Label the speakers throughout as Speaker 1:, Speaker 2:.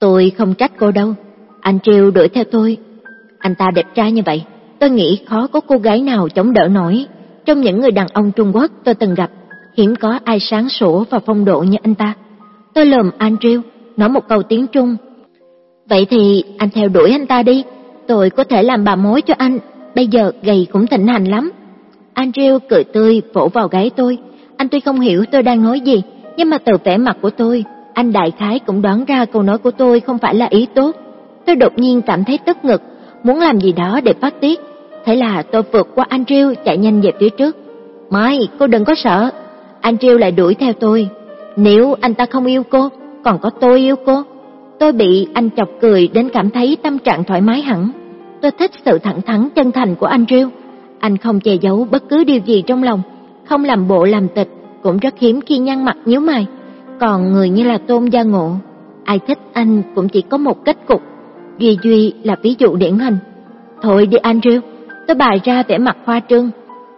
Speaker 1: Tôi không trách cô đâu. Anh Triều đuổi theo tôi. Anh ta đẹp trai như vậy, tôi nghĩ khó có cô gái nào chống đỡ nổi. Trong những người đàn ông Trung Quốc tôi từng gặp, hiếm có ai sáng sủa và phong độ như anh ta. Tôi lườm Andrew, nói một câu tiếng Trung. Vậy thì anh theo đuổi anh ta đi, tôi có thể làm bà mối cho anh, bây giờ gầy cũng thịnh hành lắm. Andrew cười tươi vỗ vào gáy tôi, anh tuy không hiểu tôi đang nói gì, nhưng mà từ vẻ mặt của tôi, anh đại khái cũng đoán ra câu nói của tôi không phải là ý tốt. Tôi đột nhiên cảm thấy tức ngực, muốn làm gì đó để phát tiết. Thế là tôi vượt qua Andrew chạy nhanh về phía trước. Mai, cô đừng có sợ. Andrew lại đuổi theo tôi. Nếu anh ta không yêu cô, còn có tôi yêu cô. Tôi bị anh chọc cười đến cảm thấy tâm trạng thoải mái hẳn. Tôi thích sự thẳng thắn chân thành của Andrew. Anh không che giấu bất cứ điều gì trong lòng, không làm bộ làm tịch, cũng rất hiếm khi nhăn mặt nhíu mày. Còn người như là Tôn Gia Ngộ, ai thích anh cũng chỉ có một kết cục. Duy Duy là ví dụ điển hình. Thôi đi Andrew, tôi bày ra vẻ mặt hoa trương.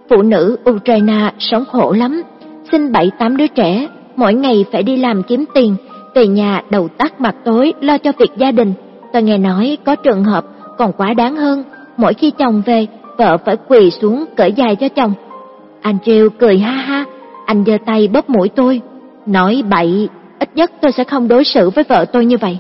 Speaker 1: Phụ nữ Ukraine sống khổ lắm, sinh bảy tám đứa trẻ, mỗi ngày phải đi làm kiếm tiền, về nhà đầu tắt mặt tối lo cho việc gia đình. Tôi nghe nói có trường hợp còn quá đáng hơn, mỗi khi chồng về, vợ phải quỳ xuống cởi dài cho chồng. Andrew cười ha ha, anh giơ tay bóp mũi tôi, nói bậy, ít nhất tôi sẽ không đối xử với vợ tôi như vậy.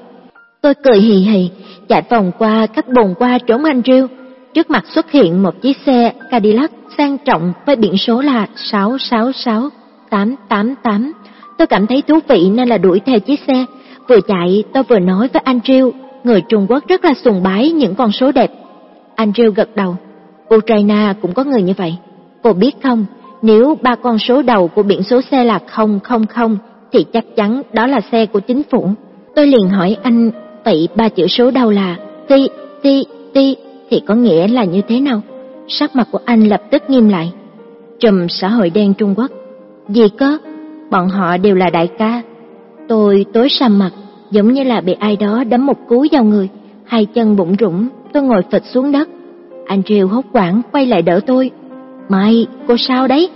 Speaker 1: Tôi cười hì hì, chạy vòng qua các bồn qua trốn anh riêu. Trước mặt xuất hiện một chiếc xe Cadillac sang trọng với biển số là 666888. Tôi cảm thấy thú vị nên là đuổi theo chiếc xe. Vừa chạy tôi vừa nói với anh riêu người Trung Quốc rất là sùng bái những con số đẹp. Andrew gật đầu. Ukraine cũng có người như vậy. Cô biết không, nếu ba con số đầu của biển số xe là 000 thì chắc chắn đó là xe của chính phủ. Tôi liền hỏi anh, vậy ba chữ số đầu là ti, ti, ti thì có nghĩa là như thế nào? Sắc mặt của anh lập tức nghiêm lại. Trùm xã hội đen Trung Quốc. Gì cơ? Bọn họ đều là đại ca. Tôi tối sầm mặt, giống như là bị ai đó đấm một cú vào người, hai chân bụng rủng, tôi ngồi phịch xuống đất. Anh Triều hốt quảng quay lại đỡ tôi. Mai, cô sao đấy?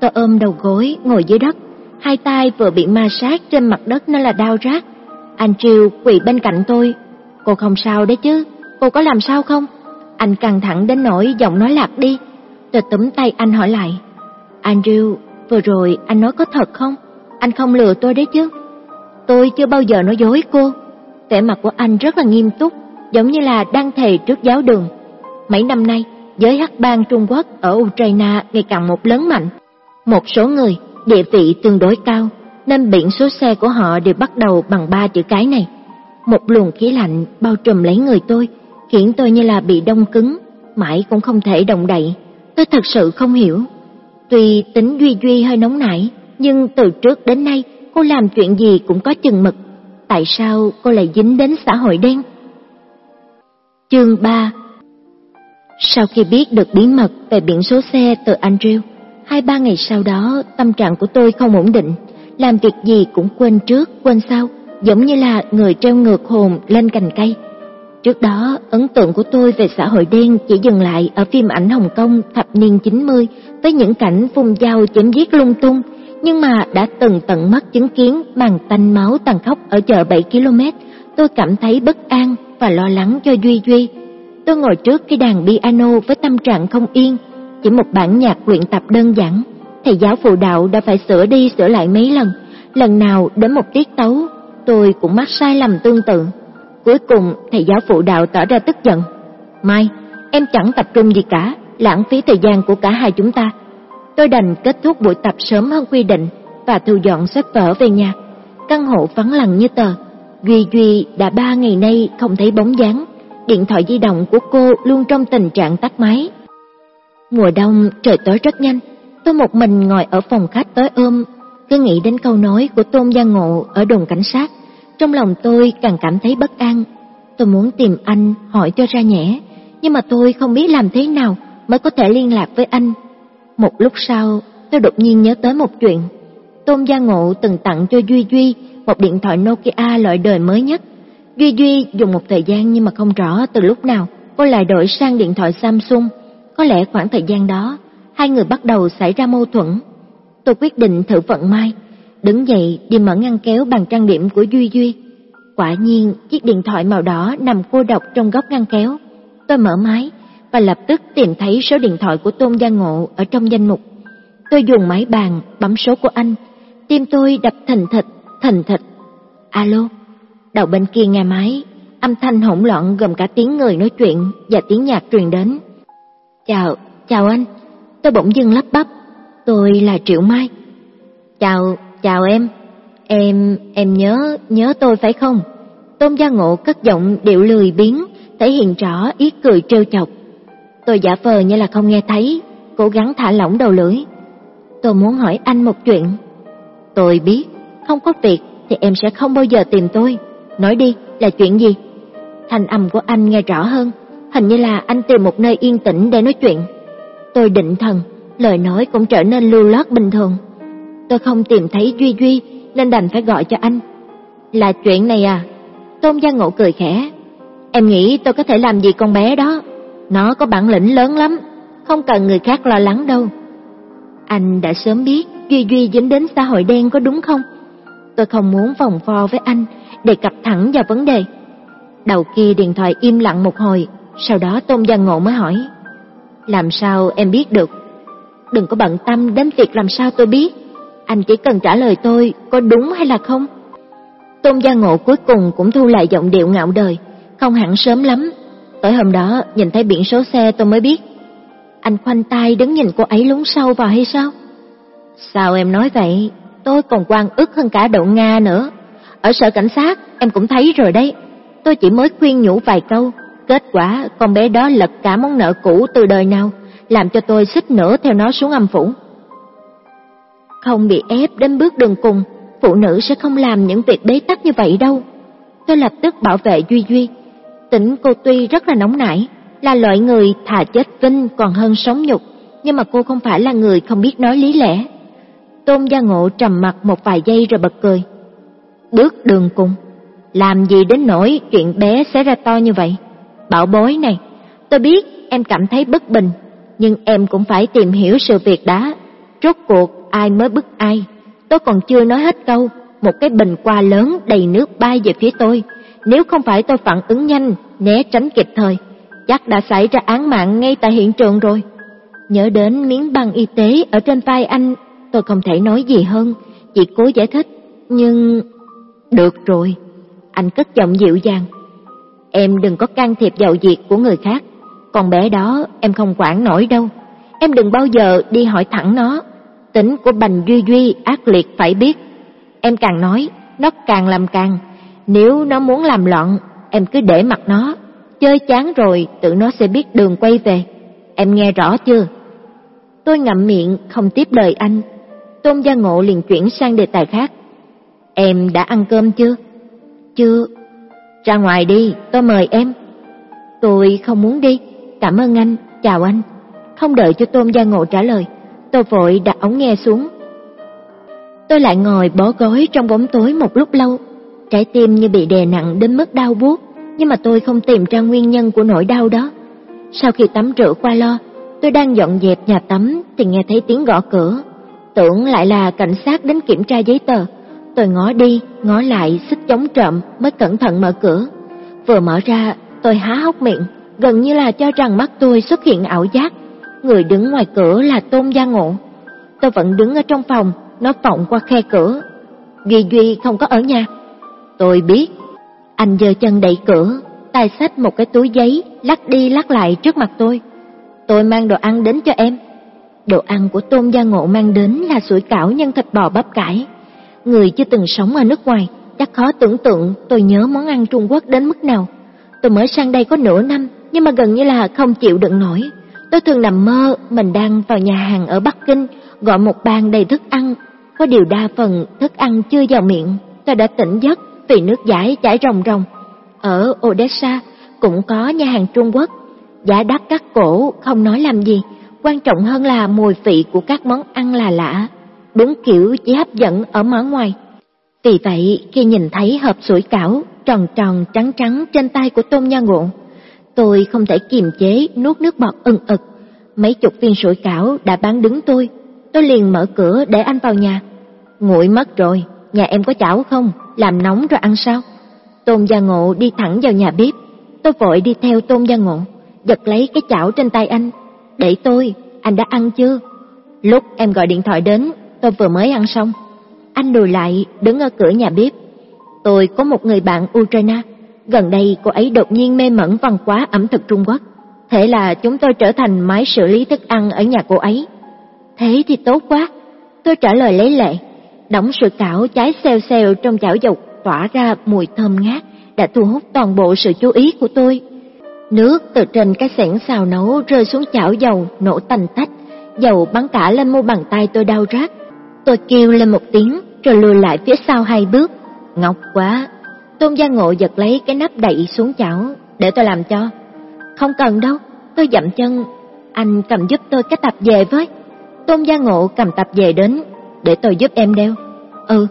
Speaker 1: Tôi ôm đầu gối, ngồi dưới đất, hai tay vừa bị ma sát trên mặt đất nên là đau rát. Anh Triều quỳ bên cạnh tôi. Cô không sao đấy chứ, cô có làm sao không? Anh căng thẳng đến nỗi giọng nói lạc đi. Tôi túm tay anh hỏi lại. Andrew, vừa rồi anh nói có thật không? Anh không lừa tôi đấy chứ? Tôi chưa bao giờ nói dối cô. Vẻ mặt của anh rất là nghiêm túc, giống như là đang thề trước giáo đường. Mấy năm nay, giới hắc bang Trung Quốc ở Ukraine ngày càng một lớn mạnh. Một số người địa vị tương đối cao, nên biển số xe của họ đều bắt đầu bằng ba chữ cái này. Một luồng khí lạnh bao trùm lấy người tôi, khiến tôi như là bị đông cứng, mãi cũng không thể động đậy. Tôi thật sự không hiểu. Tuy tính Duy Duy hơi nóng nảy, nhưng từ trước đến nay cô làm chuyện gì cũng có chừng mực. Tại sao cô lại dính đến xã hội đen? Chương 3 sau khi biết được bí mật về biển số xe từ Andrew, hai ba ngày sau đó tâm trạng của tôi không ổn định, làm việc gì cũng quên trước, quên sau, giống như là người treo ngược hồn lên cành cây. Trước đó, ấn tượng của tôi về xã hội đen chỉ dừng lại ở phim ảnh Hồng Kông thập niên 90 với những cảnh phun dao chém giết lung tung, nhưng mà đã từng tận mắt chứng kiến màn tanh máu tàn khốc ở chợ 7 km, tôi cảm thấy bất an và lo lắng cho Duy Duy. Tôi ngồi trước cái đàn piano với tâm trạng không yên, chỉ một bản nhạc luyện tập đơn giản, thầy giáo phụ đạo đã phải sửa đi sửa lại mấy lần, lần nào đến một tiết tấu, tôi cũng mắc sai lầm tương tự. Cuối cùng, thầy giáo phụ đạo tỏ ra tức giận. Mai, em chẳng tập trung gì cả, lãng phí thời gian của cả hai chúng ta. Tôi đành kết thúc buổi tập sớm hơn quy định và thu dọn sách vở về nhà. Căn hộ vắng lặng như tờ. Duy Duy đã ba ngày nay không thấy bóng dáng. Điện thoại di động của cô luôn trong tình trạng tắt máy. Mùa đông trời tối rất nhanh. Tôi một mình ngồi ở phòng khách tối ôm, cứ nghĩ đến câu nói của Tôn Gia Ngộ ở đồn cảnh sát. Trong lòng tôi càng cảm thấy bất an. Tôi muốn tìm anh hỏi cho ra nhẽ, nhưng mà tôi không biết làm thế nào mới có thể liên lạc với anh. Một lúc sau, tôi đột nhiên nhớ tới một chuyện. Tôn Gia Ngộ từng tặng cho Duy Duy một điện thoại Nokia loại đời mới nhất. Duy Duy dùng một thời gian nhưng mà không rõ từ lúc nào cô lại đổi sang điện thoại Samsung. Có lẽ khoảng thời gian đó, hai người bắt đầu xảy ra mâu thuẫn. Tôi quyết định thử vận may, đứng dậy đi mở ngăn kéo bằng trang điểm của Duy Duy. Quả nhiên, chiếc điện thoại màu đỏ nằm cô độc trong góc ngăn kéo. Tôi mở máy và lập tức tìm thấy số điện thoại của Tôn Gia Ngộ ở trong danh mục. Tôi dùng máy bàn bấm số của anh, tim tôi đập thình thịch, thình thịch. Alo, đầu bên kia nghe máy, âm thanh hỗn loạn gồm cả tiếng người nói chuyện và tiếng nhạc truyền đến. Chào, chào anh, tôi bỗng dưng lắp bắp, tôi là Triệu Mai. Chào, chào em, em, em nhớ, nhớ tôi phải không? Tôn Gia Ngộ cất giọng điệu lười biếng, thể hiện rõ ý cười trêu chọc. Tôi giả vờ như là không nghe thấy, cố gắng thả lỏng đầu lưỡi. Tôi muốn hỏi anh một chuyện. Tôi biết, không có việc thì em sẽ không bao giờ tìm tôi. Nói đi, là chuyện gì? Thanh âm của anh nghe rõ hơn, hình như là anh tìm một nơi yên tĩnh để nói chuyện. Tôi định thần, lời nói cũng trở nên lưu loát bình thường. Tôi không tìm thấy Duy Duy nên đành phải gọi cho anh. Là chuyện này à? Tôn Gia Ngộ cười khẽ. Em nghĩ tôi có thể làm gì con bé đó. Nó có bản lĩnh lớn lắm, không cần người khác lo lắng đâu. Anh đã sớm biết Duy Duy dính đến xã hội đen có đúng không? Tôi không muốn vòng vo với anh, đề cập thẳng vào vấn đề. Đầu kia điện thoại im lặng một hồi, sau đó Tôn Gia Ngộ mới hỏi. Làm sao em biết được? Đừng có bận tâm đến việc làm sao tôi biết. Anh chỉ cần trả lời tôi có đúng hay là không. Tôn Gia Ngộ cuối cùng cũng thu lại giọng điệu ngạo đời, không hẳn sớm lắm. Tối hôm đó nhìn thấy biển số xe tôi mới biết. Anh khoanh tay đứng nhìn cô ấy lún sâu vào hay sao? Sao em nói vậy? Tôi còn quan ức hơn cả đậu Nga nữa. Ở sở cảnh sát em cũng thấy rồi đấy. Tôi chỉ mới khuyên nhủ vài câu, kết quả con bé đó lật cả món nợ cũ từ đời nào, làm cho tôi xích nữa theo nó xuống âm phủ. Không bị ép đến bước đường cùng, phụ nữ sẽ không làm những việc bế tắc như vậy đâu. Tôi lập tức bảo vệ Duy Duy. Tỉnh cô tuy rất là nóng nảy, là loại người thà chết vinh còn hơn sống nhục, nhưng mà cô không phải là người không biết nói lý lẽ. Tôn Gia Ngộ trầm mặt một vài giây rồi bật cười. Bước đường cùng, làm gì đến nỗi chuyện bé xảy ra to như vậy? Bảo bối này, tôi biết em cảm thấy bất bình, nhưng em cũng phải tìm hiểu sự việc đã. Rốt cuộc ai mới bức ai? Tôi còn chưa nói hết câu, một cái bình qua lớn đầy nước bay về phía tôi. Nếu không phải tôi phản ứng nhanh, né tránh kịp thời, chắc đã xảy ra án mạng ngay tại hiện trường rồi. Nhớ đến miếng băng y tế ở trên vai anh, tôi không thể nói gì hơn, chỉ cố giải thích, nhưng... Được rồi, anh cất giọng dịu dàng. Em đừng có can thiệp vào việc của người khác, còn bé đó em không quản nổi đâu. Em đừng bao giờ đi hỏi thẳng nó, tính của Bành Duy Duy ác liệt phải biết. Em càng nói, nó càng làm càng, nếu nó muốn làm loạn, em cứ để mặt nó, chơi chán rồi tự nó sẽ biết đường quay về. Em nghe rõ chưa? Tôi ngậm miệng không tiếp lời anh. Tôn Gia Ngộ liền chuyển sang đề tài khác. Em đã ăn cơm chưa? Chưa. Ra ngoài đi, tôi mời em. Tôi không muốn đi. Cảm ơn anh, chào anh. Không đợi cho Tôn Gia Ngộ trả lời, tôi vội đặt ống nghe xuống. Tôi lại ngồi bó gối trong bóng tối một lúc lâu, trái tim như bị đè nặng đến mức đau buốt, nhưng mà tôi không tìm ra nguyên nhân của nỗi đau đó. Sau khi tắm rửa qua lo, tôi đang dọn dẹp nhà tắm thì nghe thấy tiếng gõ cửa, tưởng lại là cảnh sát đến kiểm tra giấy tờ. Tôi ngó đi, ngó lại, xích chống trộm mới cẩn thận mở cửa. Vừa mở ra, tôi há hốc miệng, gần như là cho rằng mắt tôi xuất hiện ảo giác. Người đứng ngoài cửa là Tôn Gia Ngộ. Tôi vẫn đứng ở trong phòng, nó vọng qua khe cửa. Duy Duy không có ở nhà. Tôi biết. Anh giơ chân đẩy cửa, tay xách một cái túi giấy, lắc đi lắc lại trước mặt tôi. Tôi mang đồ ăn đến cho em. Đồ ăn của Tôn Gia Ngộ mang đến là sủi cảo nhân thịt bò bắp cải. Người chưa từng sống ở nước ngoài, chắc khó tưởng tượng tôi nhớ món ăn Trung Quốc đến mức nào. Tôi mới sang đây có nửa năm, nhưng mà gần như là không chịu đựng nổi. Tôi thường nằm mơ mình đang vào nhà hàng ở Bắc Kinh, gọi một bàn đầy thức ăn. Có điều đa phần thức ăn chưa vào miệng, tôi đã tỉnh giấc vì nước giải chảy ròng ròng. Ở Odessa cũng có nhà hàng Trung Quốc, giá đắt các cổ không nói làm gì, quan trọng hơn là mùi vị của các món ăn là lạ, đúng kiểu chỉ hấp dẫn ở mở ngoài. Vì vậy, khi nhìn thấy hộp sủi cảo tròn tròn trắng trắng trên tay của Tôn Nha Ngộ, tôi không thể kiềm chế nuốt nước bọt ừng ực. Mấy chục viên sủi cảo đã bán đứng tôi, tôi liền mở cửa để anh vào nhà. Nguội mất rồi, nhà em có chảo không? Làm nóng rồi ăn sao? Tôn Gia Ngộ đi thẳng vào nhà bếp. Tôi vội đi theo Tôn Gia Ngộ, giật lấy cái chảo trên tay anh. Để tôi, anh đã ăn chưa? Lúc em gọi điện thoại đến, tôi vừa mới ăn xong. Anh lùi lại, đứng ở cửa nhà bếp. Tôi có một người bạn Ukraine. Gần đây cô ấy đột nhiên mê mẩn văn hóa ẩm thực Trung Quốc. Thế là chúng tôi trở thành máy xử lý thức ăn ở nhà cô ấy. Thế thì tốt quá. Tôi trả lời lấy lệ. Đóng sủi cảo cháy xèo xèo trong chảo dầu tỏa ra mùi thơm ngát đã thu hút toàn bộ sự chú ý của tôi. Nước từ trên cái xẻng xào nấu rơi xuống chảo dầu nổ tành tách, dầu bắn cả lên mu bàn tay tôi đau rát. Tôi kêu lên một tiếng rồi lùi lại phía sau hai bước. Ngọc quá! Tôn Gia Ngộ giật lấy cái nắp đậy xuống chảo để tôi làm cho. Không cần đâu, tôi dậm chân. Anh cầm giúp tôi cái tập về với. Tôn Gia Ngộ cầm tập về đến, để tôi giúp em đeo. Ừ,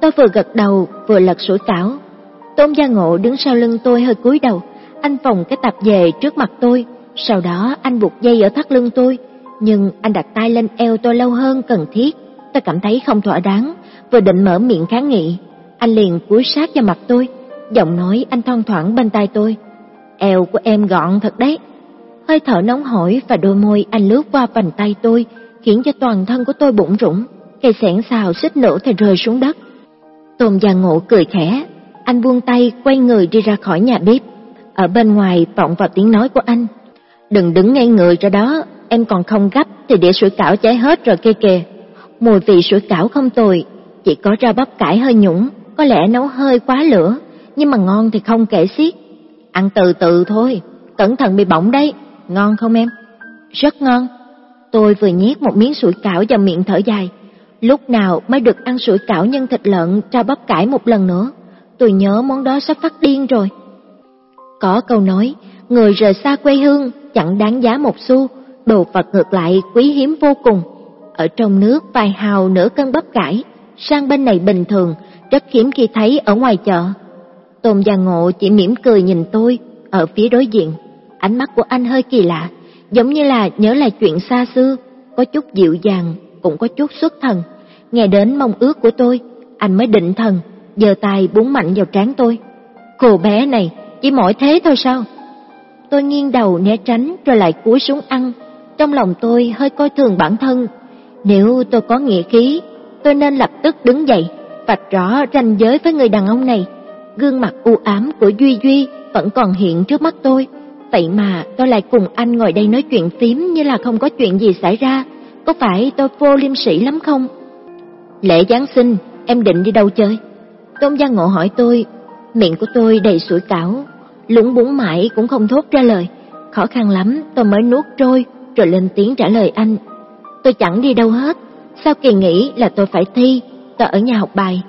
Speaker 1: tôi vừa gật đầu vừa lật sủi cảo. Tôn Gia Ngộ đứng sau lưng tôi hơi cúi đầu, anh vòng cái tập về trước mặt tôi, sau đó anh buộc dây ở thắt lưng tôi, nhưng anh đặt tay lên eo tôi lâu hơn cần thiết. Tôi cảm thấy không thỏa đáng, vừa định mở miệng kháng nghị, anh liền cúi sát vào mặt tôi, giọng nói anh thoang thoảng bên tai tôi. Eo của em gọn thật đấy. Hơi thở nóng hổi và đôi môi anh lướt qua vành tay tôi, khiến cho toàn thân của tôi bụng rủng, cây sẻn xào xích nổ thì rơi xuống đất. Tôn Gia Ngộ cười khẽ, anh buông tay quay người đi ra khỏi nhà bếp. Ở bên ngoài vọng vào tiếng nói của anh. Đừng đứng ngay người ra đó, em còn không gấp thì để sủi cảo cháy hết rồi kia kìa. Mùi vị sủi cảo không tồi, chỉ có rau bắp cải hơi nhũng, có lẽ nấu hơi quá lửa, nhưng mà ngon thì không kể xiết. Ăn từ từ thôi, cẩn thận bị bỏng đấy, ngon không em? Rất ngon. Tôi vừa nhét một miếng sủi cảo vào miệng thở dài. Lúc nào mới được ăn sủi cảo nhân thịt lợn rau bắp cải một lần nữa? Tôi nhớ món đó sắp phát điên rồi. Có câu nói, người rời xa quê hương chẳng đáng giá một xu, đồ vật ngược lại quý hiếm vô cùng. Ở trong nước vài hào nửa cân bắp cải, sang bên này bình thường, rất hiếm khi thấy ở ngoài chợ. Tôn Gia Ngộ chỉ mỉm cười nhìn tôi, ở phía đối diện. Ánh mắt của anh hơi kỳ lạ, giống như là nhớ lại chuyện xa xưa, có chút dịu dàng, cũng có chút xuất thần. Nghe đến mong ước của tôi, anh mới định thần, giơ tay búng mạnh vào trán tôi. Cô bé này, chỉ mỗi thế thôi sao? Tôi nghiêng đầu né tránh rồi lại cúi xuống ăn. Trong lòng tôi hơi coi thường bản thân. Nếu tôi có nghĩa khí, tôi nên lập tức đứng dậy, vạch rõ ranh giới với người đàn ông này. Gương mặt u ám của Duy Duy vẫn còn hiện trước mắt tôi. Vậy mà tôi lại cùng anh ngồi đây nói chuyện phím như là không có chuyện gì xảy ra. Có phải tôi vô liêm sĩ lắm không? Lễ Giáng sinh, em định đi đâu chơi? Tôn giang Ngộ hỏi tôi, miệng của tôi đầy sủi cảo, lúng búng mãi cũng không thốt ra lời. Khó khăn lắm tôi mới nuốt trôi rồi lên tiếng trả lời anh. Tôi chẳng đi đâu hết, sau kỳ nghỉ là tôi phải thi, tôi ở nhà học bài.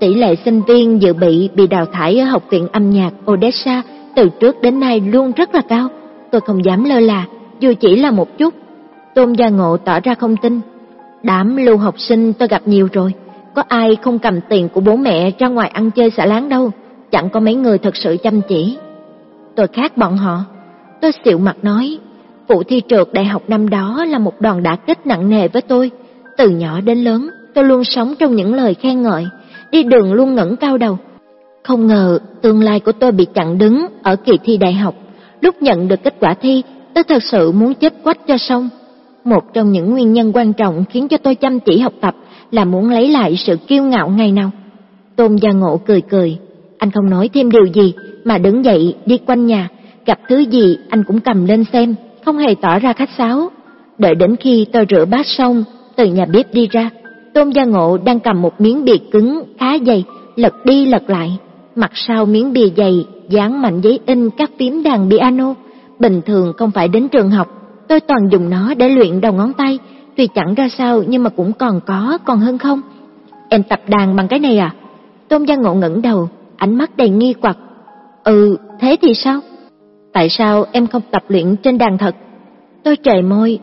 Speaker 1: Tỷ lệ sinh viên dự bị bị đào thải ở học viện âm nhạc Odessa từ trước đến nay luôn rất là cao. Tôi không dám lơ là, dù chỉ là một chút. Tôn Gia Ngộ tỏ ra không tin. Đám lưu học sinh tôi gặp nhiều rồi, có ai không cầm tiền của bố mẹ ra ngoài ăn chơi xả láng đâu, chẳng có mấy người thật sự chăm chỉ. Tôi khác bọn họ. Tôi xịu mặt nói, vụ thi trượt đại học năm đó là một đòn đả kích nặng nề với tôi. Từ nhỏ đến lớn, tôi luôn sống trong những lời khen ngợi, đi đường luôn ngẩng cao đầu. Không ngờ tương lai của tôi bị chặn đứng ở kỳ thi đại học. Lúc nhận được kết quả thi, tôi thật sự muốn chết quách cho xong. Một trong những nguyên nhân quan trọng khiến cho tôi chăm chỉ học tập là muốn lấy lại sự kiêu ngạo ngày nào. Tôn Gia Ngộ cười cười, anh không nói thêm điều gì mà đứng dậy đi quanh nhà, gặp thứ gì anh cũng cầm lên xem, không hề tỏ ra khách sáo. Đợi đến khi tôi rửa bát xong, từ nhà bếp đi ra, Tôn Gia Ngộ đang cầm một miếng bìa cứng khá dày, lật đi lật lại. Mặt sau miếng bìa dày dán mạnh giấy in các phím đàn piano. Bình thường không phải đến trường học, tôi toàn dùng nó để luyện đầu ngón tay, tuy chẳng ra sao nhưng mà cũng còn có, còn hơn không. Em tập đàn bằng cái này à? Tôn Gia Ngộ ngẩng đầu, ánh mắt đầy nghi hoặc. Ừ, thế thì sao? Tại sao em không tập luyện trên đàn thật? Tôi trề môi,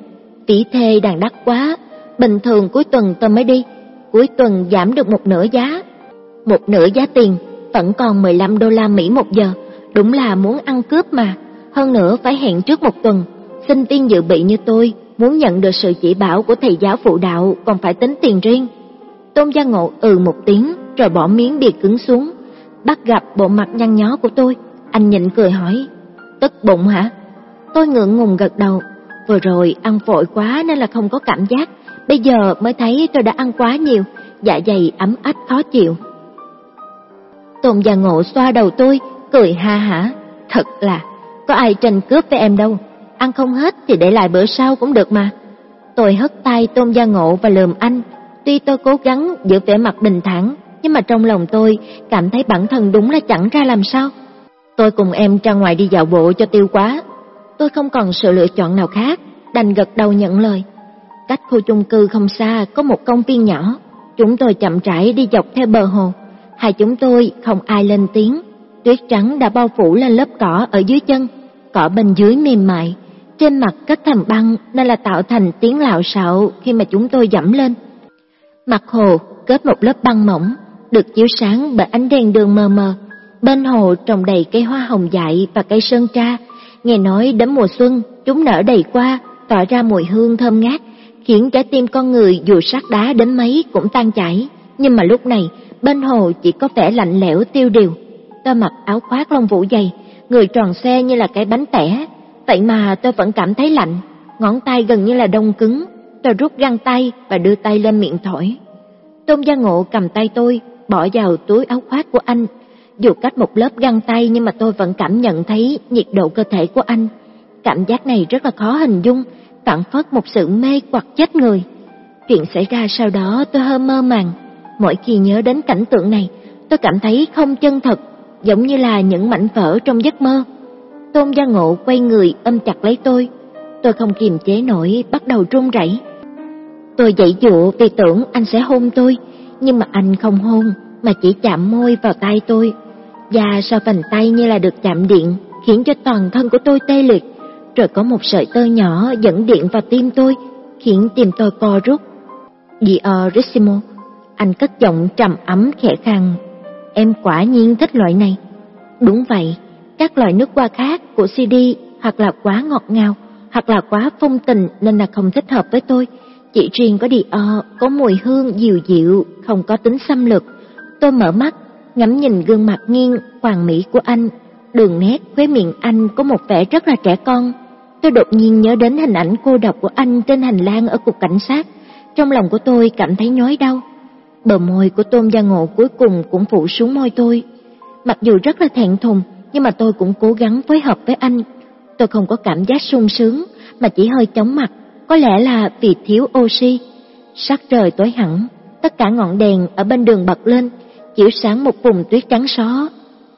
Speaker 1: tỷ thê đàn đắt quá, bình thường cuối tuần tôi mới đi, cuối tuần giảm được một nửa giá. Một nửa giá tiền, vẫn còn 15 đô la Mỹ một giờ, đúng là muốn ăn cướp mà, hơn nữa phải hẹn trước một tuần. Sinh viên dự bị như tôi, muốn nhận được sự chỉ bảo của thầy giáo phụ đạo còn phải tính tiền riêng. Tôn Gia Ngộ ừ một tiếng rồi bỏ miếng bìa cứng xuống. bắt gặp bộ mặt nhăn nhó của tôi, anh nhịn cười hỏi, tức bụng hả? Tôi ngượng ngùng gật đầu, vừa rồi ăn vội quá nên là không có cảm giác, bây giờ mới thấy tôi đã ăn quá nhiều, dạ dày ấm ách khó chịu. Tôn Gia Ngộ xoa đầu tôi, cười ha hả, thật là, có ai tranh cướp với em đâu, ăn không hết thì để lại bữa sau cũng được mà. Tôi hất tay Tôn Gia Ngộ và lườm anh, tuy tôi cố gắng giữ vẻ mặt bình thản, nhưng mà trong lòng tôi cảm thấy bản thân đúng là chẳng ra làm sao. Tôi cùng em ra ngoài đi dạo bộ cho tiêu quá. Tôi không còn sự lựa chọn nào khác, đành gật đầu nhận lời. Cách khu chung cư không xa có một công viên nhỏ, chúng tôi chậm rãi đi dọc theo bờ hồ. Hai chúng tôi không ai lên tiếng, tuyết trắng đã bao phủ lên lớp cỏ ở dưới chân, cỏ bên dưới mềm mại, trên mặt cất thành băng nên là tạo thành tiếng lạo xạo khi mà chúng tôi dẫm lên. Mặt hồ kết một lớp băng mỏng, được chiếu sáng bởi ánh đèn đường mờ mờ. Bên hồ trồng đầy cây hoa hồng dại và cây sơn tra, nghe nói đến mùa xuân chúng nở đầy qua, tỏa ra mùi hương thơm ngát, khiến trái tim con người dù sát đá đến mấy cũng tan chảy. Nhưng mà lúc này, bên hồ chỉ có vẻ lạnh lẽo tiêu điều. Tôi mặc áo khoác lông vũ dày, người tròn xe như là cái bánh tẻ, vậy mà tôi vẫn cảm thấy lạnh, ngón tay gần như là đông cứng. Tôi rút găng tay và đưa tay lên miệng thổi. Tôn Gia Ngộ cầm tay tôi, bỏ vào túi áo khoác của anh. Dù cách một lớp găng tay nhưng mà tôi vẫn cảm nhận thấy nhiệt độ cơ thể của anh. Cảm giác này rất là khó hình dung, phản phất một sự mê hoặc chết người. Chuyện xảy ra sau đó tôi hơi mơ màng. Mỗi khi nhớ đến cảnh tượng này, tôi cảm thấy không chân thật, giống như là những mảnh vỡ trong giấc mơ. Tôn Gia Ngộ quay người ôm chặt lấy tôi. Tôi không kiềm chế nổi, bắt đầu run rẩy. Tôi dậy dụa vì tưởng anh sẽ hôn tôi, nhưng mà anh không hôn, mà chỉ chạm môi vào tay tôi. Da sau vành tay như là được chạm điện, khiến cho toàn thân của tôi tê liệt. Rồi có một sợi tơ nhỏ dẫn điện vào tim tôi, khiến tim tôi co rút. Diorissimo, anh cất giọng trầm ấm khẽ khàng. Em quả nhiên thích loại này. Đúng vậy, các loại nước hoa khác của CD hoặc là quá ngọt ngào, hoặc là quá phong tình nên là không thích hợp với tôi. Chỉ riêng có Dior có mùi hương dịu dịu, không có tính xâm lược. Tôi mở mắt, ngắm nhìn gương mặt nghiêng, hoàng mỹ của anh. Đường nét khóe miệng anh có một vẻ rất là trẻ con. Tôi đột nhiên nhớ đến hình ảnh cô độc của anh trên hành lang ở cục cảnh sát. Trong lòng của tôi cảm thấy nhói đau. Bờ môi của Tôn Gia Ngộ cuối cùng cũng phủ xuống môi tôi. Mặc dù rất là thẹn thùng, nhưng mà tôi cũng cố gắng phối hợp với anh. Tôi không có cảm giác sung sướng, mà chỉ hơi chóng mặt có lẽ là vì thiếu oxy. Sắc trời tối hẳn, tất cả ngọn đèn ở bên đường bật lên, chiếu sáng một vùng tuyết trắng xó.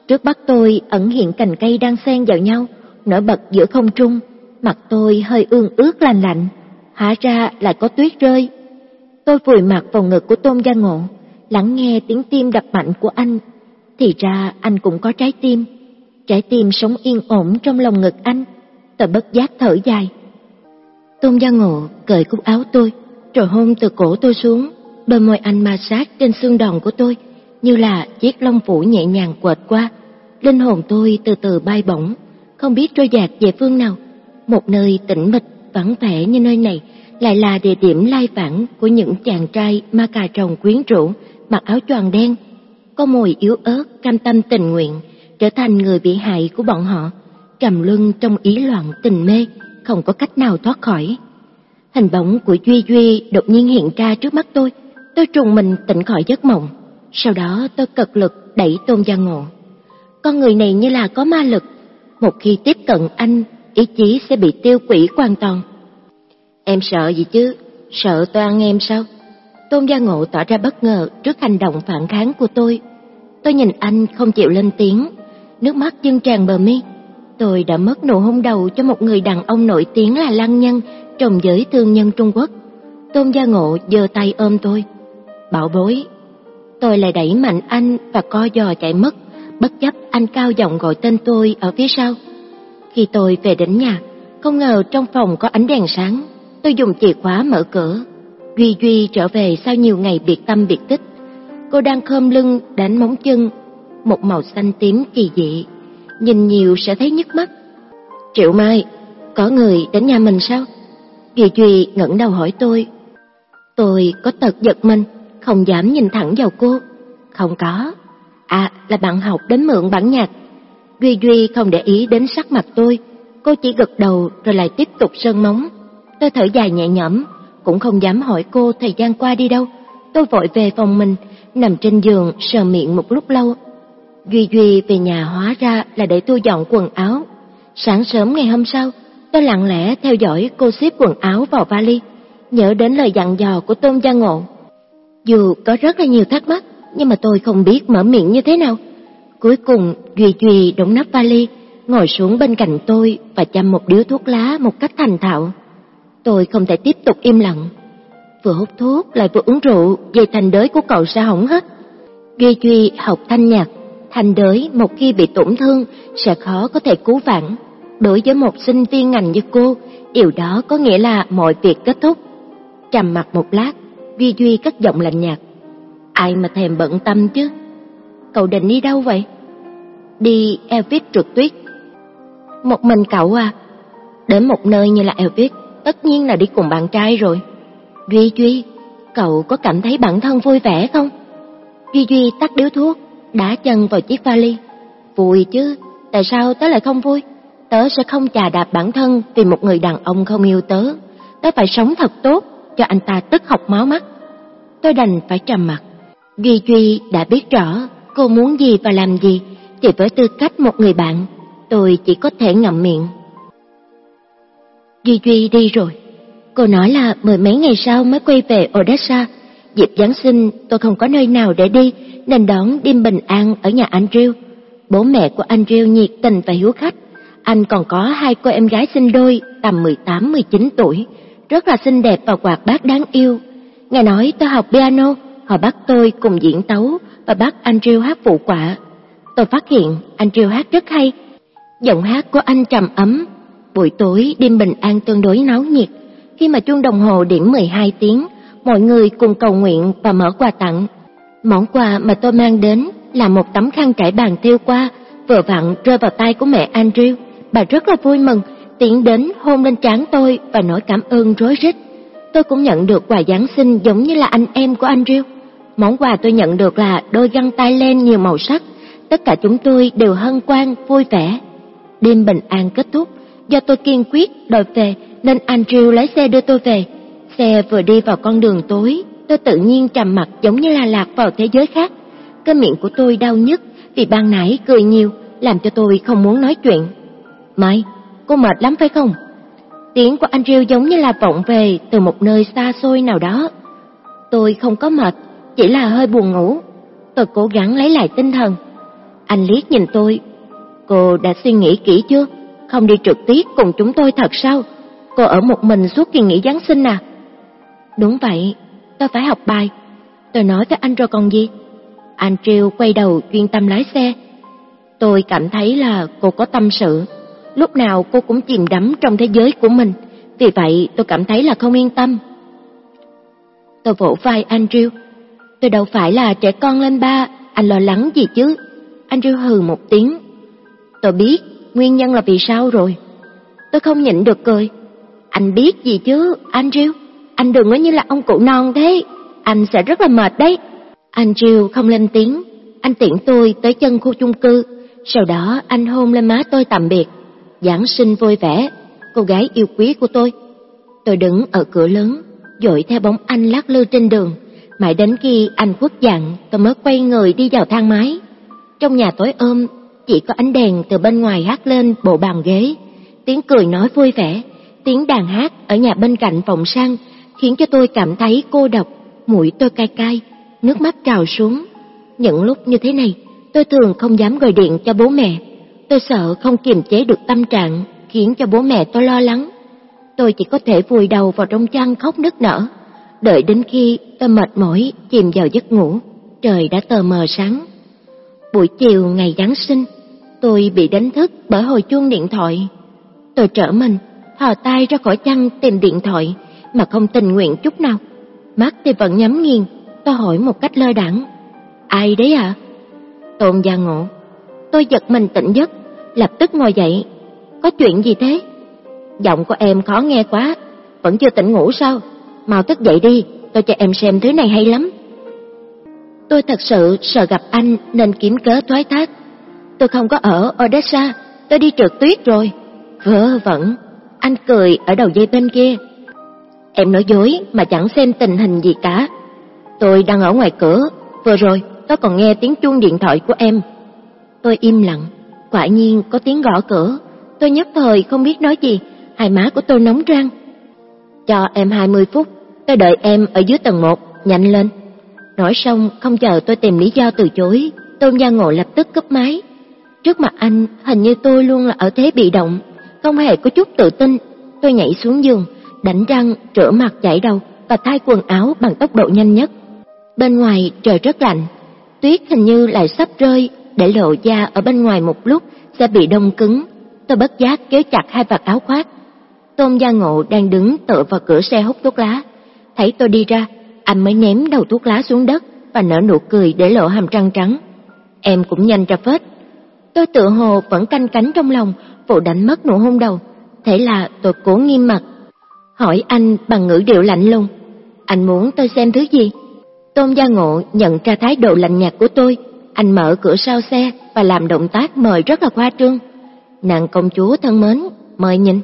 Speaker 1: Trước mắt tôi ẩn hiện cành cây đang xen vào nhau, nổi bật giữa không trung, mặt tôi hơi ương ướt lành lạnh, hóa ra lại có tuyết rơi. Tôi vùi mặt vào ngực của Tôn Gia Ngộ, lắng nghe tiếng tim đập mạnh của anh. Thì ra anh cũng có trái tim, trái tim sống yên ổn trong lòng ngực anh. Tôi bất giác thở dài. Tôn Gia Ngộ cởi cúc áo tôi, rồi hôn từ cổ tôi xuống, đôi môi anh ma sát trên xương đòn của tôi, như là chiếc lông vũ nhẹ nhàng quệt qua. Linh hồn tôi từ từ bay bổng, không biết trôi dạt về phương nào. Một nơi tĩnh mịch, vắng vẻ như nơi này lại là địa điểm lai vãng của những chàng trai ma cà rồng quyến rũ, mặc áo choàng đen. Có mùi yếu ớt, cam tâm tình nguyện, trở thành người bị hại của bọn họ, trầm luân trong ý loạn tình mê, không có cách nào thoát khỏi. Hình bóng của Duy Duy đột nhiên hiện ra trước mắt tôi, tôi trùng mình tỉnh khỏi giấc mộng. Sau đó tôi cực lực đẩy Tôn Gia Ngộ. Con người này như là có ma lực, một khi tiếp cận anh, ý chí sẽ bị tiêu quỷ hoàn toàn. Em sợ gì chứ? Sợ tôi ăn em sao? Tôn Gia Ngộ tỏ ra bất ngờ trước hành động phản kháng của tôi. Tôi nhìn anh không chịu lên tiếng, nước mắt dâng tràn bờ mi. Tôi đã mất nụ hôn đầu cho một người đàn ông nổi tiếng là Lăng Nhân trong giới thương nhân Trung Quốc. Tôn Gia Ngộ giơ tay ôm tôi. Bảo bối. Tôi lại đẩy mạnh anh và co giò chạy mất, bất chấp anh cao giọng gọi tên tôi ở phía sau. Khi tôi về đến nhà, không ngờ trong phòng có ánh đèn sáng. Tôi dùng chìa khóa mở cửa. Duy Duy trở về sau nhiều ngày biệt tâm biệt tích. Cô đang khom lưng đánh móng chân, một màu xanh tím kỳ dị nhìn nhiều sẽ thấy nhức mắt. Triệu Mai, có người đến nhà mình sao? Duy Duy ngẩng đầu hỏi tôi. Tôi có tật giật mình, không dám nhìn thẳng vào cô. Không có. À, là bạn học đến mượn bản nhạc. Duy Duy không để ý đến sắc mặt tôi, cô chỉ gật đầu rồi lại tiếp tục sơn móng. Tôi thở dài nhẹ nhõm, cũng không dám hỏi cô thời gian qua đi đâu. Tôi vội về phòng mình, nằm trên giường sờ miệng một lúc lâu. Duy Duy về nhà hóa ra là để tôi dọn quần áo. Sáng sớm ngày hôm sau, tôi lặng lẽ theo dõi cô xếp quần áo vào vali, nhớ đến lời dặn dò của Tôn Gia Ngộ. Dù có rất là nhiều thắc mắc, nhưng mà tôi không biết mở miệng như thế nào. Cuối cùng, Duy Duy đóng nắp vali, ngồi xuống bên cạnh tôi và chăm một điếu thuốc lá một cách thành thạo. Tôi không thể tiếp tục im lặng. Vừa hút thuốc lại vừa uống rượu, dây thành đới của cậu sẽ hỏng hết. Duy Duy học thanh nhạc, thành đới một khi bị tổn thương sẽ khó có thể cứu vãn. Đối với một sinh viên ngành như cô, điều đó có nghĩa là mọi việc kết thúc. Trầm mặt một lát, Duy Duy cất giọng lạnh nhạt. Ai mà thèm bận tâm chứ? Cậu định đi đâu vậy? Đi Elvis trượt tuyết. Một mình cậu à? Đến một nơi như là Elvis, tất nhiên là đi cùng bạn trai rồi. Duy Duy, cậu có cảm thấy bản thân vui vẻ không? Duy Duy tắt điếu thuốc, đá chân vào chiếc vali. Vui chứ, tại sao tớ lại không vui? Tớ sẽ không chà đạp bản thân vì một người đàn ông không yêu tớ. Tớ phải sống thật tốt, cho anh ta tức học máu mắt. Tôi đành phải trầm mặt. Duy Duy đã biết rõ cô muốn gì và làm gì, thì với tư cách một người bạn, tôi chỉ có thể ngậm miệng. Duy Duy đi rồi. Cô nói là mười mấy ngày sau mới quay về Odessa. Dịp Giáng sinh tôi không có nơi nào để đi nên đón đêm bình an ở nhà anh Riêu. Bố mẹ của anh Riêu nhiệt tình và hiếu khách. Anh còn có hai cô em gái sinh đôi tầm 18-19 tuổi, rất là xinh đẹp và quạt bát đáng yêu. Nghe nói tôi học piano, họ bắt tôi cùng diễn tấu và bắt anh hát phụ quả. Tôi phát hiện anh hát rất hay. Giọng hát của anh trầm ấm. Buổi tối đêm bình an tương đối náo nhiệt. Khi mà chuông đồng hồ điểm 12 tiếng, mọi người cùng cầu nguyện và mở quà tặng. Món quà mà tôi mang đến là một tấm khăn trải bàn tiêu qua, vừa vặn rơi vào tay của mẹ Andrew. Bà rất là vui mừng, tiến đến hôn lên trán tôi và nói cảm ơn rối rít. Tôi cũng nhận được quà Giáng sinh giống như là anh em của Andrew. Món quà tôi nhận được là đôi găng tay len nhiều màu sắc. Tất cả chúng tôi đều hân hoan, vui vẻ. Đêm bình an kết thúc, do tôi kiên quyết đòi về nên Andrew lái xe đưa tôi về. Xe vừa đi vào con đường tối, tôi tự nhiên trầm mặt giống như là lạc vào thế giới khác. Cái miệng của tôi đau nhức vì ban nãy cười nhiều, làm cho tôi không muốn nói chuyện. Mai, cô mệt lắm phải không? Tiếng của Andrew giống như là vọng về từ một nơi xa xôi nào đó. Tôi không có mệt, chỉ là hơi buồn ngủ. Tôi cố gắng lấy lại tinh thần. Anh liếc nhìn tôi. Cô đã suy nghĩ kỹ chưa? Không đi trực tiếp cùng chúng tôi thật sao? Cô ở một mình suốt kỳ nghỉ Giáng sinh à? Đúng vậy, tôi phải học bài. Tôi nói với anh rồi còn gì? Anh quay đầu chuyên tâm lái xe. Tôi cảm thấy là cô có tâm sự. Lúc nào cô cũng chìm đắm trong thế giới của mình. Vì vậy tôi cảm thấy là không yên tâm. Tôi vỗ vai Andrew. Tôi đâu phải là trẻ con lên ba, anh lo lắng gì chứ? Andrew hừ một tiếng. Tôi biết nguyên nhân là vì sao rồi. Tôi không nhịn được cười. Anh biết gì chứ, Andrew? Anh đừng có như là ông cụ non thế, anh sẽ rất là mệt đấy. Andrew không lên tiếng, anh tiễn tôi tới chân khu chung cư, sau đó anh hôn lên má tôi tạm biệt giảng sinh vui vẻ, cô gái yêu quý của tôi. Tôi đứng ở cửa lớn, dội theo bóng anh lắc lư trên đường, mãi đến khi anh khuất dạng, tôi mới quay người đi vào thang máy. Trong nhà tối ôm, chỉ có ánh đèn từ bên ngoài hát lên bộ bàn ghế, tiếng cười nói vui vẻ, tiếng đàn hát ở nhà bên cạnh phòng sang khiến cho tôi cảm thấy cô độc, mũi tôi cay cay, nước mắt trào xuống. Những lúc như thế này, tôi thường không dám gọi điện cho bố mẹ. Tôi sợ không kiềm chế được tâm trạng, khiến cho bố mẹ tôi lo lắng. Tôi chỉ có thể vùi đầu vào trong chăn khóc nức nở. Đợi đến khi tôi mệt mỏi chìm vào giấc ngủ, trời đã tờ mờ sáng. Buổi chiều ngày Giáng sinh, tôi bị đánh thức bởi hồi chuông điện thoại. Tôi trở mình, thò tay ra khỏi chăn tìm điện thoại mà không tình nguyện chút nào. Mắt thì vẫn nhắm nghiền, tôi hỏi một cách lơ đãng. Ai đấy ạ? À? Tôn Gia Ngộ. Tôi giật mình tỉnh giấc, lập tức ngồi dậy. Có chuyện gì thế? Giọng của em khó nghe quá, vẫn chưa tỉnh ngủ sao? Mau thức dậy đi, tôi cho em xem thứ này hay lắm. Tôi thật sự sợ gặp anh nên kiếm cớ thoái thác. Tôi không có ở Odessa, tôi đi trượt tuyết rồi. Vớ vẩn, anh cười ở đầu dây bên kia. Em nói dối mà chẳng xem tình hình gì cả. Tôi đang ở ngoài cửa, vừa rồi tôi còn nghe tiếng chuông điện thoại của em. Tôi im lặng, quả nhiên có tiếng gõ cửa. Tôi nhất thời không biết nói gì, hai má của tôi nóng rang. Cho em 20 phút, tôi đợi em ở dưới tầng 1, nhanh lên. Nói xong, không chờ tôi tìm lý do từ chối, Tôn Gia Ngộ lập tức cúp máy. Trước mặt anh, hình như tôi luôn là ở thế bị động, không hề có chút tự tin. Tôi nhảy xuống giường, đánh răng, rửa mặt chảy đầu và thay quần áo bằng tốc độ nhanh nhất. Bên ngoài trời rất lạnh, tuyết hình như lại sắp rơi, để lộ da ở bên ngoài một lúc sẽ bị đông cứng. Tôi bất giác kéo chặt hai vạt áo khoác. Tôn Gia Ngộ đang đứng tựa vào cửa xe hút thuốc lá. Thấy tôi đi ra, anh mới ném đầu thuốc lá xuống đất và nở nụ cười để lộ hàm răng trắng. Em cũng nhanh ra phết. Tôi tự hồ vẫn canh cánh trong lòng, vụ đánh mất nụ hôn đầu. Thế là tôi cố nghiêm mặt, hỏi anh bằng ngữ điệu lạnh lùng. Anh muốn tôi xem thứ gì? Tôn Gia Ngộ nhận ra thái độ lạnh nhạt của tôi. Anh mở cửa sau xe và làm động tác mời rất là khoa trương. Nàng công chúa thân mến, mời nhìn.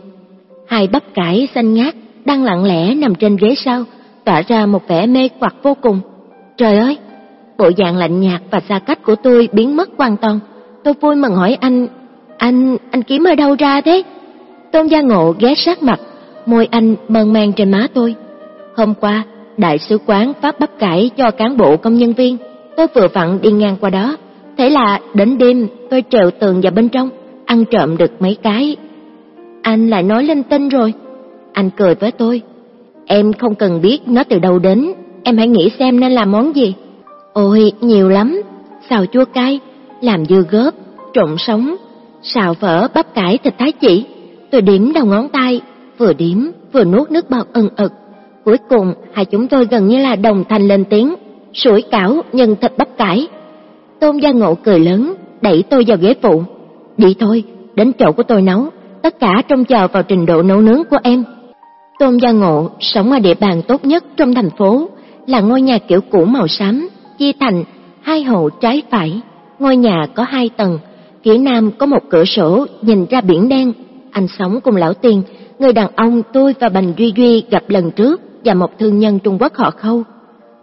Speaker 1: Hai bắp cải xanh ngát đang lặng lẽ nằm trên ghế sau, tỏa ra một vẻ mê hoặc vô cùng. Trời ơi! Bộ dạng lạnh nhạt và xa cách của tôi biến mất hoàn toàn. Tôi vui mừng hỏi anh, anh, anh kiếm ở đâu ra thế? Tôn Gia Ngộ ghé sát mặt, môi anh mơn man trên má tôi. Hôm qua, đại sứ quán phát bắp cải cho cán bộ công nhân viên. Tôi vừa vặn đi ngang qua đó. Thế là đến đêm tôi trèo tường vào bên trong, ăn trộm được mấy cái. Anh lại nói linh tinh rồi. Anh cười với tôi. Em không cần biết nó từ đâu đến, em hãy nghĩ xem nên làm món gì. Ôi, nhiều lắm. Xào chua cay, làm dưa gớp trộn sống, xào phở bắp cải thịt thái chỉ. Tôi điểm đầu ngón tay, vừa điểm vừa nuốt nước bọt ừng ực. Cuối cùng, hai chúng tôi gần như là đồng thanh lên tiếng, sủi cảo nhân thịt bắp cải. Tôn Gia Ngộ cười lớn, đẩy tôi vào ghế phụ. Đi thôi, đến chỗ của tôi nấu, tất cả trông chờ vào trình độ nấu nướng của em. Tôn Gia Ngộ sống ở địa bàn tốt nhất trong thành phố, là ngôi nhà kiểu cũ màu xám, chia thành hai hộ trái phải. Ngôi nhà có hai tầng, phía nam có một cửa sổ nhìn ra biển đen. Anh sống cùng lão tiền, người đàn ông tôi và Bành Duy Duy gặp lần trước và một thương nhân Trung Quốc họ Khâu.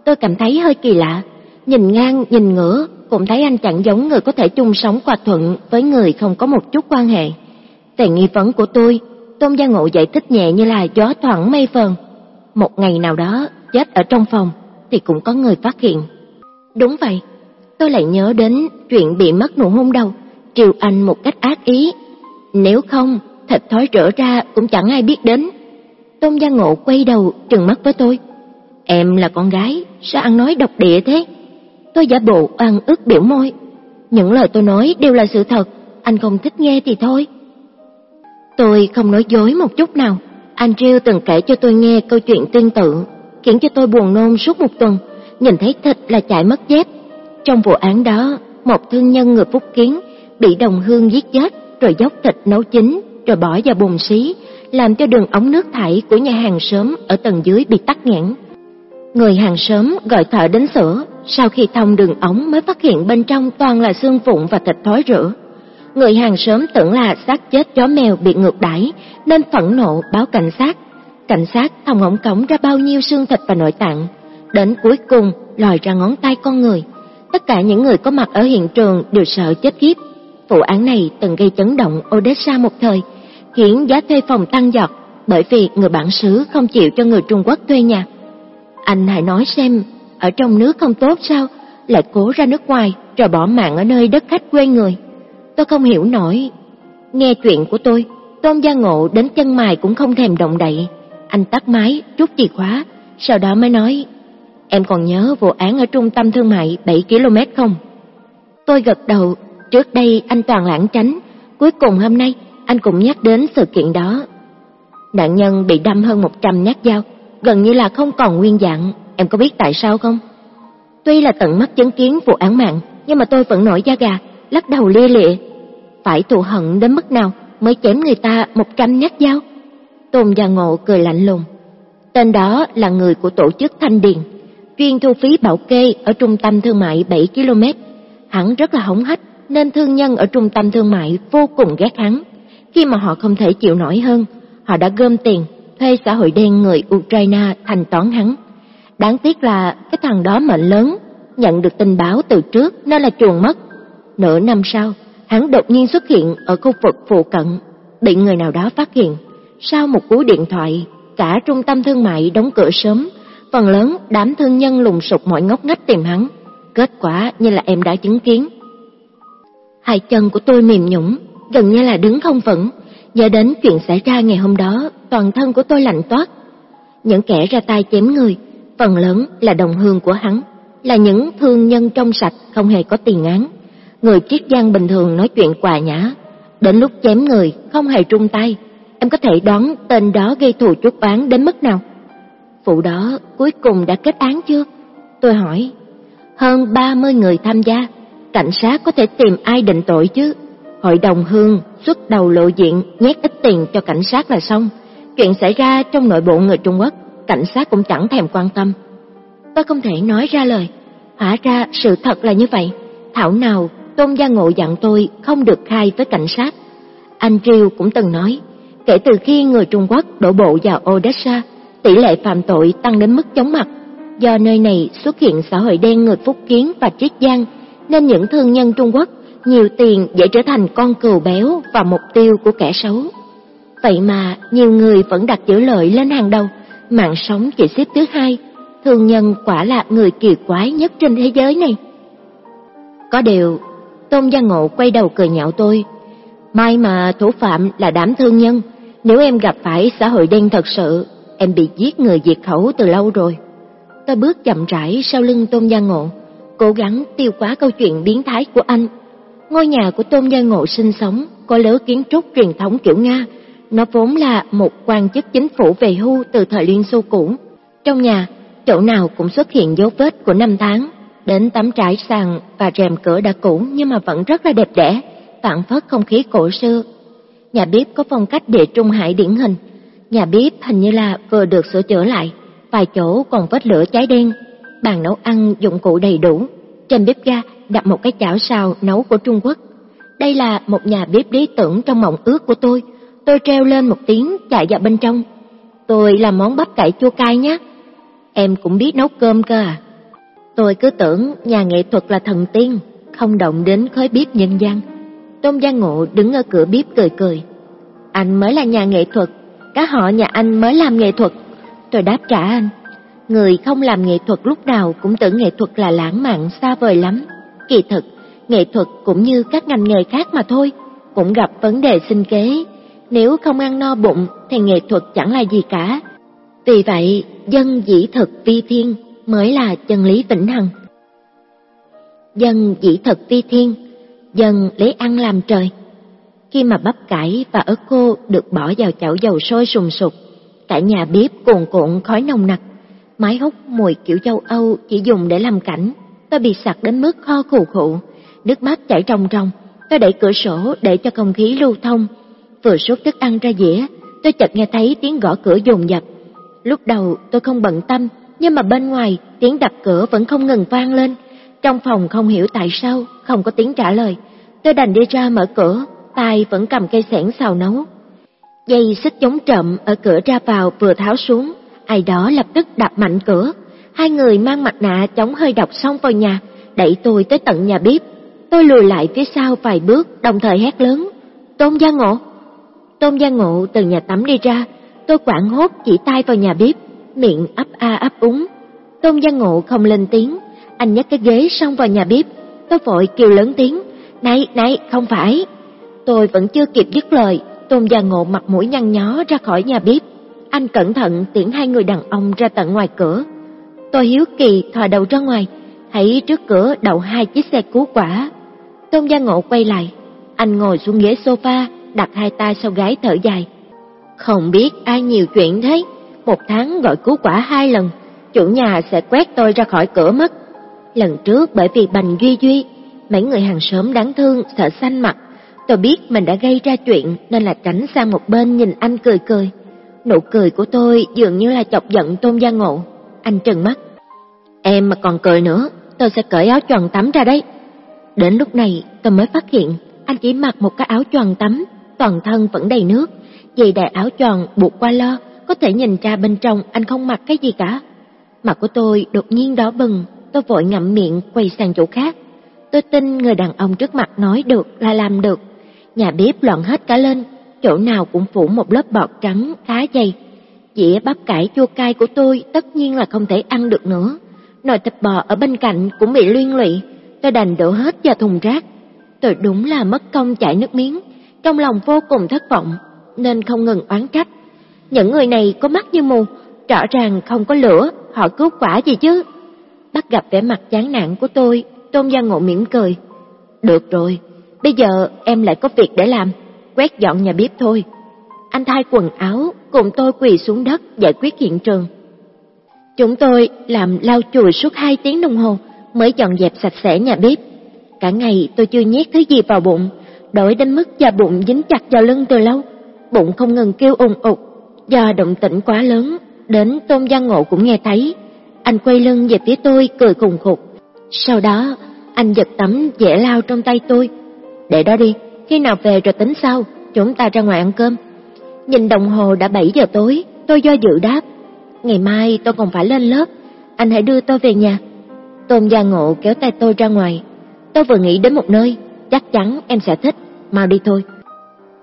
Speaker 1: Tôi cảm thấy hơi kỳ lạ, nhìn ngang nhìn ngửa cũng thấy anh chẳng giống người có thể chung sống hòa thuận với người không có một chút quan hệ. Về nghi vấn của tôi, Tôn Gia Ngộ giải thích nhẹ như là gió thoảng mây phần. Một ngày nào đó, chết ở trong phòng, thì cũng có người phát hiện. Đúng vậy, tôi lại nhớ đến chuyện bị mất nụ hôn đầu, triều anh một cách ác ý. Nếu không, thịt thói rỡ ra cũng chẳng ai biết đến. Tôn Gia Ngộ quay đầu trừng mắt với tôi. Em là con gái, sao ăn nói độc địa thế? Tôi giả bộ ăn ức biểu môi. Những lời tôi nói đều là sự thật, anh không thích nghe thì thôi. Tôi không nói dối một chút nào. Andrew từng kể cho tôi nghe câu chuyện tương tự, khiến cho tôi buồn nôn suốt một tuần, nhìn thấy thịt là chạy mất dép. Trong vụ án đó, một thương nhân người Phúc Kiến bị đồng hương giết chết, rồi dốc thịt nấu chín, rồi bỏ vào bồn xí, làm cho đường ống nước thải của nhà hàng xóm ở tầng dưới bị tắc nghẽn. Người hàng xóm gọi thợ đến sửa, sau khi thông đường ống mới phát hiện bên trong toàn là xương vụn và thịt thối rữa. Người hàng xóm tưởng là xác chết chó mèo bị ngược đãi nên phẫn nộ báo cảnh sát. Cảnh sát thông ống cống ra bao nhiêu xương thịt và nội tạng, đến cuối cùng lòi ra ngón tay con người. Tất cả những người có mặt ở hiện trường đều sợ chết khiếp. Vụ án này từng gây chấn động Odessa một thời, khiến giá thuê phòng tăng giọt bởi vì người bản xứ không chịu cho người Trung Quốc thuê nhà. Anh hãy nói xem, ở trong nước không tốt sao, lại cố ra nước ngoài rồi bỏ mạng ở nơi đất khách quê người. Tôi không hiểu nổi. Nghe chuyện của tôi, Tôn Gia Ngộ đến chân mài cũng không thèm động đậy. Anh tắt máy, rút chìa khóa, sau đó mới nói, em còn nhớ vụ án ở trung tâm thương mại 7 km không? Tôi gật đầu, trước đây anh toàn lãng tránh, cuối cùng hôm nay anh cũng nhắc đến sự kiện đó. Nạn nhân bị đâm hơn 100 nhát dao, gần như là không còn nguyên dạng, em có biết tại sao không? Tuy là tận mắt chứng kiến vụ án mạng, nhưng mà tôi vẫn nổi da gà, lắc đầu lia lịa. Phải thù hận đến mức nào mới chém người ta 100 nhát dao? Tôn Gia Ngộ cười lạnh lùng. Tên đó là người của tổ chức Thanh Điền. chuyên thu phí bảo kê ở trung tâm thương mại 7 km. Hắn rất là hống hách, nên thương nhân ở trung tâm thương mại vô cùng ghét hắn. Khi mà họ không thể chịu nổi hơn, họ đã gom tiền, thuê xã hội đen người Ukraine thành toán hắn. Đáng tiếc là cái thằng đó mệnh lớn, nhận được tin báo từ trước nên là chuồn mất. Nửa năm sau, hắn đột nhiên xuất hiện ở khu vực phụ cận, bị người nào đó phát hiện. Sau một cú điện thoại, cả trung tâm thương mại đóng cửa sớm, phần lớn đám thương nhân lùng sục mọi ngóc ngách tìm hắn. Kết quả như là em đã chứng kiến. Hai chân của tôi mềm nhũn, gần như là đứng không vững, nhớ đến chuyện xảy ra ngày hôm đó, toàn thân của tôi lạnh toát. Những kẻ ra tay chém người, phần lớn là đồng hương của hắn, là những thương nhân trong sạch không hề có tiền án. Người triết giang bình thường nói chuyện quà nhã, đến lúc chém người không hề trung tay, em có thể đoán tên đó gây thù chuốc oán đến mức nào? Vụ đó cuối cùng đã kết án chưa? Tôi hỏi. Hơn 30 người tham gia, cảnh sát có thể tìm ai định tội chứ? Hội đồng hương xuất đầu lộ diện nhét ít tiền cho cảnh sát là xong. Chuyện xảy ra trong nội bộ người Trung Quốc, cảnh sát cũng chẳng thèm quan tâm. Tôi không thể nói ra lời. Hóa ra sự thật là như vậy. Thảo nào Tôn Gia Ngộ dặn tôi không được khai với cảnh sát. Anh Triều cũng từng nói, kể từ khi người Trung Quốc đổ bộ vào Odessa, tỷ lệ phạm tội tăng đến mức chóng mặt. Do nơi này xuất hiện xã hội đen người Phúc Kiến và Triết Giang, nên những thương nhân Trung Quốc nhiều tiền dễ trở thành con cừu béo và mục tiêu của kẻ xấu. Vậy mà nhiều người vẫn đặt giữ lợi lên hàng đầu, mạng sống chỉ xếp thứ hai. Thương nhân quả là người kỳ quái nhất trên thế giới này. Có điều, Tôn Gia Ngộ quay đầu cười nhạo tôi. May mà thủ phạm là đám thương nhân, nếu em gặp phải xã hội đen thật sự, em bị giết người diệt khẩu từ lâu rồi. Tôi bước chậm rãi sau lưng Tôn Gia Ngộ, cố gắng tiêu quá câu chuyện biến thái của anh. Ngôi nhà của Tôn Gia Ngộ sinh sống có lối kiến trúc truyền thống kiểu Nga, nó vốn là một quan chức chính phủ về hưu từ thời Liên Xô cũ. Trong nhà, chỗ nào cũng xuất hiện dấu vết của năm tháng, đến tấm trải sàn và rèm cửa đã cũ nhưng mà vẫn rất là đẹp đẽ, phản phất không khí cổ xưa. Nhà bếp có phong cách địa trung hải điển hình, nhà bếp hình như là vừa được sửa chữa lại, vài chỗ còn vết lửa cháy đen, bàn nấu ăn dụng cụ đầy đủ, trên bếp ga đặt một cái chảo xào nấu của Trung Quốc. Đây là một nhà bếp lý tưởng trong mộng ước của tôi. Tôi treo lên một tiếng chạy vào bên trong. Tôi làm món bắp cải chua cay nhé. Em cũng biết nấu cơm cơ à? Tôi cứ tưởng nhà nghệ thuật là thần tiên, không động đến khói bếp nhân gian. Tôn Gia Ngộ đứng ở cửa bếp cười cười. Anh mới là nhà nghệ thuật, cả họ nhà anh mới làm nghệ thuật. Tôi đáp trả anh. Người không làm nghệ thuật lúc nào cũng tưởng nghệ thuật là lãng mạn xa vời lắm. Kỳ thực, nghệ thuật cũng như các ngành nghề khác mà thôi, cũng gặp vấn đề sinh kế. Nếu không ăn no bụng thì nghệ thuật chẳng là gì cả. Vì vậy, dân dĩ thực vi thiên mới là chân lý vĩnh hằng. Dân dĩ thực vi thiên, dân lấy ăn làm trời. Khi mà bắp cải và ớt khô được bỏ vào chảo dầu sôi sùng sục, cả nhà bếp cuồn cuộn khói nồng nặc, mái hút mùi kiểu châu Âu chỉ dùng để làm cảnh. Tôi bị sặc đến mức ho khù khụ, nước mắt chảy ròng ròng. Tôi đẩy cửa sổ để cho không khí lưu thông. Vừa sốt thức ăn ra dĩa, tôi chợt nghe thấy tiếng gõ cửa dồn dập. Lúc đầu tôi không bận tâm, nhưng mà bên ngoài tiếng đập cửa vẫn không ngừng vang lên. Trong phòng không hiểu tại sao không có tiếng trả lời. Tôi đành đi ra mở cửa, tay vẫn cầm cây xẻng xào nấu. Dây xích chống trộm ở cửa ra vào vừa tháo xuống, ai đó lập tức đập mạnh cửa. Hai người mang mặt nạ chống hơi độc xông vào nhà, đẩy tôi tới tận nhà bếp. Tôi lùi lại phía sau vài bước, đồng thời hét lớn. Tôn Gia Ngộ! Tôn Gia Ngộ từ nhà tắm đi ra, tôi quảng hốt chỉ tay vào nhà bếp, miệng ấp a ấp úng. Tôn Gia Ngộ không lên tiếng, anh nhấc cái ghế xông vào nhà bếp. Tôi vội kêu lớn tiếng, này, này, không phải. Tôi vẫn chưa kịp dứt lời, Tôn Gia Ngộ mặt mũi nhăn nhó ra khỏi nhà bếp. Anh cẩn thận tiễn hai người đàn ông ra tận ngoài cửa. Tôi hiếu kỳ thò đầu ra ngoài, thấy trước cửa đậu hai chiếc xe cứu quả. Tôn Gia Ngộ quay lại, anh ngồi xuống ghế sofa, đặt hai tay sau gáy thở dài. Không biết ai nhiều chuyện thế, một tháng gọi cứu quả hai lần, chủ nhà sẽ quét tôi ra khỏi cửa mất. Lần trước bởi vì Bành Duy Duy, mấy người hàng xóm đáng thương sợ xanh mặt, tôi biết mình đã gây ra chuyện nên là tránh sang một bên nhìn anh cười cười. Nụ cười của tôi dường như là chọc giận Tôn Gia Ngộ. Anh trừng mắt. Em mà còn cười nữa, tôi sẽ cởi áo choàng tắm ra đấy. Đến lúc này tôi mới phát hiện anh chỉ mặc một cái áo choàng tắm, toàn thân vẫn đầy nước, dây đại áo choàng buộc qua lo, có thể nhìn ra bên trong anh không mặc cái gì cả. Mặt của tôi đột nhiên đỏ bừng, tôi vội ngậm miệng quay sang chỗ khác. Tôi tin người đàn ông trước mặt nói được là làm được. Nhà bếp loạn hết cả lên, chỗ nào cũng phủ một lớp bọt trắng khá dày. Dĩa bắp cải chua cay của tôi tất nhiên là không thể ăn được nữa. Nồi thịt bò ở bên cạnh cũng bị liên lụy, tôi đành đổ hết vào thùng rác. Tôi đúng là mất công chảy nước miếng, trong lòng vô cùng thất vọng, nên không ngừng oán trách. Những người này có mắt như mù, rõ ràng không có lửa, họ cứu quả gì chứ. Bắt gặp vẻ mặt chán nản của tôi, Tôn Gia Ngộ mỉm cười. Được rồi, bây giờ em lại có việc để làm, quét dọn nhà bếp thôi. Anh thay quần áo, cùng tôi quỳ xuống đất giải quyết hiện trường. Chúng tôi làm lau chùi suốt hai tiếng đồng hồ mới dọn dẹp sạch sẽ nhà bếp. Cả ngày tôi chưa nhét thứ gì vào bụng, đổi đến mức da bụng dính chặt vào lưng từ lâu. Bụng không ngừng kêu ùng ục, do động tĩnh quá lớn, đến Tôn Gia Ngộ cũng nghe thấy. Anh quay lưng về phía tôi cười khùng khục. Sau đó, anh giật tấm dẻ lao trong tay tôi. Để đó đi, khi nào về rồi tính sau, chúng ta ra ngoài ăn cơm. Nhìn đồng hồ đã 7 giờ tối, tôi do dự đáp. Ngày mai tôi còn phải lên lớp, anh hãy đưa tôi về nhà. Tôn Gia Ngộ kéo tay tôi ra ngoài. Tôi vừa nghĩ đến một nơi, chắc chắn em sẽ thích, mau đi thôi.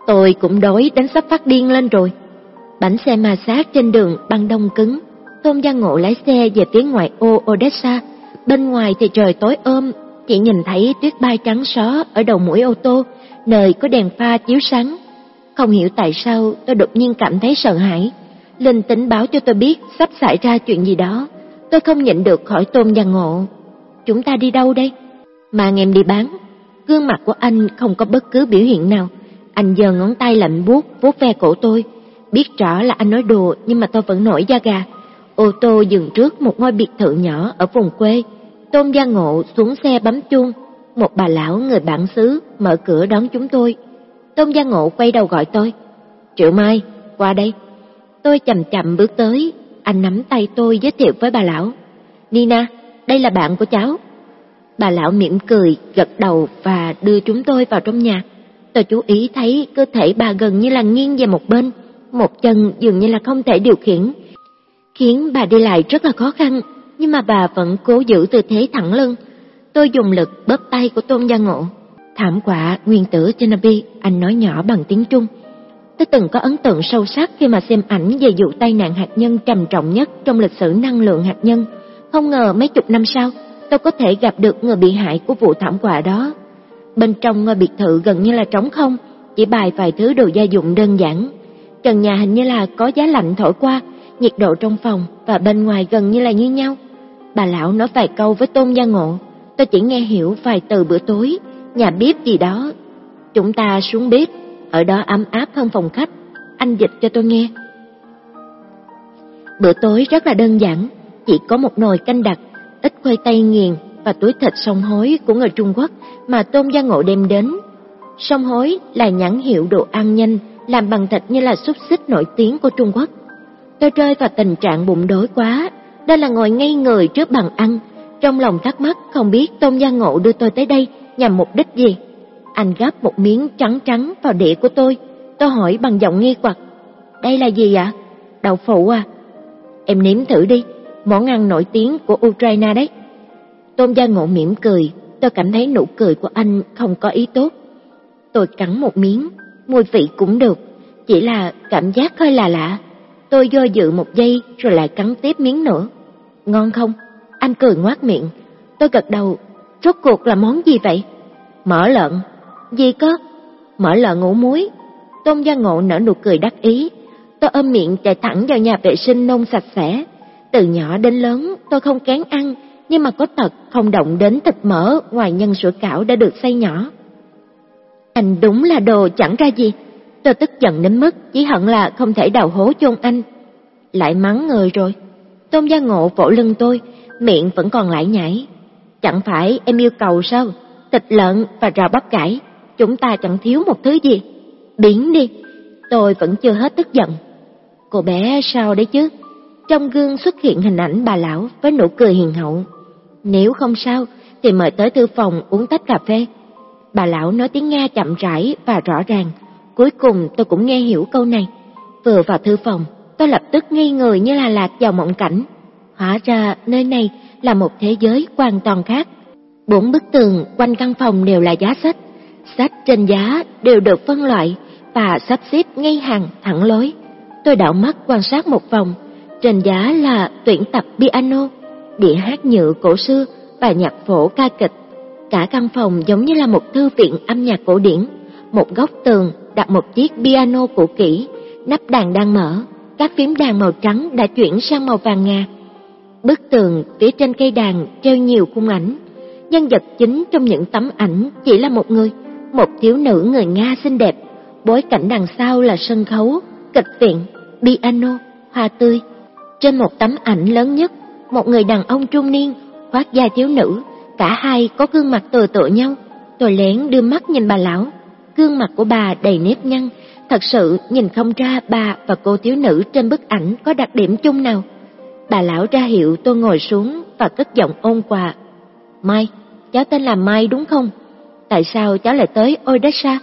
Speaker 1: Tôi cũng đói đến sắp phát điên lên rồi. Bánh xe ma sát trên đường băng đông cứng. Tôn Gia Ngộ lái xe về phía ngoại ô Odessa. Bên ngoài thì trời tối ôm, chỉ nhìn thấy tuyết bay trắng xóa ở đầu mũi ô tô, nơi có đèn pha chiếu sáng. Không hiểu tại sao tôi đột nhiên cảm thấy sợ hãi. Linh tính báo cho tôi biết sắp xảy ra chuyện gì đó. Tôi không nhịn được khỏi tôm và Ngộ. Chúng ta đi đâu đây? Mang em đi bán. Gương mặt của anh không có bất cứ biểu hiện nào. Anh giơ ngón tay lạnh buốt vuốt ve cổ tôi. Biết rõ là anh nói đùa, nhưng mà tôi vẫn nổi da gà. Ô tô dừng trước một ngôi biệt thự nhỏ ở vùng quê. Tôn Gia Ngộ xuống xe bấm chuông. Một bà lão người bản xứ mở cửa đón chúng tôi. Tôn Gia Ngộ quay đầu gọi tôi. Triệu Mai, qua đây. Tôi chậm chậm bước tới, anh nắm tay tôi giới thiệu với bà lão. Nina, đây là bạn của cháu. Bà lão mỉm cười, gật đầu và đưa chúng tôi vào trong nhà. Tôi chú ý thấy cơ thể bà gần như là nghiêng về một bên, một chân dường như là không thể điều khiển, khiến bà đi lại rất là khó khăn, nhưng mà bà vẫn cố giữ tư thế thẳng lưng. Tôi dùng lực bóp tay của Tôn Gia Ngộ. Thảm quả nguyên tử Chernobyl, anh nói nhỏ bằng tiếng Trung. Tôi từng có ấn tượng sâu sắc khi mà xem ảnh về vụ tai nạn hạt nhân trầm trọng nhất trong lịch sử năng lượng hạt nhân. Không ngờ mấy chục năm sau, tôi có thể gặp được người bị hại của vụ thảm họa đó. Bên trong ngôi biệt thự gần như là trống không, chỉ bài vài thứ đồ gia dụng đơn giản. Trần nhà hình như là có giá lạnh thổi qua, nhiệt độ trong phòng và bên ngoài gần như là như nhau. Bà lão nói vài câu với Tôn Gia Ngộ, tôi chỉ nghe hiểu vài từ bữa tối, nhà bếp gì đó. Chúng ta xuống bếp, ở đó ấm áp hơn phòng khách, anh dịch cho tôi nghe. Bữa tối rất là đơn giản, chỉ có một nồi canh đặc, ít khoai tây nghiền và túi thịt sông hối của người Trung Quốc mà Tôn Gia Ngộ đem đến. Sông hối là nhãn hiệu đồ ăn nhanh làm bằng thịt như là xúc xích nổi tiếng của Trung Quốc. Tôi rơi vào tình trạng bụng đói quá, đó là ngồi ngay người trước bàn ăn, trong lòng thắc mắc không biết Tôn Gia Ngộ đưa tôi tới đây nhằm mục đích gì. Anh gắp một miếng trắng trắng vào đĩa của tôi, tôi hỏi bằng giọng nghi hoặc, đây là gì ạ? Đậu phụ à? Em nếm thử đi, món ăn nổi tiếng của Ukraine đấy. Tôn Gia Ngộ mỉm cười, tôi cảm thấy nụ cười của anh không có ý tốt. Tôi cắn một miếng, mùi vị cũng được, chỉ là cảm giác hơi là lạ. Tôi do dự một giây rồi lại cắn tiếp miếng nữa. Ngon không? Anh cười ngoác miệng. Tôi gật đầu. Rốt cuộc là món gì vậy? Mỡ lợn. Gì cơ? Mỡ lợn ngủ muối. Tôn Gia Ngộ nở nụ cười đắc ý. Tôi ôm miệng chạy thẳng vào nhà vệ sinh nông sạch sẽ. Từ nhỏ đến lớn tôi không kén ăn, nhưng mà có thật không động đến thịt mỡ ngoài nhân sủi cảo đã được xay nhỏ. Anh đúng là đồ chẳng ra gì. Tôi tức giận đến mức chỉ hận là không thể đào hố chôn anh. Lại mắng người rồi. Tôn Gia Ngộ vỗ lưng tôi, miệng vẫn còn lại nhảy. Chẳng phải em yêu cầu sao? Thịt lợn và rau bắp cải, chúng ta chẳng thiếu một thứ gì. Biến đi, tôi vẫn chưa hết tức giận. Cô bé sao đấy chứ? trong gương xuất hiện hình ảnh bà lão với nụ cười hiền hậu. Nếu không sao, thì mời tới thư phòng uống tách cà phê. Bà lão nói tiếng Nga chậm rãi và rõ ràng, cuối cùng tôi cũng nghe hiểu câu này. Vừa vào thư phòng, tôi lập tức nghi người như là lạc vào mộng cảnh. Hóa ra nơi này là một thế giới hoàn toàn khác. Bốn bức tường quanh căn phòng đều là giá sách. Sách trên giá đều được phân loại và sắp xếp ngay hàng thẳng lối. Tôi đảo mắt quan sát một vòng, trên giá là tuyển tập piano, đĩa hát nhựa cổ xưa và nhạc phổ ca kịch. Cả căn phòng giống như là một thư viện âm nhạc cổ điển. Một góc tường đặt một chiếc piano cũ kỹ, nắp đàn đang mở, các phím đàn màu trắng đã chuyển sang màu vàng ngà. Bức tường phía trên cây đàn treo nhiều khung ảnh. Nhân vật chính trong những tấm ảnh chỉ là một người, một thiếu nữ người Nga xinh đẹp. Bối cảnh đằng sau là sân khấu, kịch viện, piano, hoa tươi. Trên một tấm ảnh lớn nhất, một người đàn ông trung niên, khoác da thiếu nữ, cả hai có gương mặt tựa tựa nhau. Tôi lén đưa mắt nhìn bà lão, gương mặt của bà đầy nếp nhăn, thật sự nhìn không ra bà và cô thiếu nữ trên bức ảnh có đặc điểm chung nào. Bà lão ra hiệu tôi ngồi xuống và cất giọng ôn quà. Mai, cháu tên là Mai đúng không? Tại sao cháu lại tới Odessa?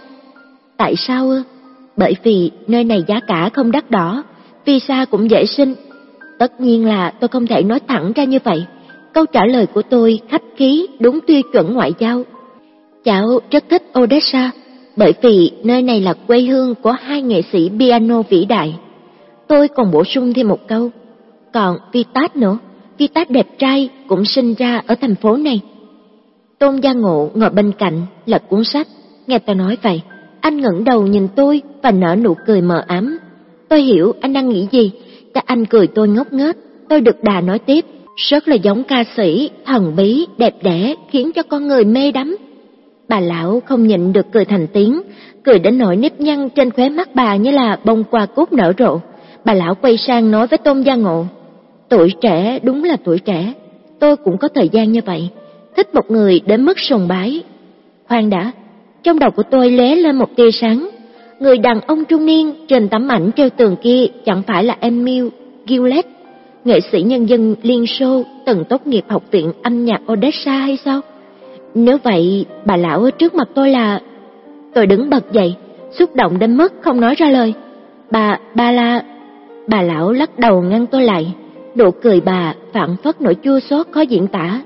Speaker 1: Tại sao ư? Bởi vì nơi này giá cả không đắt đỏ, visa cũng dễ xin. Tất nhiên là tôi không thể nói thẳng ra như vậy. Câu trả lời của tôi khách khí đúng tiêu chuẩn ngoại giao. Cháu rất thích Odessa bởi vì nơi này là quê hương của hai nghệ sĩ piano vĩ đại. Tôi còn bổ sung thêm một câu, còn Vitas nữa, Vitas đẹp trai cũng sinh ra ở thành phố này. Tôn Gia Ngộ ngồi bên cạnh, lật cuốn sách, nghe tôi nói vậy, anh ngẩng đầu nhìn tôi và nở nụ cười mờ ám. Tôi hiểu anh đang nghĩ gì, cả anh cười tôi ngốc nghếch, tôi được đà nói tiếp, rất là giống ca sĩ, thần bí, đẹp đẽ, khiến cho con người mê đắm. Bà lão không nhịn được cười thành tiếng, cười đến nỗi nếp nhăn trên khóe mắt bà như là bông qua cúc nở rộ. Bà lão quay sang nói với Tôn Gia Ngộ, tuổi trẻ đúng là tuổi trẻ, tôi cũng có thời gian như vậy, thích một người đến mức sùng bái. Khoan đã, trong đầu của tôi lóe lên một tia sáng, người đàn ông trung niên trên tấm ảnh treo tường kia chẳng phải là Emil Gillette, nghệ sĩ nhân dân Liên Xô từng tốt nghiệp học viện âm nhạc Odessa hay sao? Nếu vậy, bà lão ở trước mặt tôi là... Tôi đứng bật dậy, xúc động đến mức không nói ra lời. Bà, bà là... Bà lão lắc đầu ngăn tôi lại, nụ cười bà phản phất nỗi chua xót khó diễn tả.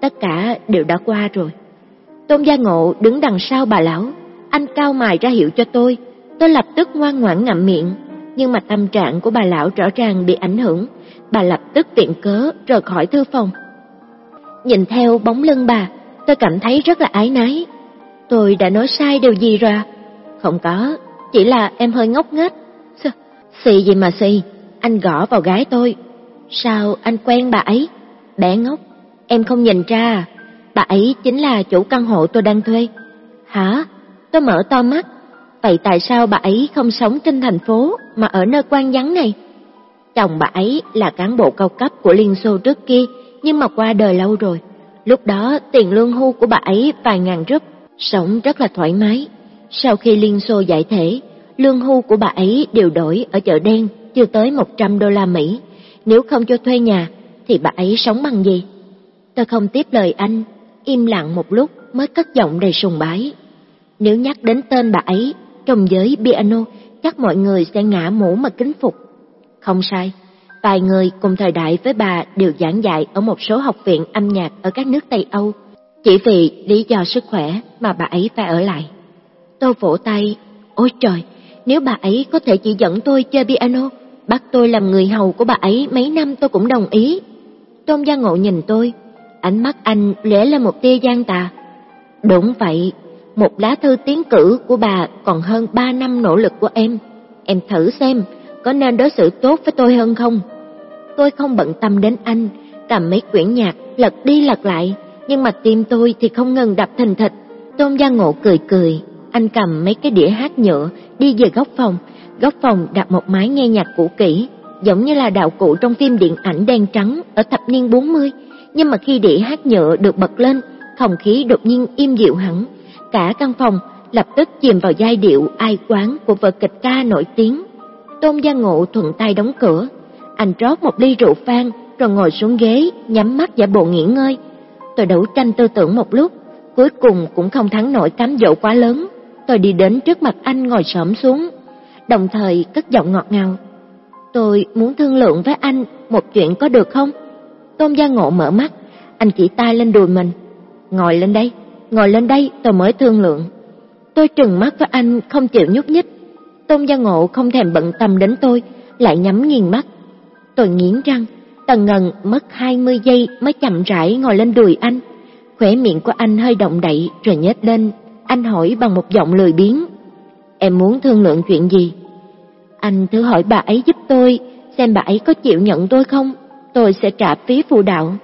Speaker 1: Tất cả đều đã qua rồi. Tôn Gia Ngộ đứng đằng sau bà lão, anh cao mài ra hiệu cho tôi, tôi lập tức ngoan ngoãn ngậm miệng, nhưng mà tâm trạng của bà lão rõ ràng bị ảnh hưởng, bà lập tức tiện cớ rời khỏi thư phòng. Nhìn theo bóng lưng bà, tôi cảm thấy rất là ái nái. Tôi đã nói sai điều gì rồi? Không có, chỉ là em hơi ngốc nghếch. Xì gì mà xì, anh gõ vào gái tôi. Sao anh quen bà ấy? Bé ngốc, em không nhìn ra à? Bà ấy chính là chủ căn hộ tôi đang thuê. Hả? Tôi mở to mắt. Vậy tại sao bà ấy không sống trên thành phố mà ở nơi quan vắng này? Chồng bà ấy là cán bộ cao cấp của Liên Xô trước kia, nhưng mà qua đời lâu rồi. Lúc đó tiền lương hưu của bà ấy vài ngàn rúp, sống rất là thoải mái. Sau khi Liên Xô giải thể, lương hưu của bà ấy đều đổi ở chợ đen chưa tới 100 đô la Mỹ. Nếu không cho thuê nhà, thì bà ấy sống bằng gì? Tôi không tiếp lời anh, im lặng một lúc mới cất giọng đầy sùng bái. Nếu nhắc đến tên bà ấy, trong giới piano, chắc mọi người sẽ ngã mũ mà kính phục. Không sai, vài người cùng thời đại với bà đều giảng dạy ở một số học viện âm nhạc ở các nước Tây Âu, chỉ vì lý do sức khỏe mà bà ấy phải ở lại. Tôi vỗ tay, ôi trời, nếu bà ấy có thể chỉ dẫn tôi chơi piano, bắt tôi làm người hầu của bà ấy mấy năm tôi cũng đồng ý. Tôn Gia Ngộ nhìn tôi, ánh mắt anh lẽ là một tia gian tà. Đúng vậy, một lá thư tiến cử của bà còn hơn ba năm nỗ lực của em. Em thử xem, có nên đối xử tốt với tôi hơn không? Tôi không bận tâm đến anh, cầm mấy quyển nhạc, lật đi lật lại, nhưng mà tim tôi thì không ngừng đập thình thịch. Tôn Gia Ngộ cười cười, anh cầm mấy cái đĩa hát nhựa, đi về góc phòng. Góc phòng đặt một máy nghe nhạc cũ kỹ, giống như là đạo cụ trong phim điện ảnh đen trắng ở thập niên 40. Nhưng mà khi đĩa hát nhựa được bật lên, không khí đột nhiên im dịu hẳn. Cả căn phòng lập tức chìm vào giai điệu ai quán của vở kịch ca nổi tiếng. Tôn Gia Ngộ thuận tay đóng cửa, Anh rót một ly rượu vang rồi ngồi xuống ghế, nhắm mắt giả bộ nghỉ ngơi. Tôi đấu tranh tư tưởng một lúc, cuối cùng cũng không thắng nổi cám dỗ quá lớn. Tôi đi đến trước mặt anh ngồi xổm xuống, đồng thời cất giọng ngọt ngào. Tôi muốn thương lượng với anh một chuyện có được không? Tôn Gia Ngộ mở mắt, anh chỉ tay lên đùi mình. Ngồi lên đây, ngồi lên đây tôi mới thương lượng. Tôi trừng mắt với anh không chịu nhúc nhích. Tôn Gia Ngộ không thèm bận tâm đến tôi, lại nhắm nghiền mắt. Tôi nghiến răng, Tần Ngần mất 20 giây mới chậm rãi ngồi lên đùi anh. Khỏe miệng của anh hơi động đậy rồi nhếch lên. Anh hỏi bằng một giọng lười biếng. Em muốn thương lượng chuyện gì? Anh thử hỏi bà ấy giúp tôi, xem bà ấy có chịu nhận tôi không? Tôi sẽ trả phí phụ đạo.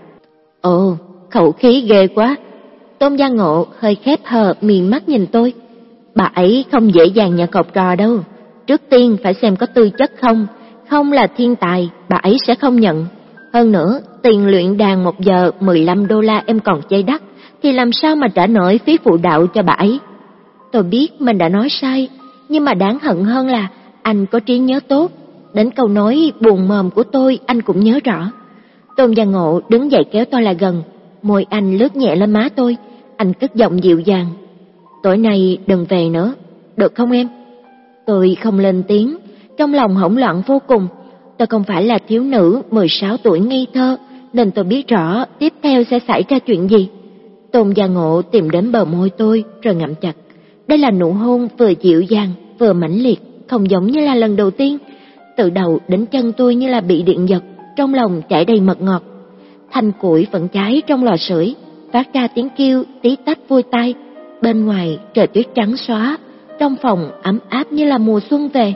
Speaker 1: Ồ, khẩu khí ghê quá. Tôn Gia Ngộ hơi khép hờ miền mắt nhìn tôi. Bà ấy không dễ dàng nhận cọc trò đâu. Trước tiên phải xem có tư chất không. Không là thiên tài, bà ấy sẽ không nhận. Hơn nữa, tiền luyện đàn một giờ 15 đô la em còn chay đắt, thì làm sao mà trả nổi phí phụ đạo cho bà ấy? Tôi biết mình đã nói sai, nhưng mà đáng hận hơn là anh có trí nhớ tốt. Đến câu nói buồn mồm của tôi anh cũng nhớ rõ. Tôn Gia Ngộ đứng dậy kéo tôi lại gần, môi anh lướt nhẹ lên má tôi, anh cất giọng dịu dàng. Tối nay đừng về nữa, được không em? Tôi không lên tiếng, trong lòng hỗn loạn vô cùng. Tôi không phải là thiếu nữ 16 tuổi ngây thơ, nên tôi biết rõ tiếp theo sẽ xảy ra chuyện gì. Tôn Gia Ngộ tìm đến bờ môi tôi rồi ngậm chặt. Đây là nụ hôn vừa dịu dàng, vừa mãnh liệt, không giống như là lần đầu tiên. Từ đầu đến chân tôi như là bị điện giật, trong lòng chảy đầy mật ngọt. Thanh củi vẫn cháy trong lò sưởi, phát ra tiếng kêu tí tách vui tai. Bên ngoài trời tuyết trắng xóa, trong phòng ấm áp như là mùa xuân về.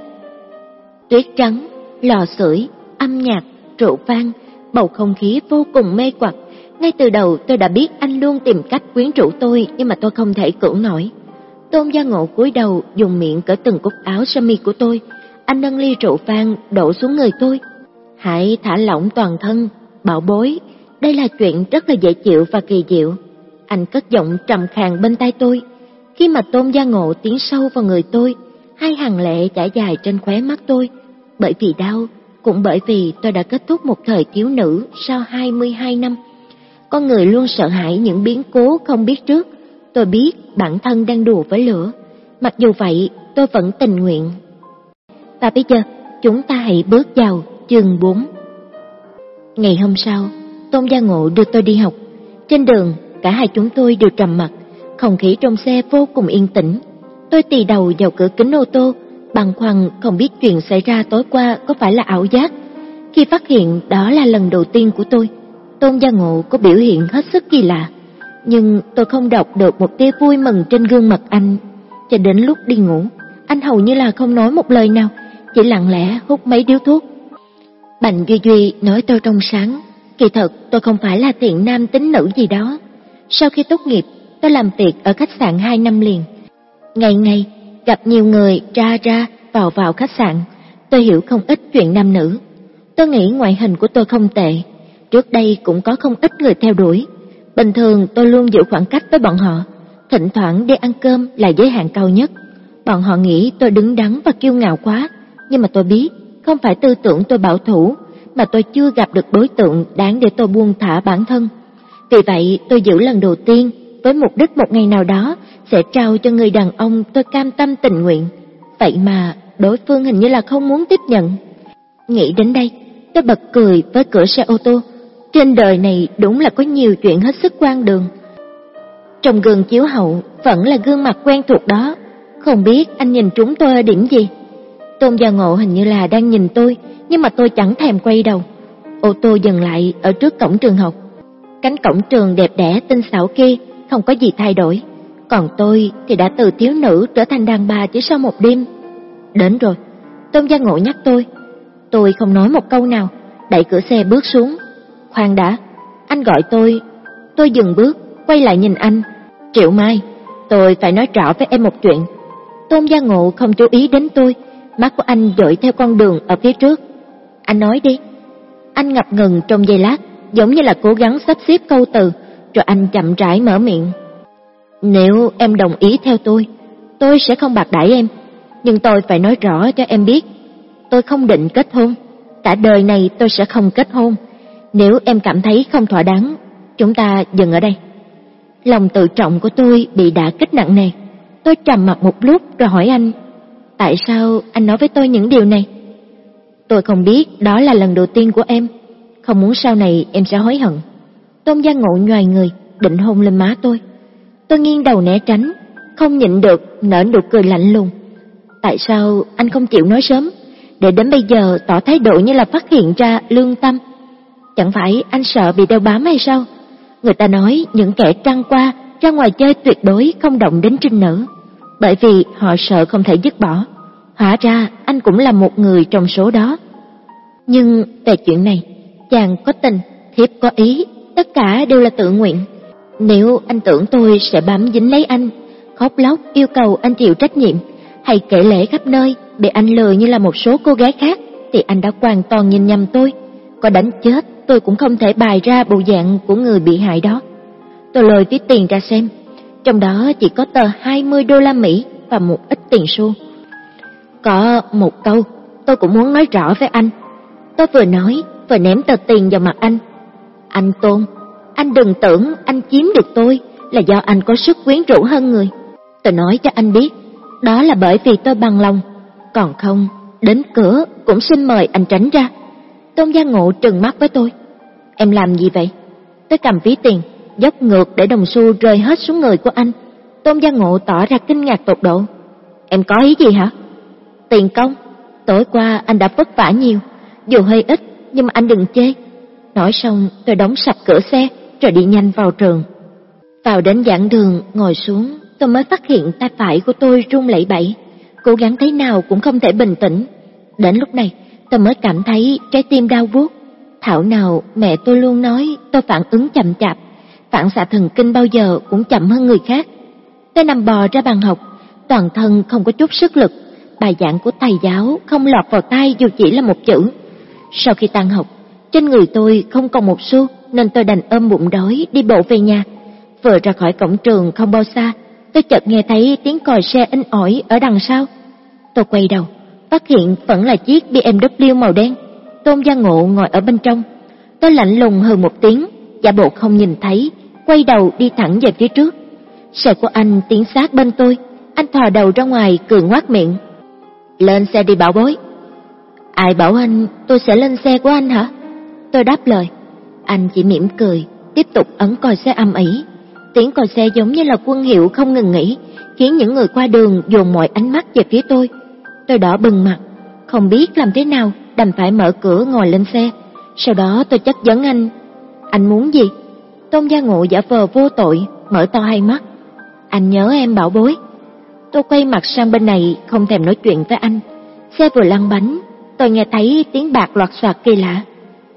Speaker 1: Tuyết trắng, lò sưởi, âm nhạc, rượu vang, bầu không khí vô cùng mê quặc. Ngay từ đầu tôi đã biết anh luôn tìm cách quyến rũ tôi nhưng mà tôi không thể cưỡng nổi. Tôn Gia Ngộ cúi đầu dùng miệng cởi từng cúc áo sơ mi của tôi. Anh nâng ly rượu vang đổ xuống người tôi. Hãy thả lỏng toàn thân, bảo bối. Đây là chuyện rất là dễ chịu và kỳ diệu. Anh cất giọng trầm khàn bên tai tôi. Khi mà Tôn Gia Ngộ tiến sâu vào người tôi, hai hàng lệ chảy dài trên khóe mắt tôi. Bởi vì đau, cũng bởi vì tôi đã kết thúc một thời thiếu nữ sau 22 năm. Con người luôn sợ hãi những biến cố không biết trước. Tôi biết bản thân đang đùa với lửa. Mặc dù vậy, tôi vẫn tình nguyện. Và bây giờ, chúng ta hãy bước vào chương 4. Ngày hôm sau, Tôn Gia Ngộ đưa tôi đi học. Trên đường, cả hai chúng tôi đều trầm mặc, không khí trong xe vô cùng yên tĩnh. Tôi tì đầu vào cửa kính ô tô, băn khoăn không biết chuyện xảy ra tối qua có phải là ảo giác. Khi phát hiện đó là lần đầu tiên của tôi, Tôn Gia Ngộ có biểu hiện hết sức kỳ lạ, nhưng tôi không đọc được một tia vui mừng trên gương mặt anh. Cho đến lúc đi ngủ, anh hầu như là không nói một lời nào, chỉ lặng lẽ hút mấy điếu thuốc. Bành Duy Duy nói tôi trong sáng, kỳ thật tôi không phải là thiện nam tính nữ gì đó. Sau khi tốt nghiệp, tôi làm việc ở khách sạn hai năm liền. Ngày ngày, gặp nhiều người ra ra vào vào khách sạn, tôi hiểu không ít chuyện nam nữ. Tôi nghĩ ngoại hình của tôi không tệ, trước đây cũng có không ít người theo đuổi. Bình thường tôi luôn giữ khoảng cách với bọn họ, thỉnh thoảng đi ăn cơm là giới hạn cao nhất. Bọn họ nghĩ tôi đứng đắn và kiêu ngạo quá, nhưng mà tôi biết không phải tư tưởng tôi bảo thủ, mà tôi chưa gặp được đối tượng đáng để tôi buông thả bản thân. Vì vậy, tôi giữ lần đầu tiên với mục đích một ngày nào đó sẽ trao cho người đàn ông tôi cam tâm tình nguyện. Vậy mà đối phương hình như là không muốn tiếp nhận. Nghĩ đến đây, tôi bật cười với cửa xe ô tô. Trên đời này đúng là có nhiều chuyện hết sức quan đường. Trong gương chiếu hậu vẫn là gương mặt quen thuộc đó. Không biết anh nhìn chúng tôi ở điểm gì? Tôn Gia Ngộ hình như là đang nhìn tôi, nhưng mà tôi chẳng thèm quay đầu. Ô tô dừng lại ở trước cổng trường học. Cánh cổng trường đẹp đẽ tinh xảo kia không có gì thay đổi. Còn tôi thì đã từ thiếu nữ trở thành đàn bà chỉ sau một đêm. Đến rồi, Tôn Gia Ngộ nhắc tôi. Tôi không nói một câu nào, đẩy cửa xe bước xuống. Khoan đã, anh gọi tôi. Tôi dừng bước, quay lại nhìn anh. Triệu Mai, tôi phải nói rõ với em một chuyện. Tôn Gia Ngộ không chú ý đến tôi, mắt của anh dõi theo con đường ở phía trước. Anh nói đi. Anh ngập ngừng trong giây lát, giống như là cố gắng sắp xếp câu từ, rồi anh chậm rãi mở miệng. Nếu em đồng ý theo tôi, tôi sẽ không bạc đãi em, nhưng tôi phải nói rõ cho em biết, tôi không định kết hôn, cả đời này tôi sẽ không kết hôn. Nếu em cảm thấy không thỏa đáng, chúng ta dừng ở đây. Lòng tự trọng của tôi bị đả kích nặng nề. Tôi trầm mặt một lúc rồi hỏi anh, tại sao anh nói với tôi những điều này? Tôi không biết đó là lần đầu tiên của em, không muốn sau này em sẽ hối hận. Tôn Gia Ngộ nhoài người, định hôn lên má tôi. Tôi nghiêng đầu né tránh, không nhịn được nở nụ cười lạnh lùng. Tại sao anh không chịu nói sớm, để đến bây giờ tỏ thái độ như là phát hiện ra lương tâm? Chẳng phải anh sợ bị đeo bám hay sao? Người ta nói những kẻ trăng qua ra ngoài chơi tuyệt đối không động đến trinh nữ, bởi vì họ sợ không thể dứt bỏ. Hóa ra anh cũng là một người trong số đó. Nhưng về chuyện này, chàng có tình, thiếp có ý, tất cả đều là tự nguyện. Nếu anh tưởng tôi sẽ bám dính lấy anh, khóc lóc yêu cầu anh chịu trách nhiệm, hay kể lễ khắp nơi để anh lừa như là một số cô gái khác, thì anh đã hoàn toàn nhìn nhầm tôi. Có đánh chết, tôi cũng không thể bài ra bộ dạng của người bị hại đó. Tôi lôi ví tiền ra xem, trong đó chỉ có tờ 20 đô la Mỹ và một ít tiền xu. Có một câu, tôi cũng muốn nói rõ với anh. Tôi vừa nói, vừa ném tờ tiền vào mặt anh. Anh Tôn, anh đừng tưởng anh chiếm được tôi là do anh có sức quyến rũ hơn người. Tôi nói cho anh biết, đó là bởi vì tôi bằng lòng, còn không, đến cửa cũng xin mời anh tránh ra. Tôn Gia Ngộ trừng mắt với tôi. Em làm gì vậy? Tôi cầm ví tiền, dốc ngược để đồng xu rơi hết xuống người của anh. Tôn Gia Ngộ tỏ ra kinh ngạc tột độ. Em có ý gì hả? Tiền công, tối qua anh đã vất vả nhiều, dù hơi ít nhưng mà anh đừng chê. Nói xong tôi đóng sập cửa xe rồi đi nhanh vào trường. Vào đến giảng đường ngồi xuống, tôi mới phát hiện tay phải của tôi run lẩy bẩy, cố gắng thế nào cũng không thể bình tĩnh. Đến lúc này, tôi mới cảm thấy trái tim đau buốt. Thảo nào mẹ tôi luôn nói tôi phản ứng chậm chạp, phản xạ thần kinh bao giờ cũng chậm hơn người khác. Tôi nằm bò ra bàn học, toàn thân không có chút sức lực, bài giảng của thầy giáo không lọt vào tai dù chỉ là một chữ. Sau khi tan học, trên người tôi không còn một xu nên tôi đành ôm bụng đói đi bộ về nhà. Vừa ra khỏi cổng trường không bao xa, tôi chợt nghe thấy tiếng còi xe in ỏi ở đằng sau. Tôi quay đầu, phát hiện vẫn là chiếc BMW màu đen. Tôn Gia Ngộ ngồi ở bên trong. Tôi lạnh lùng hừ một tiếng, giả bộ không nhìn thấy, quay đầu đi thẳng về phía trước. Xe của anh tiến sát bên tôi, anh thò đầu ra ngoài cười ngoác miệng. Lên xe đi bảo bối. Ai bảo anh tôi sẽ lên xe của anh hả? Tôi đáp lời. Anh chỉ mỉm cười, tiếp tục ấn còi xe âm ỉ. Tiếng còi xe giống như là quân hiệu không ngừng nghỉ, khiến những người qua đường dồn mọi ánh mắt về phía tôi. Tôi đỏ bừng mặt, không biết làm thế nào, đành phải mở cửa ngồi lên xe. Sau đó tôi chất vấn anh, anh muốn gì? Tôn Gia Ngộ giả vờ vô tội, mở to hai mắt. Anh nhớ em bảo bối. Tôi quay mặt sang bên này, không thèm nói chuyện với anh. Xe vừa lăn bánh, tôi nghe thấy tiếng bạc loạt soạt kỳ lạ.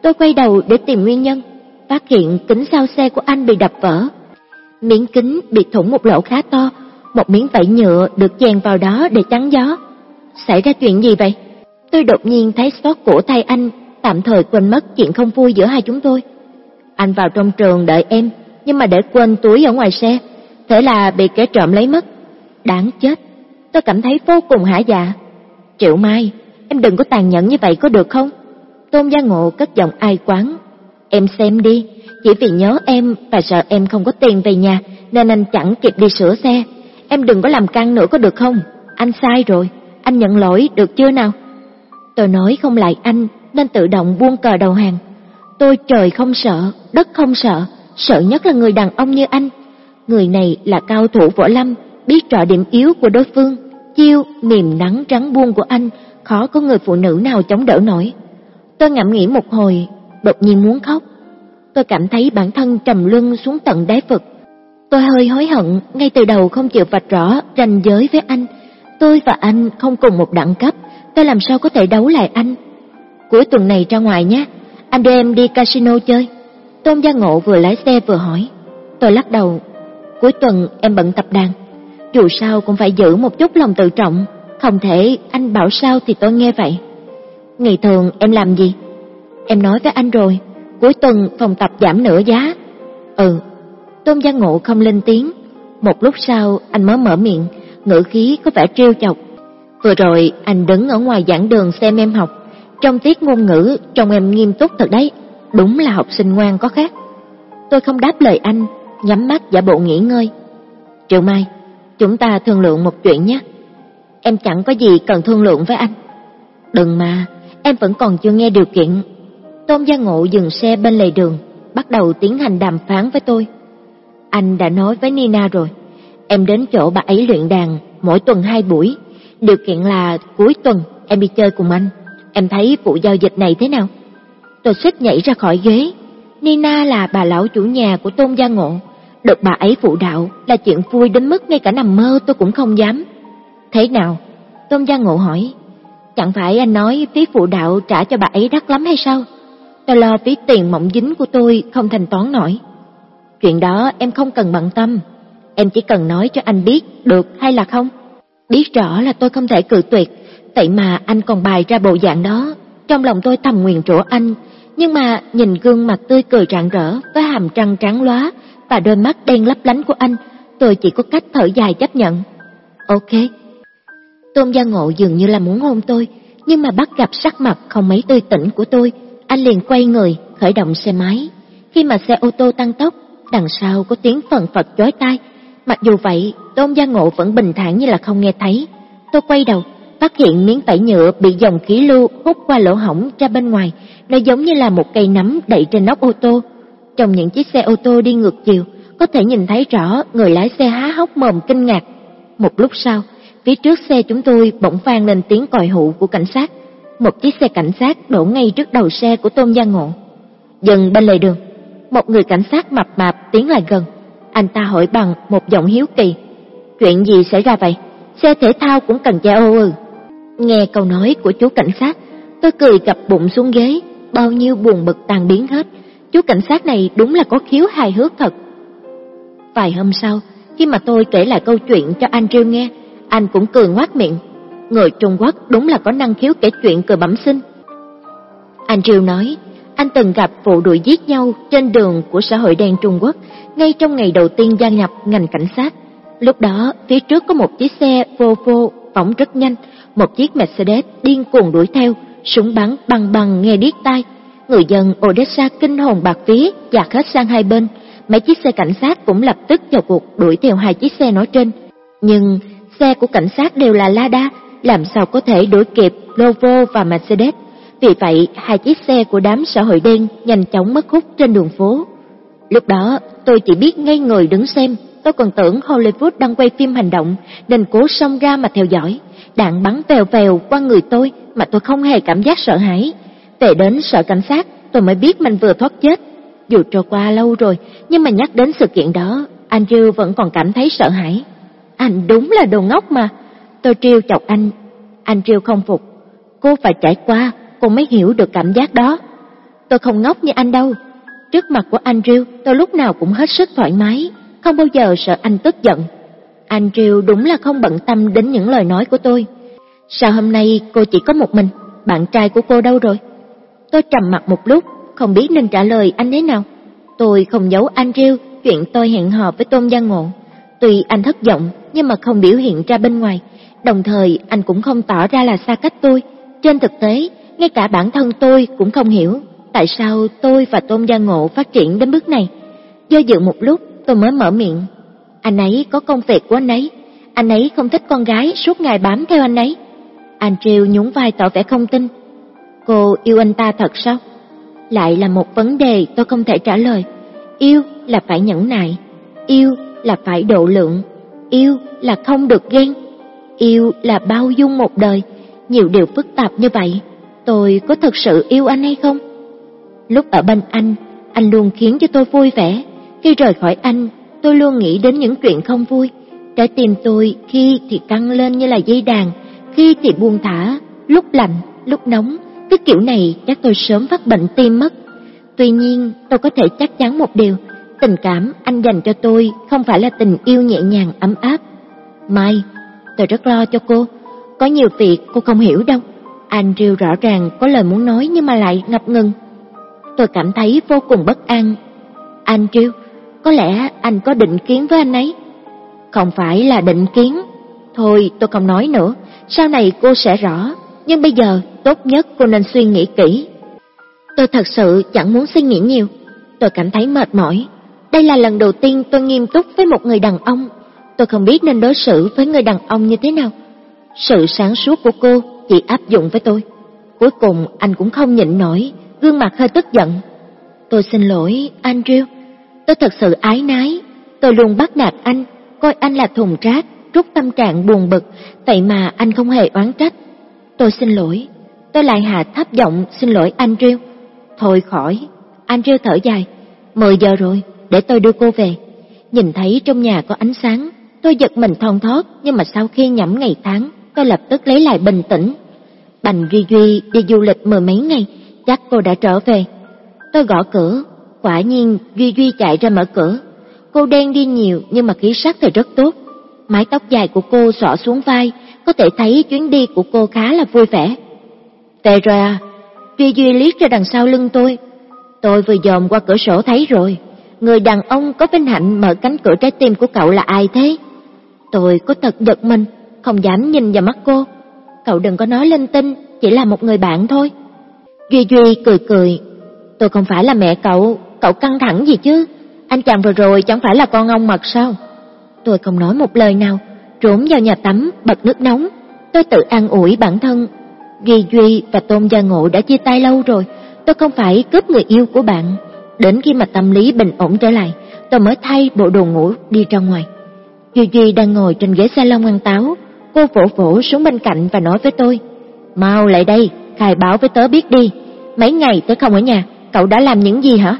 Speaker 1: Tôi quay đầu để tìm nguyên nhân, phát hiện kính sau xe của anh bị đập vỡ. Miếng kính bị thủng một lỗ khá to, một miếng vải nhựa được chèn vào đó để chắn gió. Xảy ra chuyện gì vậy? Tôi đột nhiên thấy sót cổ tay anh, tạm thời quên mất chuyện không vui giữa hai chúng tôi. Anh vào trong trường đợi em, nhưng mà để quên túi ở ngoài xe, thế là bị kẻ trộm lấy mất. Đáng chết, tôi cảm thấy vô cùng hả dạ. Triệu Mai, em đừng có tàn nhẫn như vậy có được không? Tôn Gia Ngộ cất giọng ai quán. Em xem đi, chỉ vì nhớ em và sợ em không có tiền về nhà nên anh chẳng kịp đi sửa xe. Em đừng có làm căng nữa có được không? Anh sai rồi, anh nhận lỗi được chưa nào? Tôi nói không lại anh nên tự động buông cờ đầu hàng. Tôi trời không sợ, đất không sợ, sợ nhất là người đàn ông như anh. Người này là cao thủ võ lâm, biết rõ điểm yếu của đối phương, chiêu mềm nắng trắng buông của anh, khó có người phụ nữ nào chống đỡ nổi. Tôi ngẫm nghĩ một hồi, đột nhiên muốn khóc. Tôi cảm thấy bản thân trầm luân xuống tận đáy vực. Tôi hơi hối hận ngay từ đầu không chịu vạch rõ ranh giới với anh. Tôi và anh không cùng một đẳng cấp, tôi làm sao có thể đấu lại anh? Cuối tuần này ra ngoài nhé, anh đưa em đi casino chơi. Tôn Gia Ngộ vừa lái xe vừa hỏi. Tôi lắc đầu, cuối tuần em bận tập đàn. Dù sao cũng phải giữ một chút lòng tự trọng, không thể anh bảo sao thì tôi nghe vậy. Ngày thường em làm gì? Em nói với anh rồi, cuối tuần phòng tập giảm nửa giá. Ừ, Tôn Gia Ngộ không lên tiếng. Một lúc sau anh mới mở miệng, ngữ khí có vẻ trêu chọc. Vừa rồi anh đứng ở ngoài giảng đường xem em học, trong tiết ngôn ngữ trông em nghiêm túc thật đấy, đúng là học sinh ngoan có khác. Tôi không đáp lời anh, nhắm mắt giả bộ nghỉ ngơi. Triệu Mai, chúng ta thương lượng một chuyện nhé. Em chẳng có gì cần thương lượng với anh. Đừng mà, em vẫn còn chưa nghe điều kiện. Tôn Gia Ngộ dừng xe bên lề đường, bắt đầu tiến hành đàm phán với tôi. Anh đã nói với Nina rồi, em đến chỗ bà ấy luyện đàn mỗi tuần hai buổi, điều kiện là cuối tuần em đi chơi cùng anh. Em thấy vụ giao dịch này thế nào? Tôi xích nhảy ra khỏi ghế. Nina là bà lão chủ nhà của Tôn Gia Ngộ, được bà ấy phụ đạo là chuyện vui đến mức ngay cả nằm mơ tôi cũng không dám. Thế nào? Tôn Gia Ngộ hỏi. Chẳng phải anh nói phí phụ đạo trả cho bà ấy đắt lắm hay sao? Tôi lo phí tiền mộng dính của tôi không thanh toán nổi. Chuyện đó em không cần bận tâm, em chỉ cần nói cho anh biết được hay là không. Biết rõ là tôi không thể cự tuyệt, vậy mà anh còn bày ra bộ dạng đó. Trong lòng tôi thầm nguyền rủa anh, nhưng mà nhìn gương mặt tươi cười rạng rỡ với hàm răng trắng lóa và đôi mắt đen lấp lánh của anh, tôi chỉ có cách thở dài chấp nhận. Ok. Tôn Gia Ngộ dường như là muốn hôn tôi, nhưng mà bắt gặp sắc mặt không mấy tươi tỉnh của tôi, anh liền quay người, khởi động xe máy. Khi mà xe ô tô tăng tốc, đằng sau có tiếng phần phật chói tai. Mặc dù vậy, Tôn Gia Ngộ vẫn bình thản như là không nghe thấy. Tôi quay đầu, phát hiện miếng vải nhựa bị dòng khí lưu hút qua lỗ hổng ra bên ngoài, nó giống như là một cây nắm đậy trên nóc ô tô. Trong những chiếc xe ô tô đi ngược chiều, có thể nhìn thấy rõ người lái xe há hốc mồm kinh ngạc. Một lúc sau, phía trước xe chúng tôi bỗng vang lên tiếng còi hụ của cảnh sát. Một chiếc xe cảnh sát đổ ngay trước đầu xe của Tôn Gia Ngộ. Dừng bên lề đường, một người cảnh sát mập mạp tiến lại gần. Anh ta hỏi bằng một giọng hiếu kỳ. Chuyện gì xảy ra vậy? Xe thể thao cũng cần che ô ư? Nghe câu nói của chú cảnh sát, tôi cười gập bụng xuống ghế, bao nhiêu buồn bực tan biến hết. Chú cảnh sát này đúng là có khiếu hài hước thật. Vài hôm sau, khi mà tôi kể lại câu chuyện cho anh Andrew nghe, anh cũng cười ngoác miệng. Người Trung Quốc đúng là có năng khiếu kể chuyện cười bẩm sinh. Anh Andrew nói, anh từng gặp vụ đuổi giết nhau trên đường của xã hội đen Trung Quốc ngay trong ngày đầu tiên gia nhập ngành cảnh sát. Lúc đó, phía trước có một chiếc xe Volvo phóng rất nhanh, một chiếc Mercedes điên cuồng đuổi theo, súng bắn bằng bằng nghe điếc tai. Người dân Odessa kinh hồn bạc vía dạt hết sang hai bên, mấy chiếc xe cảnh sát cũng lập tức vào cuộc đuổi theo hai chiếc xe nói trên. Nhưng xe của cảnh sát đều là Lada, làm sao có thể đuổi kịp Volvo và Mercedes. Vì vậy, hai chiếc xe của đám xã hội đen nhanh chóng mất hút trên đường phố. Lúc đó, tôi chỉ biết ngây người đứng xem, tôi còn tưởng Hollywood đang quay phim hành động, nên cố xông ra mà theo dõi. Đạn bắn vèo vèo qua người tôi mà tôi không hề cảm giác sợ hãi. Về đến sở cảnh sát, tôi mới biết mình vừa thoát chết. Dù trôi qua lâu rồi, nhưng mà nhắc đến sự kiện đó, Andrew vẫn còn cảm thấy sợ hãi. Anh đúng là đồ ngốc mà. Tôi trêu chọc anh. Andrew không phục. Cô phải trải qua, cô mới hiểu được cảm giác đó. Tôi không ngốc như anh đâu. Trước mặt của Andrew, tôi lúc nào cũng hết sức thoải mái, không bao giờ sợ anh tức giận. Andrew đúng là không bận tâm đến những lời nói của tôi. Sao hôm nay cô chỉ có một mình, bạn trai của cô đâu rồi? Tôi trầm mặt một lúc, không biết nên trả lời anh thế nào. Tôi không giấu Andrew chuyện tôi hẹn hò với Tôn Gia Ngộ. Tuy anh thất vọng nhưng mà không biểu hiện ra bên ngoài, đồng thời anh cũng không tỏ ra là xa cách tôi. Trên thực tế, ngay cả bản thân tôi cũng không hiểu tại sao tôi và Tôn Gia Ngộ phát triển đến bước này. Do dự một lúc, tôi mới mở miệng. Anh ấy có công việc của anh ấy, anh ấy không thích con gái suốt ngày bám theo anh ấy. Andrew nhún vai tỏ vẻ không tin. Cô yêu anh ta thật sao? Lại là một vấn đề tôi không thể trả lời. Yêu là phải nhẫn nại, yêu là phải độ lượng, yêu là không được ghen, yêu là bao dung một đời, nhiều điều phức tạp như vậy tôi có thật sự yêu anh hay không? Lúc ở bên anh, anh luôn khiến cho tôi vui vẻ. Khi rời khỏi anh, tôi luôn nghĩ đến những chuyện không vui. Trái tim tôi khi thì căng lên như là dây đàn, khi thì buông thả, lúc lạnh, lúc nóng. Cái kiểu này chắc tôi sớm phát bệnh tim mất. Tuy nhiên, tôi có thể chắc chắn một điều, tình cảm anh dành cho tôi không phải là tình yêu nhẹ nhàng ấm áp. Mai, tôi rất lo cho cô, có nhiều việc cô không hiểu đâu. Andrew rõ ràng có lời muốn nói nhưng mà lại ngập ngừng. Tôi cảm thấy vô cùng bất an. Andrew, có lẽ anh có định kiến với anh ấy. Không phải là định kiến. Thôi tôi không nói nữa, sau này cô sẽ rõ. Nhưng bây giờ tốt nhất cô nên suy nghĩ kỹ. Tôi thật sự chẳng muốn suy nghĩ nhiều. Tôi cảm thấy mệt mỏi. Đây là lần đầu tiên tôi nghiêm túc với một người đàn ông. Tôi không biết nên đối xử với người đàn ông như thế nào. Sự sáng suốt của cô chỉ áp dụng với tôi. Cuối cùng anh cũng không nhịn nổi, gương mặt hơi tức giận. Tôi xin lỗi, Andrew. Tôi thật sự ái nái. Tôi luôn bắt nạt anh, coi anh là thùng rác, rút tâm trạng buồn bực, vậy mà anh không hề oán trách. Tôi xin lỗi. Tôi lại hạ thấp giọng xin lỗi Andrew. Thôi khỏi. Andrew thở dài. Mười giờ rồi, để tôi đưa cô về. Nhìn thấy trong nhà có ánh sáng, tôi giật mình thon thót, nhưng mà sau khi nhẩm ngày tháng, tôi lập tức lấy lại bình tĩnh. Bành Duy Duy đi du lịch mười mấy ngày, chắc cô đã trở về. Tôi gõ cửa, quả nhiên Duy Duy chạy ra mở cửa. Cô đen đi nhiều nhưng mà khí sắc thì rất tốt. Mái tóc dài của cô xõa xuống vai, có thể thấy chuyến đi của cô khá là vui vẻ. Tê rồi à? Duy Duy liếc ra đằng sau lưng tôi. Tôi vừa dòm qua cửa sổ thấy rồi. Người đàn ông có vinh hạnh mở cánh cửa trái tim của cậu là ai thế? Tôi có thật giật mình, không dám nhìn vào mắt cô. Cậu đừng có nói linh tinh, chỉ là một người bạn thôi. Duy Duy cười cười. Tôi không phải là mẹ cậu, cậu căng thẳng gì chứ? Anh chàng vừa rồi chẳng phải là con ông mật sao? Tôi không nói một lời nào, trốn vào nhà tắm, bật nước nóng. Tôi tự an ủi bản thân. Duy Duy và Tôn Gia Ngộ đã chia tay lâu rồi, tôi không phải cướp người yêu của bạn. Đến khi mà tâm lý bình ổn trở lại, tôi mới thay bộ đồ ngủ đi ra ngoài. Duy Duy đang ngồi trên ghế salon ăn táo, cô vỗ vỗ xuống bên cạnh và nói với tôi, mau lại đây, khai báo với tớ biết đi, mấy ngày tớ không ở nhà, cậu đã làm những gì hả?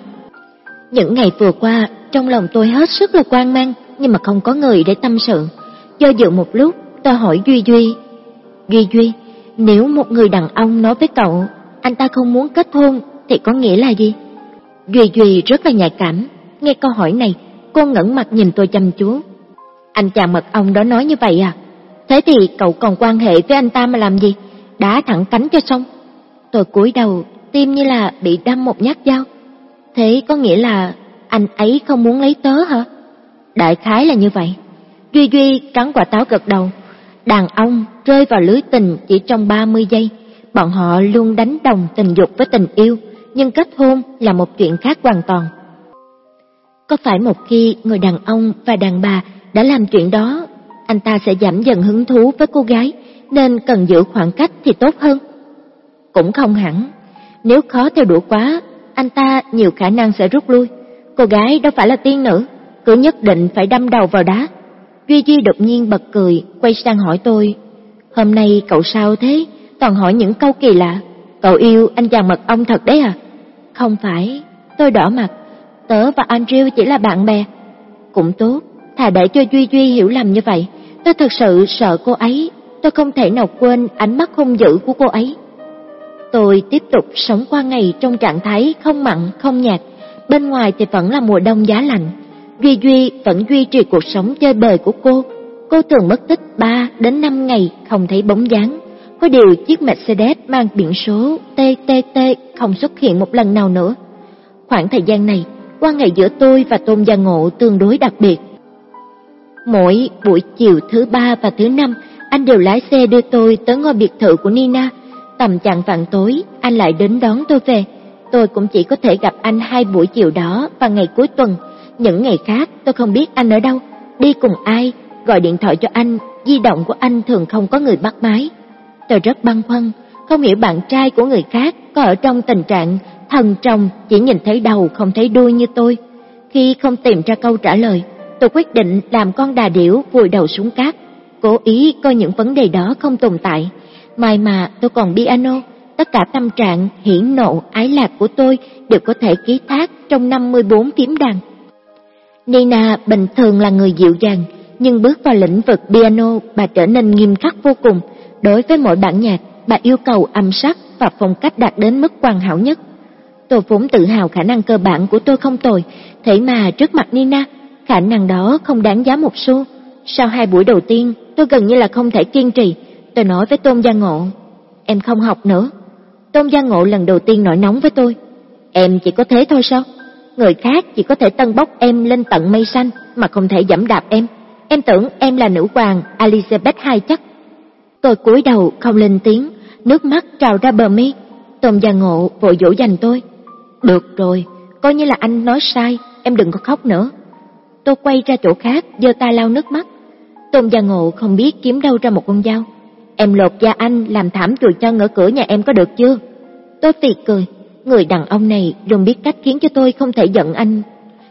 Speaker 1: Những ngày vừa qua, trong lòng tôi hết sức là quan mang, nhưng mà không có người để tâm sự. Do dự một lúc, tôi hỏi Duy Duy, Duy Duy, nếu một người đàn ông nói với cậu, anh ta không muốn kết hôn, thì có nghĩa là gì? Duy Duy rất là nhạy cảm, nghe câu hỏi này, cô ngẩng mặt nhìn tôi chăm chú. Anh chàng mật ong đó nói như vậy à? Thế thì cậu còn quan hệ với anh ta mà làm gì? Đá thẳng cánh cho xong. Tôi cúi đầu, tim như là bị đâm một nhát dao. Thế có nghĩa là anh ấy không muốn lấy tớ hả? Đại khái là như vậy. Duy Duy cắn quả táo gật đầu. Đàn ông rơi vào lưới tình chỉ trong 30 giây. Bọn họ luôn đánh đồng tình dục với tình yêu, nhưng kết hôn là một chuyện khác hoàn toàn. Có phải một khi người đàn ông và đàn bà đã làm chuyện đó, anh ta sẽ giảm dần hứng thú với cô gái, nên cần giữ khoảng cách thì tốt hơn? Cũng không hẳn. Nếu khó theo đuổi quá, anh ta nhiều khả năng sẽ rút lui. Cô gái đâu phải là tiên nữ, cứ nhất định phải đâm đầu vào đá. Duy Duy đột nhiên bật cười, quay sang hỏi tôi, hôm nay cậu sao thế? Toàn hỏi những câu kỳ lạ. Cậu yêu anh chàng mật ong thật đấy à? Không phải, tôi đỏ mặt, tớ và Andrew chỉ là bạn bè. Cũng tốt, thà để cho Duy Duy hiểu lầm như vậy. Tôi thật sự sợ cô ấy, tôi không thể nào quên ánh mắt hung dữ của cô ấy. Tôi tiếp tục sống qua ngày trong trạng thái không mặn, không nhạt. Bên ngoài thì vẫn là mùa đông giá lạnh. Duy Duy vẫn duy trì cuộc sống chơi bời của cô. Cô thường mất tích 3 đến 5 ngày không thấy bóng dáng. Có điều chiếc Mercedes mang biển số TTT không xuất hiện một lần nào nữa. Khoảng thời gian này, qua ngày giữa tôi và Tôn Gia Ngộ tương đối đặc biệt. Mỗi buổi chiều thứ ba và thứ năm, anh đều lái xe đưa tôi tới ngôi biệt thự của Nina. Tầm chạng vạn tối, anh lại đến đón tôi về. Tôi cũng chỉ có thể gặp anh hai buổi chiều đó và ngày cuối tuần. Những ngày khác tôi không biết anh ở đâu, đi cùng ai, gọi điện thoại cho anh, di động của anh thường không có người bắt máy. Tôi rất băn khoăn, không hiểu bạn trai của người khác có ở trong tình trạng thần trồng chỉ nhìn thấy đầu không thấy đuôi như tôi. Khi không tìm ra câu trả lời, tôi quyết định làm con đà điểu vùi đầu xuống cát, cố ý coi những vấn đề đó không tồn tại. May mà tôi còn piano, tất cả tâm trạng hiển nộ ái lạc của tôi đều có thể ký thác trong 54 kiếm đàn. Nina bình thường là người dịu dàng, nhưng bước vào lĩnh vực piano, bà trở nên nghiêm khắc vô cùng. Đối với mỗi bản nhạc, bà yêu cầu âm sắc và phong cách đạt đến mức hoàn hảo nhất. Tôi vốn tự hào khả năng cơ bản của tôi không tồi, thế mà trước mặt Nina, khả năng đó không đáng giá một xu. Sau hai buổi đầu tiên, tôi gần như là không thể kiên trì. Tôi nói với Tôn Gia Ngộ, em không học nữa. Tôn Gia Ngộ lần đầu tiên nổi nóng với tôi. Em chỉ có thế thôi sao? Người khác chỉ có thể tân bốc em lên tận mây xanh mà không thể dẫm đạp em. Em tưởng em là nữ hoàng Elizabeth II chắc. Tôi cúi đầu không lên tiếng, nước mắt trào ra bờ mi. Tôn Gia Ngộ vội dỗ dành tôi. Được rồi, coi như là anh nói sai, em đừng có khóc nữa. Tôi quay ra chỗ khác, giơ tay lau nước mắt. Tôn Gia Ngộ không biết kiếm đâu ra một con dao. Em lột da anh làm thảm chùi chân ở cửa nhà em có được chưa? Tôi phì cười, người đàn ông này luôn biết cách khiến cho tôi không thể giận anh.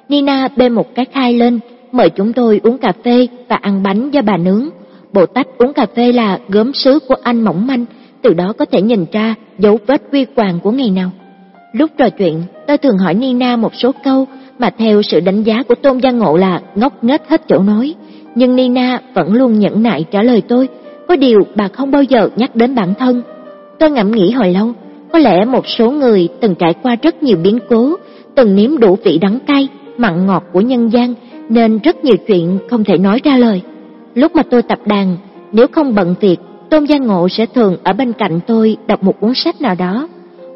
Speaker 1: Nina bê một cái khai lên, mời chúng tôi uống cà phê và ăn bánh do bà nướng. Bộ tách uống cà phê là gốm sứ của anh mỏng manh, từ đó có thể nhìn ra dấu vết quy hoàng của ngày nào. Lúc trò chuyện, tôi thường hỏi Nina một số câu mà theo sự đánh giá của Tôn Gia Ngộ là ngốc nghếch hết chỗ nói, nhưng Nina vẫn luôn nhẫn nại trả lời tôi, có điều bà không bao giờ nhắc đến bản thân. Tôi ngẫm nghĩ hồi lâu, có lẽ một số người từng trải qua rất nhiều biến cố, từng nếm đủ vị đắng cay, mặn ngọt của nhân gian, nên rất nhiều chuyện không thể nói ra lời. Lúc mà tôi tập đàn, nếu không bận việc, Tôn Gia Ngộ sẽ thường ở bên cạnh tôi đọc một cuốn sách nào đó.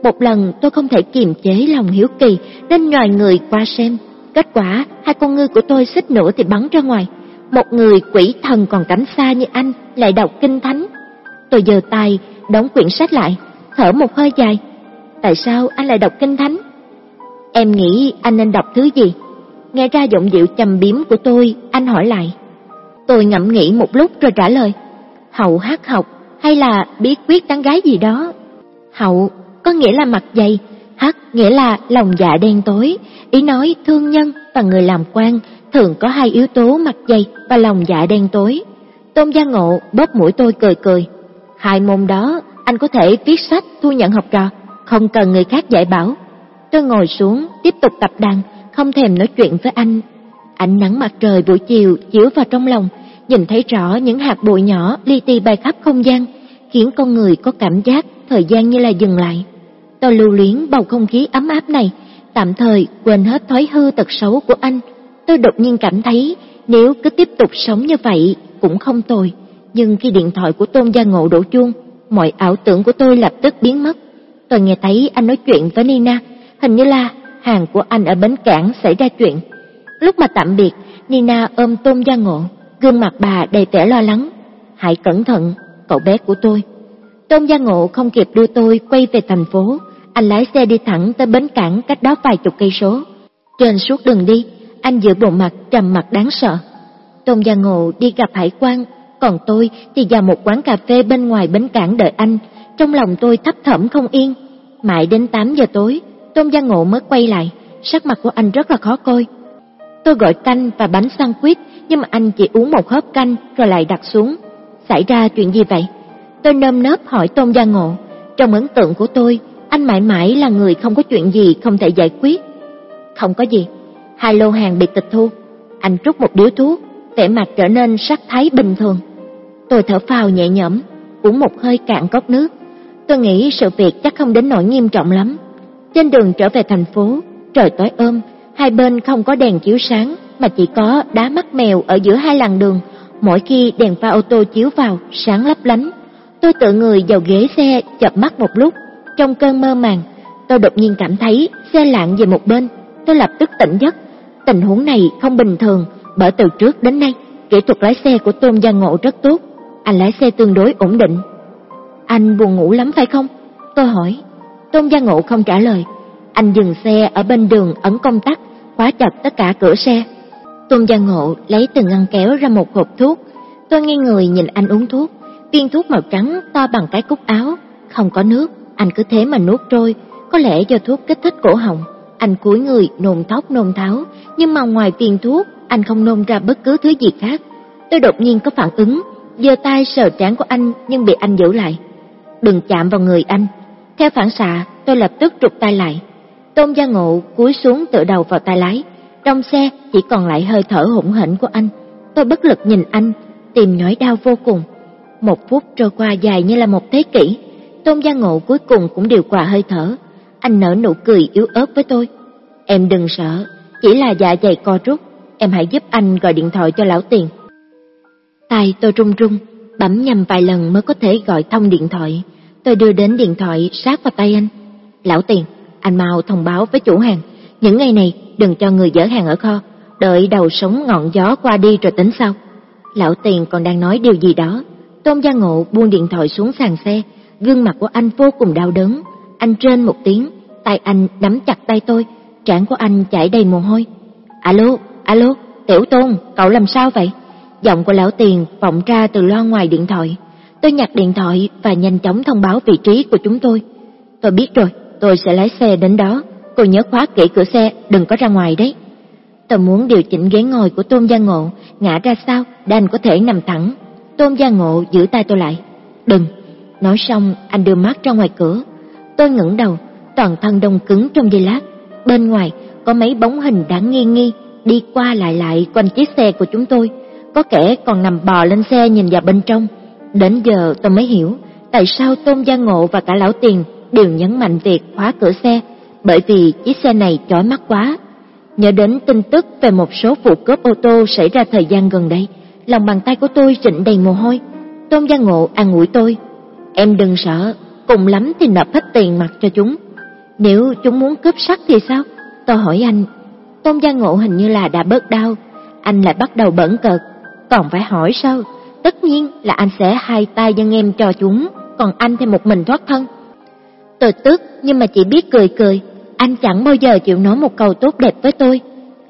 Speaker 1: Một lần tôi không thể kiềm chế lòng hiếu kỳ nên nhòi người qua xem. Kết quả, hai con ngư của tôi xích nữa thì bắn ra ngoài. Một người quỷ thần còn cảnh xa như anh lại đọc kinh thánh. Tôi giơ tay, đóng quyển sách lại, thở một hơi dài. Tại sao anh lại đọc kinh thánh? Em nghĩ anh nên đọc thứ gì? Nghe ra giọng điệu trầm biếm của tôi, anh hỏi lại. Tôi ngẫm nghĩ một lúc rồi trả lời. Hậu hát học hay là bí quyết tán gái gì đó? Hậu có nghĩa là mặt dày, hắc nghĩa là lòng dạ đen tối, ý nói thương nhân và người làm quan thường có hai yếu tố mặt dày và lòng dạ đen tối. Tôn Gia Ngộ bóp mũi tôi cười cười. Hai môn đó anh có thể viết sách thu nhận học trò, không cần người khác dạy bảo. Tôi ngồi xuống tiếp tục tập đàn, không thèm nói chuyện với anh. Ánh nắng mặt trời buổi chiều chiếu vào trong lòng, nhìn thấy rõ những hạt bụi nhỏ li ti bay khắp không gian, khiến con người có cảm giác thời gian như là dừng lại. Tôi lưu luyến bầu không khí ấm áp này, tạm thời quên hết thói hư tật xấu của anh. Tôi đột nhiên cảm thấy nếu cứ tiếp tục sống như vậy cũng không tồi, nhưng khi điện thoại của Tôn Gia Ngộ đổ chuông, mọi ảo tưởng của tôi lập tức biến mất. Tôi nghe thấy anh nói chuyện với Nina, hình như là hàng của anh ở bến cảng xảy ra chuyện. Lúc mà tạm biệt, Nina ôm Tôn Gia Ngộ, gương mặt bà đầy vẻ lo lắng. Hãy cẩn thận, cậu bé của tôi. Tôn Gia Ngộ không kịp đưa tôi quay về thành phố, anh lái xe đi thẳng tới bến cảng cách đó vài chục cây số. Trên suốt đường đi, anh giữ bộ mặt trầm mặc đáng sợ. Tôn Gia Ngộ đi gặp hải quan, còn tôi thì vào một quán cà phê bên ngoài bến cảng đợi anh. Trong lòng tôi thấp thỏm không yên. Mãi đến 8 giờ tối, Tôn Gia Ngộ mới quay lại, sắc mặt của anh rất là khó coi. Tôi gọi canh và bánh sandwich, nhưng mà anh chỉ uống một hớp canh rồi lại đặt xuống. Xảy ra chuyện gì vậy? Tôi nơm nớp hỏi Tôn Gia Ngộ. Trong ấn tượng của tôi, anh mãi mãi là người không có chuyện gì không thể giải quyết. Không có gì, hai lô hàng bị tịch thu. Anh rút một điếu thuốc, vẻ mặt trở nên sắc thái bình thường. Tôi thở phào nhẹ nhõm, uống một hơi cạn cốc nước. Tôi nghĩ sự việc chắc không đến nỗi nghiêm trọng lắm. Trên đường trở về thành phố, trời tối ôm, hai bên không có đèn chiếu sáng mà chỉ có đá mắt mèo ở giữa hai làn đường. Mỗi khi đèn pha ô tô chiếu vào, sáng lấp lánh. Tôi tự người vào ghế xe, chập mắt một lúc. Trong cơn mơ màng, tôi đột nhiên cảm thấy xe lạng về một bên. Tôi lập tức tỉnh giấc. Tình huống này không bình thường, bởi từ trước đến nay, kỹ thuật lái xe của Tôn Gia Ngộ rất tốt. Anh lái xe tương đối ổn định. Anh buồn ngủ lắm phải không? Tôi hỏi. Tôn Gia Ngộ không trả lời. Anh dừng xe ở bên đường ấn công tắc, khóa chặt tất cả cửa xe. Tôn Gia Ngộ lấy từng ngăn kéo ra một hộp thuốc. Tôi nghe người nhìn anh uống thuốc. Viên thuốc màu trắng to bằng cái cúc áo, không có nước, anh cứ thế mà nuốt trôi. Có lẽ do thuốc kích thích cổ họng, anh cúi người nôn thóc nôn tháo, nhưng mà ngoài viên thuốc, anh không nôn ra bất cứ thứ gì khác. Tôi đột nhiên có phản ứng, giơ tay sờ trán của anh nhưng bị anh giữ lại. Đừng chạm vào người anh. Theo phản xạ, tôi lập tức rụt tay lại. Tôn Gia Ngộ cúi xuống tựa đầu vào tay lái. Trong xe chỉ còn lại hơi thở hỗn hển của anh. Tôi bất lực nhìn anh, tìm nỗi đau vô cùng. Một phút trôi qua dài như là một thế kỷ. Tôn Gia Ngộ cuối cùng cũng điều hòa hơi thở. Anh nở nụ cười yếu ớt với tôi. Em đừng sợ, chỉ là dạ dày co rút. Em hãy giúp anh gọi điện thoại cho lão tiền. Tay tôi run run, bấm nhầm vài lần mới có thể gọi thông điện thoại. Tôi đưa đến điện thoại sát vào tay anh. Lão tiền, anh mau thông báo với chủ hàng. Những ngày này đừng cho người dỡ hàng ở kho. Đợi đầu sống ngọn gió qua đi rồi tính sau. Lão tiền còn đang nói điều gì đó. Tôn Gia Ngộ buông điện thoại xuống sàn xe, gương mặt của anh vô cùng đau đớn. Anh trên một tiếng, tay anh nắm chặt tay tôi, trán của anh chảy đầy mồ hôi. Alo, alo, Tiểu Tôn, cậu làm sao vậy? Giọng của lão tiền vọng ra từ loa ngoài điện thoại. Tôi nhặt điện thoại và nhanh chóng thông báo vị trí của chúng tôi. Tôi biết rồi, tôi sẽ lái xe đến đó. Cô nhớ khóa kỹ cửa xe, đừng có ra ngoài đấy. Tôi muốn điều chỉnh ghế ngồi của Tôn Gia Ngộ, ngã ra sao, đành có thể nằm thẳng. Tôn Gia Ngộ giữ tay tôi lại. Đừng. Nói xong, anh đưa mắt ra ngoài cửa. Tôi ngẩng đầu, toàn thân đông cứng trong giây lát. Bên ngoài có mấy bóng hình đáng nghi nghi đi qua lại lại quanh chiếc xe của chúng tôi. Có kẻ còn nằm bò lên xe nhìn vào bên trong. Đến giờ tôi mới hiểu tại sao Tôn Gia Ngộ và cả lão tiền đều nhấn mạnh việc khóa cửa xe, bởi vì chiếc xe này chói mắt quá. Nhớ đến tin tức về một số vụ cướp ô tô xảy ra thời gian gần đây, lòng bàn tay của tôi rịn đầy mồ hôi. Tôn Gia Ngộ an ủi tôi, em đừng sợ, cùng lắm thì nộp hết tiền mặt cho chúng. Nếu chúng muốn cướp sắt thì sao? Tôi hỏi anh. Tôn Gia Ngộ hình như là đã bớt đau, anh lại bắt đầu bẩn cợt, còn phải hỏi sao? Tất nhiên là anh sẽ hai tay dân em cho chúng, còn anh thì một mình thoát thân. Tôi tức nhưng mà chỉ biết cười cười, anh chẳng bao giờ chịu nói một câu tốt đẹp với tôi.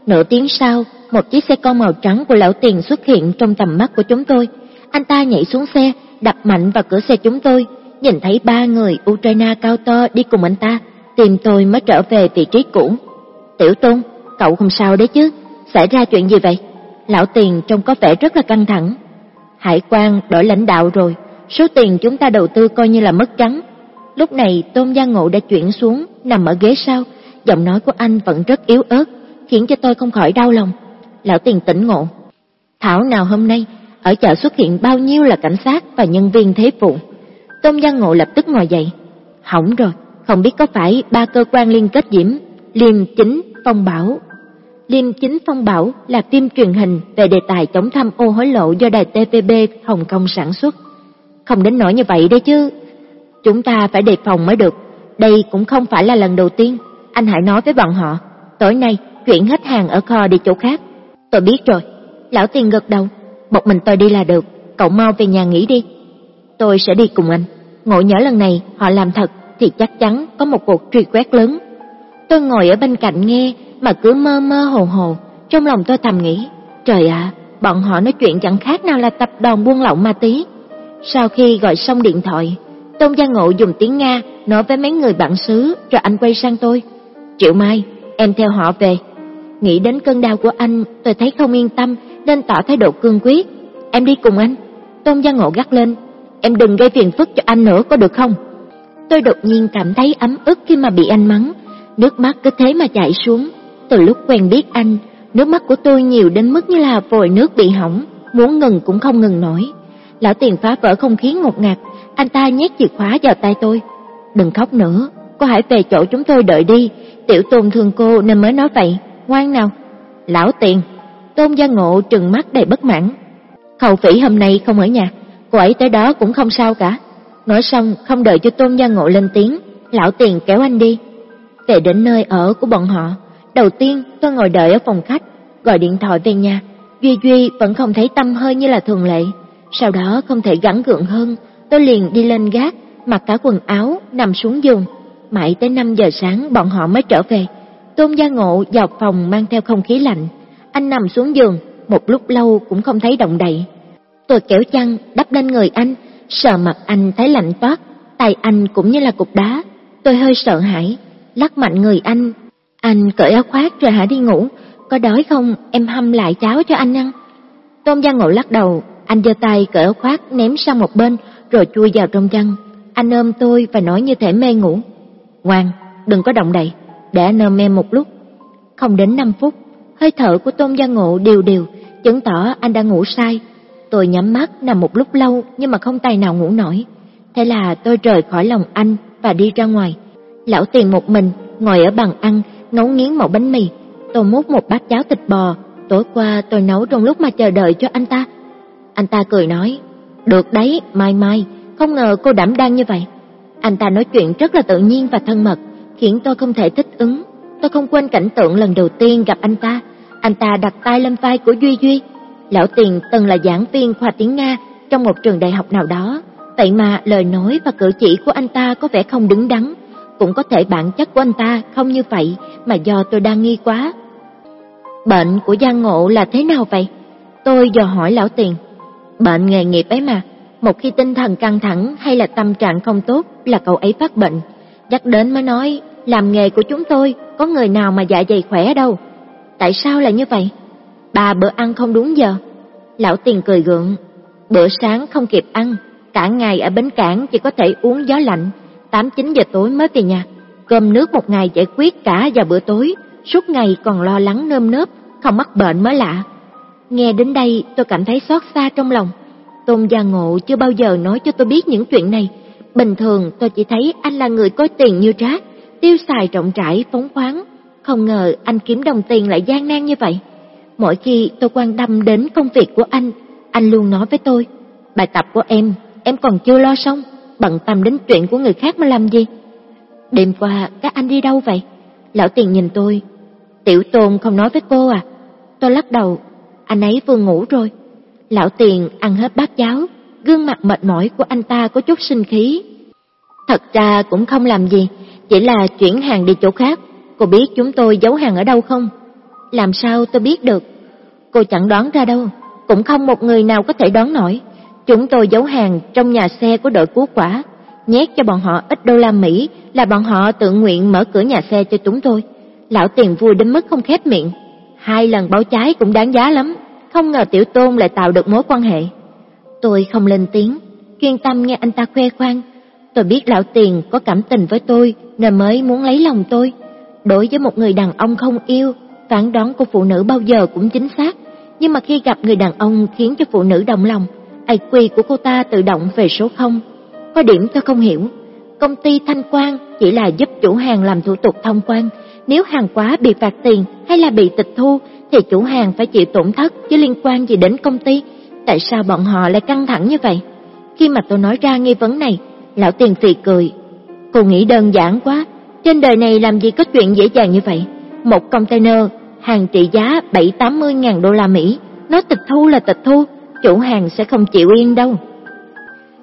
Speaker 1: Nửa tiếng sau, một chiếc xe con màu trắng của lão tiền xuất hiện trong tầm mắt của chúng tôi. Anh ta nhảy xuống xe, đập mạnh vào cửa xe chúng tôi, nhìn thấy ba người Ukraine cao to đi cùng anh ta, tìm tôi mới trở về vị trí cũ. Tiểu Tôn, cậu không sao đấy chứ? Xảy ra chuyện gì vậy? Lão tiền trông có vẻ rất là căng thẳng. Hải quan đổi lãnh đạo rồi, số tiền chúng ta đầu tư coi như là mất trắng. Lúc này Tôn Gia Ngộ đã chuyển xuống, nằm ở ghế sau, giọng nói của anh vẫn rất yếu ớt, khiến cho tôi không khỏi đau lòng. Lão tiền tỉnh ngộ. Thảo nào hôm nay, ở chợ xuất hiện bao nhiêu là cảnh sát và nhân viên thế vụ. Tôn Giang Ngộ lập tức ngồi dậy. Hỏng rồi, không biết có phải ba cơ quan liên kết diễm, liêm chính, phong bảo. Liêm chính phong bảo là phim truyền hình về đề tài chống tham ô hối lộ do đài TVB Hồng Kông sản xuất. Không đến nỗi như vậy đấy chứ. Chúng ta phải đề phòng mới được. Đây cũng không phải là lần đầu tiên. Anh hãy nói với bọn họ. Tối nay, chuyển hết hàng ở kho đi chỗ khác. Tôi biết rồi. Lão tiền gật đầu. Một mình tôi đi là được. Cậu mau về nhà nghỉ đi. Tôi sẽ đi cùng anh. Ngộ nhớ lần này họ làm thật thì chắc chắn có một cuộc truy quét lớn. Tôi ngồi ở bên cạnh nghe mà cứ mơ mơ hồ hồ, trong lòng tôi thầm nghĩ, trời ạ, bọn họ nói chuyện chẳng khác nào là tập đoàn buôn lậu ma túy. Sau khi gọi xong điện thoại, Tôn Gia Ngộ dùng tiếng Nga nói với mấy người bạn xứ rồi anh quay sang tôi. Triệu Mai, em theo họ về. Nghĩ đến cơn đau của anh, tôi thấy không yên tâm nên tỏ thái độ cương quyết. Em đi cùng anh. Tôn Gia Ngộ gắt lên, em đừng gây phiền phức cho anh nữa có được không? Tôi đột nhiên cảm thấy ấm ức khi mà bị anh mắng, nước mắt cứ thế mà chảy xuống. Từ lúc quen biết anh, nước mắt của tôi nhiều đến mức như là vòi nước bị hỏng, muốn ngừng cũng không ngừng nổi. Lão tiền phá vỡ không khí ngột ngạt, anh ta nhét chìa khóa vào tay tôi. Đừng khóc nữa, cô hãy về chỗ chúng tôi đợi đi, tiểu tôn thương cô nên mới nói vậy, ngoan nào. Lão tiền, tôn gia ngộ trừng mắt đầy bất mãn. Khẩu phỉ hôm nay không ở nhà, cô ấy tới đó cũng không sao cả. Nói xong không đợi cho tôn gia ngộ lên tiếng, lão tiền kéo anh đi. Về đến nơi ở của bọn họ, đầu tiên tôi ngồi đợi ở phòng khách, gọi điện thoại về nhà. Duy Duy vẫn không thấy tâm hơi như là thường lệ. Sau đó không thể gắn gượng hơn, tôi liền đi lên gác, mặc cả quần áo, nằm xuống giường. Mãi tới 5 giờ sáng bọn họ mới trở về. Tôn Gia Ngộ vào phòng mang theo không khí lạnh. Anh nằm xuống giường, một lúc lâu cũng không thấy động đậy. Tôi kéo chăn đắp lên người anh, sờ mặt anh thấy lạnh toát, tay anh cũng như là cục đá. Tôi hơi sợ hãi, lắc mạnh người anh. Anh cởi áo khoác rồi hả đi ngủ, có đói không em hâm lại cháo cho anh ăn. Tôn Gia Ngộ lắc đầu, anh giơ tay cởi áo khoác ném sang một bên rồi chui vào trong chăn. Anh ôm tôi và nói như thể mê ngủ. Ngoan, đừng có động đậy, để anh ôm em một lúc. Không đến 5 phút, hơi thở của Tôn Gia Ngộ đều đều, chứng tỏ anh đã ngủ sai. Tôi nhắm mắt nằm một lúc lâu nhưng mà không tài nào ngủ nổi. Thế là tôi rời khỏi lòng anh và đi ra ngoài. Lão tiền một mình, ngồi ở bàn ăn, nấu nghiến một bánh mì. Tôi múc một bát cháo thịt bò, tối qua tôi nấu trong lúc mà chờ đợi cho anh ta. Anh ta cười nói, được đấy, mai mai, không ngờ cô đảm đang như vậy. Anh ta nói chuyện rất là tự nhiên và thân mật, khiến tôi không thể thích ứng. Tôi không quên cảnh tượng lần đầu tiên gặp anh ta. Anh ta đặt tay lên vai của Duy Duy. Lão Tiền từng là giảng viên khoa tiếng Nga trong một trường đại học nào đó, Vậy mà lời nói và cử chỉ của anh ta có vẻ không đứng đắn, cũng có thể bản chất của anh ta không như vậy mà do tôi đang nghi quá. Bệnh của Giang Ngộ là thế nào vậy? Tôi dò hỏi lão tiền. Bệnh nghề nghiệp ấy mà, một khi tinh thần căng thẳng hay là tâm trạng không tốt là cậu ấy phát bệnh. Nhắc đến mới nói, làm nghề của chúng tôi có người nào mà dạ dày khỏe đâu. Tại sao là như vậy? Bà bữa ăn không đúng giờ. Lão tiền cười gượng, bữa sáng không kịp ăn, cả ngày ở bến cảng chỉ có thể uống gió lạnh, 8-9 giờ tối mới về nhà. Cơm nước một ngày giải quyết cả vào bữa tối, suốt ngày còn lo lắng nơm nớp, không mắc bệnh mới lạ. Nghe đến đây tôi cảm thấy xót xa trong lòng. Tôn Gia Ngộ chưa bao giờ nói cho tôi biết những chuyện này. Bình thường tôi chỉ thấy anh là người có tiền như rác, tiêu xài rộng rãi, phóng khoáng. Không ngờ anh kiếm đồng tiền lại gian nan như vậy. Mỗi khi tôi quan tâm đến công việc của anh, anh luôn nói với tôi, bài tập của em, em còn chưa lo xong, bận tâm đến chuyện của người khác mà làm gì? Đêm qua các anh đi đâu vậy? Lão tiền nhìn tôi, tiểu tôn không nói với cô à? Tôi lắc đầu, anh ấy vừa ngủ rồi. Lão tiền ăn hết bát cháo, gương mặt mệt mỏi của anh ta có chút sinh khí. Thật ra cũng không làm gì, chỉ là chuyển hàng đi chỗ khác. Cô biết chúng tôi giấu hàng ở đâu không? Làm sao tôi biết được? Cô chẳng đoán ra đâu, cũng không một người nào có thể đoán nổi. Chúng tôi giấu hàng trong nhà xe của đội cứu quả, nhét cho bọn họ ít đô la Mỹ là bọn họ tự nguyện mở cửa nhà xe cho chúng tôi. Lão tiền vui đến mức không khép miệng. Hai lần báo cháy cũng đáng giá lắm, không ngờ tiểu tôn lại tạo được mối quan hệ. Tôi không lên tiếng, chuyên tâm nghe anh ta khoe khoang. Tôi biết lão tiền có cảm tình với tôi nên mới muốn lấy lòng tôi. Đối với một người đàn ông không yêu, phán đoán của phụ nữ bao giờ cũng chính xác. Nhưng mà khi gặp người đàn ông khiến cho phụ nữ động lòng, IQ của cô ta tự động về số 0. Có điểm tôi không hiểu. Công ty Thanh quan chỉ là giúp chủ hàng làm thủ tục thông quan. Nếu hàng quá bị phạt tiền hay là bị tịch thu thì chủ hàng phải chịu tổn thất chứ liên quan gì đến công ty. Tại sao bọn họ lại căng thẳng như vậy? Khi mà tôi nói ra nghi vấn này, lão tiền phì cười. Cô nghĩ đơn giản quá, trên đời này làm gì có chuyện dễ dàng như vậy. Một container, hàng trị giá 7-80 ngàn đô la Mỹ, nó tịch thu là tịch thu, chủ hàng sẽ không chịu yên đâu.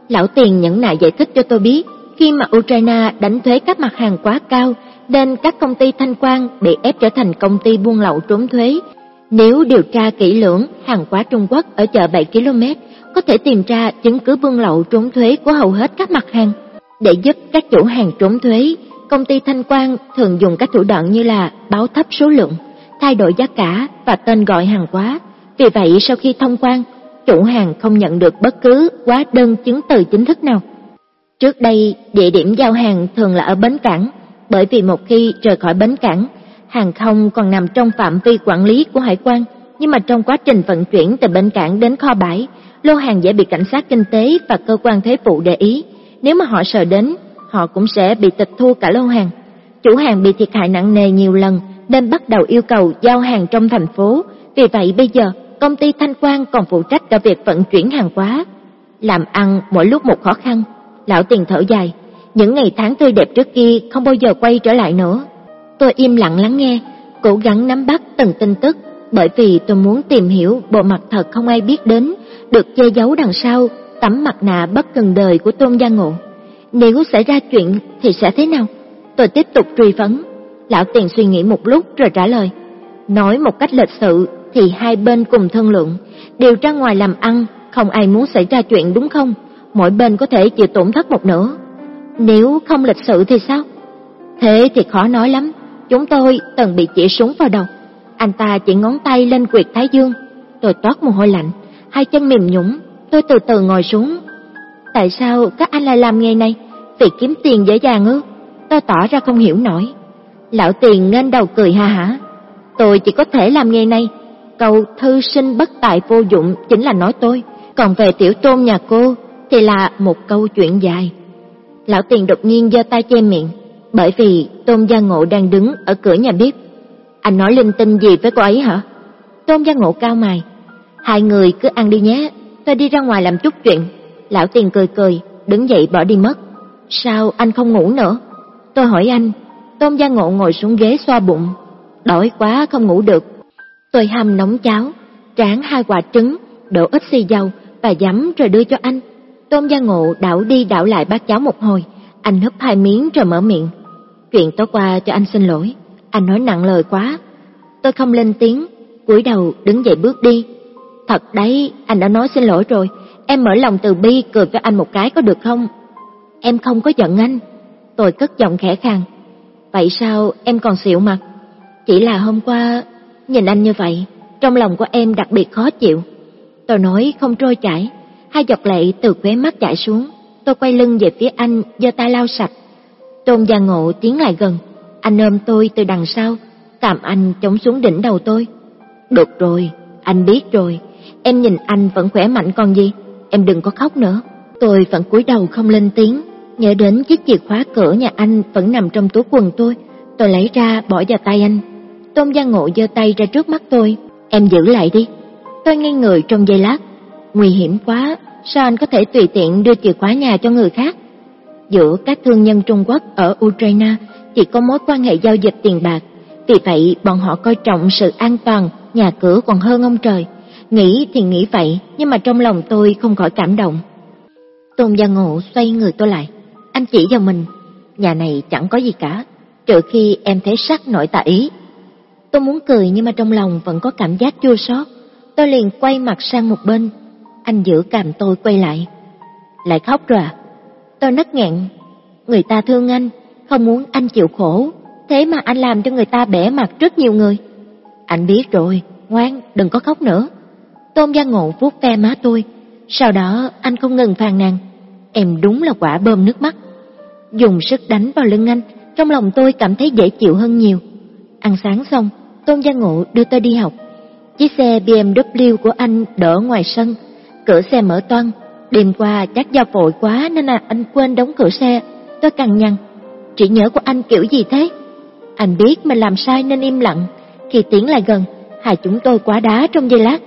Speaker 1: Lão tiền nhẫn nại giải thích cho tôi biết, khi mà Ukraine đánh thuế các mặt hàng quá cao, nên các công ty thanh quan bị ép trở thành công ty buôn lậu trốn thuế. Nếu điều tra kỹ lưỡng, hàng hóa Trung Quốc ở chợ 7 km có thể tìm ra chứng cứ buôn lậu trốn thuế của hầu hết các mặt hàng. Để giúp các chủ hàng trốn thuế, công ty thanh quan thường dùng các thủ đoạn như là báo thấp số lượng, thay đổi giá cả và tên gọi hàng hóa. Vì vậy sau khi thông quan, chủ hàng không nhận được bất cứ hóa đơn chứng từ chính thức nào. Trước đây, địa điểm giao hàng thường là ở bến cảng, bởi vì một khi rời khỏi bến cảng, hàng không còn nằm trong phạm vi quản lý của hải quan, nhưng mà trong quá trình vận chuyển từ bến cảng đến kho bãi, lô hàng dễ bị cảnh sát kinh tế và cơ quan thuế vụ để ý. Nếu mà họ sợ đến, họ cũng sẽ bị tịch thu cả lô hàng. Chủ hàng bị thiệt hại nặng nề nhiều lần nên bắt đầu yêu cầu giao hàng trong thành phố, vì vậy bây giờ công ty Thanh Quang còn phụ trách cả việc vận chuyển hàng hóa. Làm ăn mỗi lúc một khó khăn, lão tiền thở dài, những ngày tháng tươi đẹp trước kia không bao giờ quay trở lại nữa. Tôi im lặng lắng nghe, cố gắng nắm bắt từng tin tức, bởi vì tôi muốn tìm hiểu bộ mặt thật không ai biết đến, được che giấu đằng sau tấm mặt nạ bất cần đời của Tôn Gia Ngộ. Nếu xảy ra chuyện thì sẽ thế nào? Tôi tiếp tục truy vấn. Lão tiền suy nghĩ một lúc rồi trả lời. Nói một cách lịch sự thì hai bên cùng thương lượng, đều ra ngoài làm ăn, không ai muốn xảy ra chuyện đúng không? Mỗi bên có thể chịu tổn thất một nửa. Nếu không lịch sự thì sao? Thế thì khó nói lắm, chúng tôi từng bị chỉ súng vào đầu. Anh ta chỉ ngón tay lên quyệt thái dương, tôi toát mồ hôi lạnh, hai chân mềm nhũn, tôi từ từ ngồi xuống. Tại sao các anh lại làm nghề này? Vì kiếm tiền dễ dàng ư? Tôi tỏ ra không hiểu nổi. Lão tiền ngên đầu cười ha hả. Tôi chỉ có thể làm nghề này câu thư sinh bất tài vô dụng chính là nói tôi, còn về tiểu tôn nhà cô thì là một câu chuyện dài. Lão tiền đột nhiên giơ tay che miệng, bởi vì Tôn Gia Ngộ đang đứng ở cửa nhà bếp. Anh nói linh tinh gì với cô ấy hả? Tôn Gia Ngộ cao mày. Hai người cứ ăn đi nhé, tôi đi ra ngoài làm chút chuyện. Lão tiền cười cười, đứng dậy bỏ đi mất. Sao anh không ngủ nữa? Tôi hỏi anh. Tôn Gia Ngộ ngồi xuống ghế xoa bụng. Đói quá không ngủ được, Tôi hầm nóng cháo, tráng hai quả trứng, đổ ít xì dầu và giấm rồi đưa cho anh. Tôn Gia Ngộ đảo đi đảo lại bát cháo một hồi, anh húp hai miếng rồi mở miệng. Chuyện tối qua cho anh xin lỗi, anh nói nặng lời quá. Tôi không lên tiếng, cúi đầu đứng dậy bước đi. Thật đấy, anh đã nói xin lỗi rồi, em mở lòng từ bi cười với anh một cái có được không? Em không có giận anh. Tôi cất giọng khẽ khàng. Vậy sao em còn xịu mặt? Chỉ là hôm qua, nhìn anh như vậy, trong lòng của em đặc biệt khó chịu. Tôi nói không trôi chảy, hai giọt lệ từ khóe mắt chảy xuống. Tôi quay lưng về phía anh, giơ tay lau sạch. Tôn Gia Ngộ tiến lại gần, anh ôm tôi từ đằng sau, cảm anh chống xuống đỉnh đầu tôi. Được rồi, anh biết rồi, em nhìn anh vẫn khỏe mạnh còn gì, em đừng có khóc nữa. Tôi vẫn cúi đầu không lên tiếng, nhớ đến chiếc chìa khóa cửa nhà anh vẫn nằm trong túi quần tôi, tôi lấy ra bỏ vào tay anh. Tôn Gia Ngộ giơ tay ra trước mắt tôi, em giữ lại đi. Tôi ngây người trong giây lát, nguy hiểm quá, sao anh có thể tùy tiện đưa chìa khóa nhà cho người khác? Giữa các thương nhân Trung Quốc ở Ukraine chỉ có mối quan hệ giao dịch tiền bạc, vì vậy bọn họ coi trọng sự an toàn, nhà cửa còn hơn ông trời. Nghĩ thì nghĩ vậy, nhưng mà trong lòng tôi không khỏi cảm động. Tôn Gia Ngộ xoay người tôi lại, anh chỉ vào mình, nhà này chẳng có gì cả, trừ khi em thấy sắc nổi tà ý. Tôi muốn cười nhưng mà trong lòng vẫn có cảm giác chua xót. Tôi liền quay mặt sang một bên, anh giữ cầm tôi quay lại. Lại khóc rồi à? Tôi nấc nghẹn, người ta thương anh, không muốn anh chịu khổ, thế mà anh làm cho người ta bẻ mặt rất nhiều người. Anh biết rồi, ngoan, đừng có khóc nữa. Tôn Gia Ngộ vuốt ve má tôi, sau đó anh không ngừng phàn nàn, em đúng là quả bơm nước mắt. Dùng sức đánh vào lưng anh, trong lòng tôi cảm thấy dễ chịu hơn nhiều. Ăn sáng xong, Tôn Gia Ngộ đưa tôi đi học. Chiếc xe BMW của anh đỡ ngoài sân, cửa xe mở toang. Đêm qua chắc do vội quá nên là anh quên đóng cửa xe. Tôi cằn nhằn, chỉ nhớ của anh kiểu gì thế? Anh biết mình làm sai nên im lặng. Khi tiến lại gần, hai chúng tôi quá đá trong giây lát.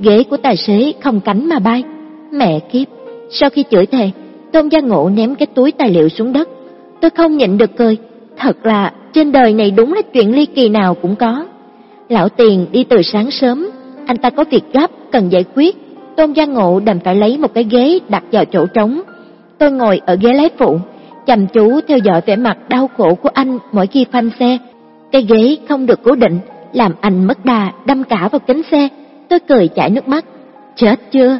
Speaker 1: Ghế của tài xế không cánh mà bay. Mẹ kiếp, sau khi chửi thề, Tôn Gia Ngộ ném cái túi tài liệu xuống đất. Tôi không nhịn được cười, thật là trên đời này đúng là chuyện ly kỳ nào cũng có. Lão Tiền đi từ sáng sớm, anh ta có việc gấp cần giải quyết. Tôn Gia Ngộ đành phải lấy một cái ghế đặt vào chỗ trống. Tôi ngồi ở ghế lái phụ, chăm chú theo dõi vẻ mặt đau khổ của anh mỗi khi phanh xe. Cái ghế không được cố định, làm anh mất đà đâm cả vào kính xe. Tôi cười chảy nước mắt. Chết chưa?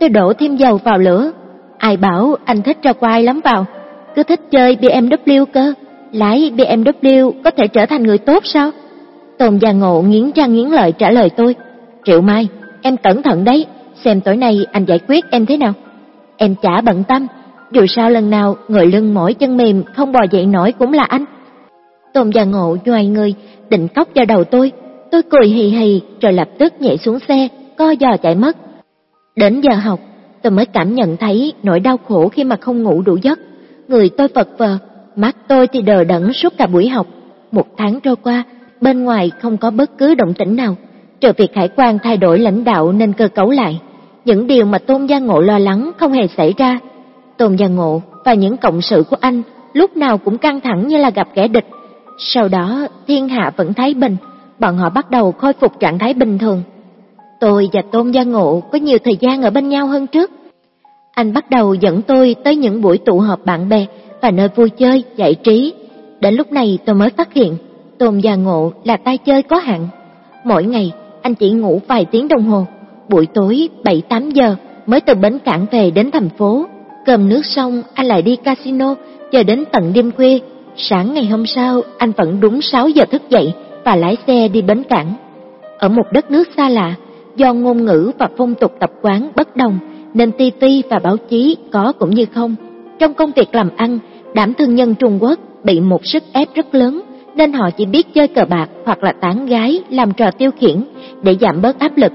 Speaker 1: Tôi đổ thêm dầu vào lửa. Ai bảo anh thích ra quai lắm vào, cứ thích chơi BMW cơ. Lái BMW có thể trở thành người tốt sao? Tôn Gia Ngộ nghiến răng nghiến lợi trả lời tôi. Triệu Mai, em cẩn thận đấy, xem tối nay anh giải quyết em thế nào. Em chả bận tâm, dù sao lần nào người lưng mỏi chân mềm không bò dậy nổi cũng là anh. Tôn Gia Ngộ nhoài người, định cốc vào đầu tôi. Tôi cười hì hì rồi lập tức nhảy xuống xe, co giò chạy mất. Đến giờ học, tôi mới cảm nhận thấy nỗi đau khổ khi mà không ngủ đủ giấc. Người tôi vật vờ, mắt tôi thì đờ đẫn suốt cả buổi học. Một tháng trôi qua, bên ngoài không có bất cứ động tĩnh nào, trừ việc hải quan thay đổi lãnh đạo nên cơ cấu lại. Những điều mà Tôn Gia Ngộ lo lắng không hề xảy ra. Tôn Gia Ngộ và những cộng sự của anh lúc nào cũng căng thẳng như là gặp kẻ địch. Sau đó, thiên hạ vẫn thái bình, bọn họ bắt đầu khôi phục trạng thái bình thường. Tôi và Tôn Gia Ngộ có nhiều thời gian ở bên nhau hơn trước. Anh bắt đầu dẫn tôi tới những buổi tụ họp bạn bè và nơi vui chơi, giải trí. Đến lúc này tôi mới phát hiện, Tôn Gia Ngộ là tay chơi có hạn. Mỗi ngày, anh chỉ ngủ vài tiếng đồng hồ, buổi tối 7-8 giờ mới từ bến cảng về đến thành phố. Cơm nước xong, anh lại đi casino, chờ đến tận đêm khuya. Sáng ngày hôm sau, anh vẫn đúng 6 giờ thức dậy và lái xe đi bến cảng. Ở một đất nước xa lạ, do ngôn ngữ và phong tục tập quán bất đồng, nên TV và báo chí có cũng như không. Trong công việc làm ăn, đảm thương nhân Trung Quốc bị một sức ép rất lớn, nên họ chỉ biết chơi cờ bạc hoặc là tán gái làm trò tiêu khiển để giảm bớt áp lực.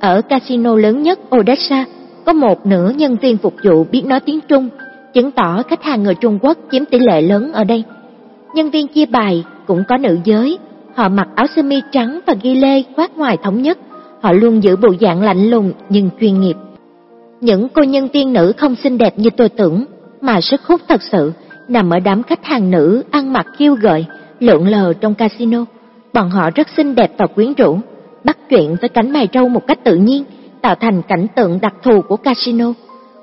Speaker 1: Ở casino lớn nhất Odessa, có một nửa nhân viên phục vụ biết nói tiếng Trung, chứng tỏ khách hàng người Trung Quốc chiếm tỷ lệ lớn ở đây. Nhân viên chia bài cũng có nữ giới, họ mặc áo sơ mi trắng và ghi lê khoác ngoài thống nhất, họ luôn giữ bộ dạng lạnh lùng nhưng chuyên nghiệp. Những cô nhân viên nữ không xinh đẹp như tôi tưởng, mà sức hút thật sự nằm ở đám khách hàng nữ ăn mặc khiêu gợi, lượn lờ trong casino. Bọn họ rất xinh đẹp và quyến rũ, bắt chuyện với cánh mày râu một cách tự nhiên, tạo thành cảnh tượng đặc thù của casino.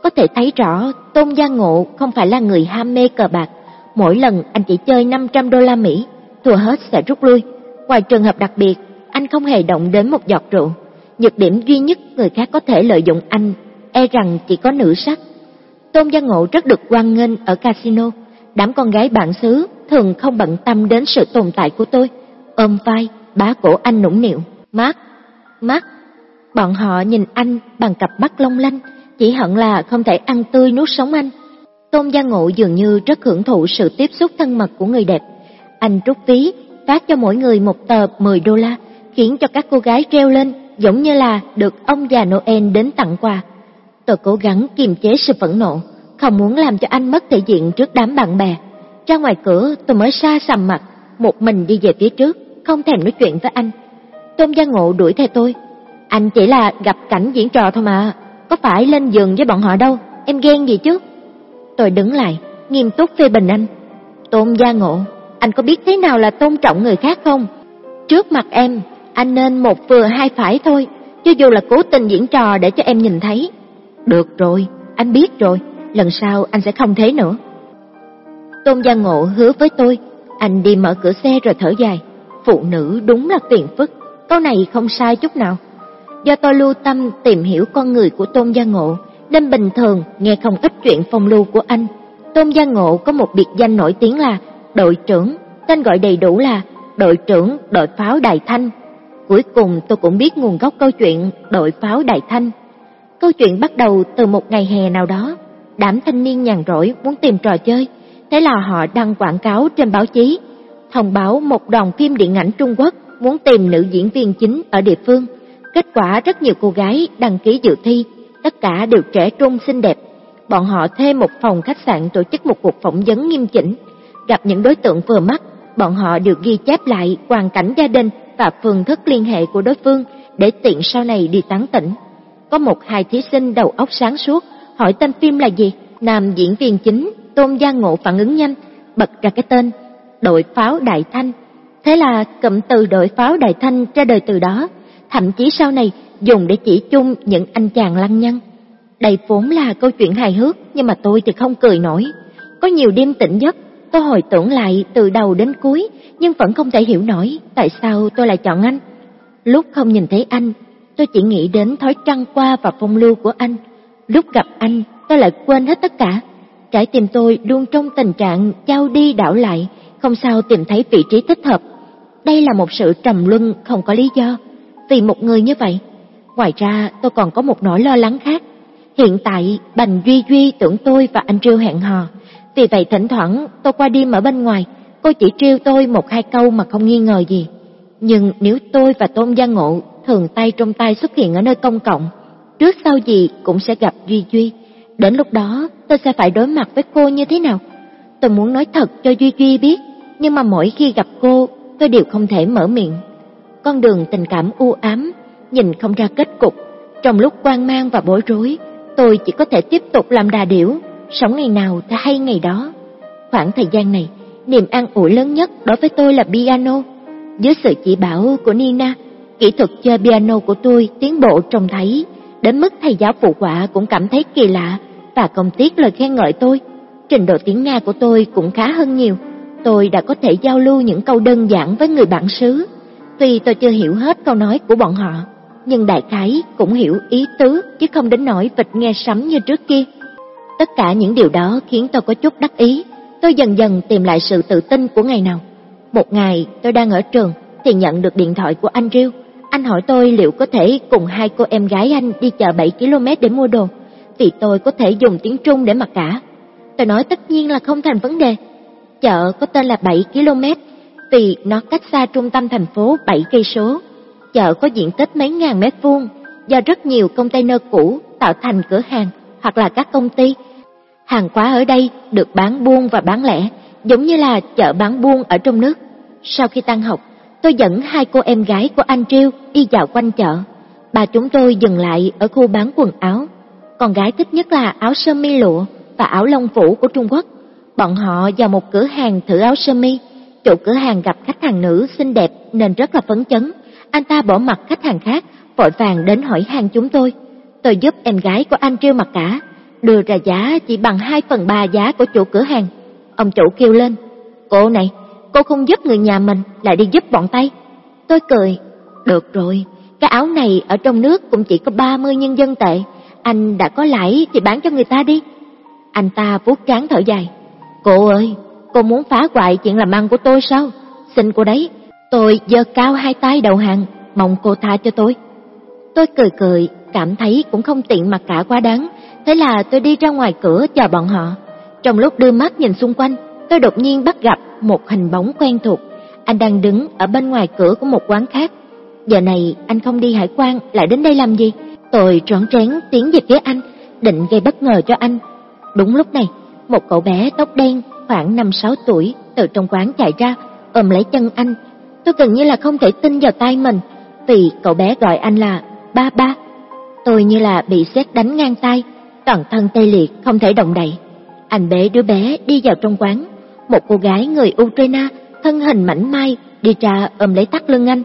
Speaker 1: có thể thấy rõ Tôn Gia Ngộ không phải là người ham mê cờ bạc. Mỗi lần anh chỉ chơi 500 đô la Mỹ, thua hết sẽ rút lui. Ngoài trường hợp đặc biệt, anh không hề động đến một giọt rượu. Nhược điểm duy nhất người khác có thể lợi dụng anh, e rằng chỉ có nữ sắc. Tôn Gia Ngộ rất được quan nghênh ở casino. Đám con gái bản xứ thường không bận tâm đến sự tồn tại của tôi. Ôm vai, bá cổ anh nũng nịu. mát, mát. Bọn họ nhìn anh bằng cặp mắt long lanh, chỉ hận là không thể ăn tươi nuốt sống anh. Tôn Gia Ngộ dường như rất hưởng thụ sự tiếp xúc thân mật của người đẹp. Anh rút ví, phát cho mỗi người một tờ 10 đô la, khiến cho các cô gái reo lên giống như là được ông già Noel đến tặng quà. Tôi cố gắng kiềm chế sự phẫn nộ, không muốn làm cho anh mất thể diện trước đám bạn bè. Ra ngoài cửa tôi mới xa sầm mặt, một mình đi về phía trước, không thèm nói chuyện với anh. Tôn Gia Ngộ đuổi theo tôi. Anh chỉ là gặp cảnh diễn trò thôi mà, có phải lên giường với bọn họ đâu, em ghen gì chứ? Tôi đứng lại, nghiêm túc phê bình anh. Tôn Gia Ngộ, anh có biết thế nào là tôn trọng người khác không? Trước mặt em, anh nên một vừa hai phải thôi, cho dù là cố tình diễn trò để cho em nhìn thấy. Được rồi, anh biết rồi, lần sau anh sẽ không thế nữa. Tôn Gia Ngộ hứa với tôi, anh đi mở cửa xe rồi thở dài. Phụ nữ đúng là phiền phức, câu này không sai chút nào. Do tôi lưu tâm tìm hiểu con người của Tôn Gia Ngộ, nên bình thường nghe không ít chuyện phong lưu của anh. Tôn Gia Ngộ có một biệt danh nổi tiếng là đội trưởng, tên gọi đầy đủ là đội trưởng đội pháo Đài Thanh. Cuối cùng tôi cũng biết nguồn gốc câu chuyện đội pháo Đài Thanh. Câu chuyện bắt đầu từ một ngày hè nào đó, đám thanh niên nhàn rỗi muốn tìm trò chơi, thế là họ đăng quảng cáo trên báo chí, thông báo một đoàn phim điện ảnh Trung Quốc muốn tìm nữ diễn viên chính ở địa phương. Kết quả rất nhiều cô gái đăng ký dự thi, tất cả đều trẻ trung xinh đẹp. Bọn họ thuê một phòng khách sạn tổ chức một cuộc phỏng vấn nghiêm chỉnh. Gặp những đối tượng vừa mắt, bọn họ được ghi chép lại hoàn cảnh gia đình và phương thức liên hệ của đối phương để tiện sau này đi tán tỉnh. Có một hai thí sinh đầu óc sáng suốt, hỏi tên phim là gì? Nam diễn viên chính, Tôn Gia Ngộ phản ứng nhanh, bật ra cái tên, đội pháo Đại Thanh. Thế là cụm từ đội pháo Đại Thanh ra đời từ đó, thậm chí sau này dùng để chỉ chung những anh chàng lăng nhăng. Đây vốn là câu chuyện hài hước, nhưng mà tôi thì không cười nổi. Có nhiều đêm tỉnh giấc, tôi hồi tưởng lại từ đầu đến cuối, nhưng vẫn không thể hiểu nổi tại sao tôi lại chọn anh. Lúc không nhìn thấy anh, tôi chỉ nghĩ đến thói trăng qua và phong lưu của anh. Lúc gặp anh, tôi lại quên hết tất cả. Trái tim tôi luôn trong tình trạng trao đi đảo lại, không sao tìm thấy vị trí thích hợp. Đây là một sự trầm luân không có lý do, vì một người như vậy. Ngoài ra, tôi còn có một nỗi lo lắng khác. Hiện tại, Bành Duy Duy tưởng tôi và anh Triêu hẹn hò. Vì vậy thỉnh thoảng tôi qua đêm ở bên ngoài, cô chỉ trêu tôi một hai câu mà không nghi ngờ gì. Nhưng nếu tôi và Tôn Gia Ngộ thường tay trong tay xuất hiện ở nơi công cộng, trước sau gì cũng sẽ gặp Duy Duy. Đến lúc đó, tôi sẽ phải đối mặt với cô như thế nào? Tôi muốn nói thật cho Duy Duy biết, nhưng mà mỗi khi gặp cô, tôi đều không thể mở miệng. Con đường tình cảm u ám, nhìn không ra kết cục. Trong lúc quan mang và bối rối, tôi chỉ có thể tiếp tục làm đà điểu, sống ngày nào ta hay ngày đó. Khoảng thời gian này, niềm an ủi lớn nhất đối với tôi là piano. Dưới sự chỉ bảo của Nina, kỹ thuật chơi piano của tôi tiến bộ trông thấy, đến mức thầy giáo phụ họa cũng cảm thấy kỳ lạ và công tiếc lời khen ngợi tôi. Trình độ tiếng Nga của tôi cũng khá hơn nhiều. Tôi đã có thể giao lưu những câu đơn giản với người bản xứ. Tuy tôi chưa hiểu hết câu nói của bọn họ, nhưng đại khái cũng hiểu ý tứ chứ không đến nỗi vịt nghe sấm như trước kia. Tất cả những điều đó khiến tôi có chút đắc ý. Tôi dần dần tìm lại sự tự tin của ngày nào. Một ngày tôi đang ở trường thì nhận được điện thoại của anh Riêu. Anh hỏi tôi liệu có thể cùng hai cô em gái anh đi chợ 7 km để mua đồ, vì tôi có thể dùng tiếng Trung để mặc cả. Tôi nói tất nhiên là không thành vấn đề. Chợ có tên là 7 km vì nó cách xa trung tâm thành phố 7 cây số. Chợ có diện tích mấy ngàn mét vuông, do rất nhiều container cũ tạo thành cửa hàng hoặc là các công ty. Hàng hóa ở đây được bán buôn và bán lẻ, giống như là chợ bán buôn ở trong nước. Sau khi tan học, tôi dẫn hai cô em gái của anh Triêu đi dạo quanh chợ. Bà chúng tôi dừng lại ở khu bán quần áo. Con gái thích nhất là áo sơ mi lụa và áo lông vũ của Trung Quốc. Bọn họ vào một cửa hàng thử áo sơ mi. Chủ cửa hàng gặp khách hàng nữ xinh đẹp nên rất là phấn chấn. Anh ta bỏ mặt khách hàng khác, vội vàng đến hỏi hàng chúng tôi. Tôi giúp em gái của anh Triêu mặc cả đưa ra giá chỉ bằng 2 phần 3 giá của chủ cửa hàng. Ông chủ kêu lên, cô này, cô không giúp người nhà mình lại đi giúp bọn tay. Tôi cười, được rồi, cái áo này ở trong nước cũng chỉ có 30 nhân dân tệ, anh đã có lãi thì bán cho người ta đi. Anh ta vuốt trán thở dài, cô ơi, cô muốn phá hoại chuyện làm ăn của tôi sao? Xin cô đấy, tôi giơ cao hai tay đầu hàng, mong cô tha cho tôi. Tôi cười cười, cảm thấy cũng không tiện mặc cả quá đáng, thế là tôi đi ra ngoài cửa chờ bọn họ. Trong lúc đưa mắt nhìn xung quanh, tôi đột nhiên bắt gặp một hình bóng quen thuộc. Anh đang đứng ở bên ngoài cửa của một quán khác. Giờ này anh không đi hải quan lại đến đây làm gì? Tôi trọn trén tiến về phía anh, định gây bất ngờ cho anh. Đúng lúc này, một cậu bé tóc đen khoảng 5-6 tuổi từ trong quán chạy ra, ôm lấy chân anh. Tôi gần như là không thể tin vào tay mình, vì cậu bé gọi anh là ba ba. Tôi như là bị sét đánh ngang tay, toàn thân tê liệt không thể động đậy. Anh bế đứa bé đi vào trong quán, một cô gái người Ukraine, thân hình mảnh mai đi ra ôm lấy tắt lưng anh.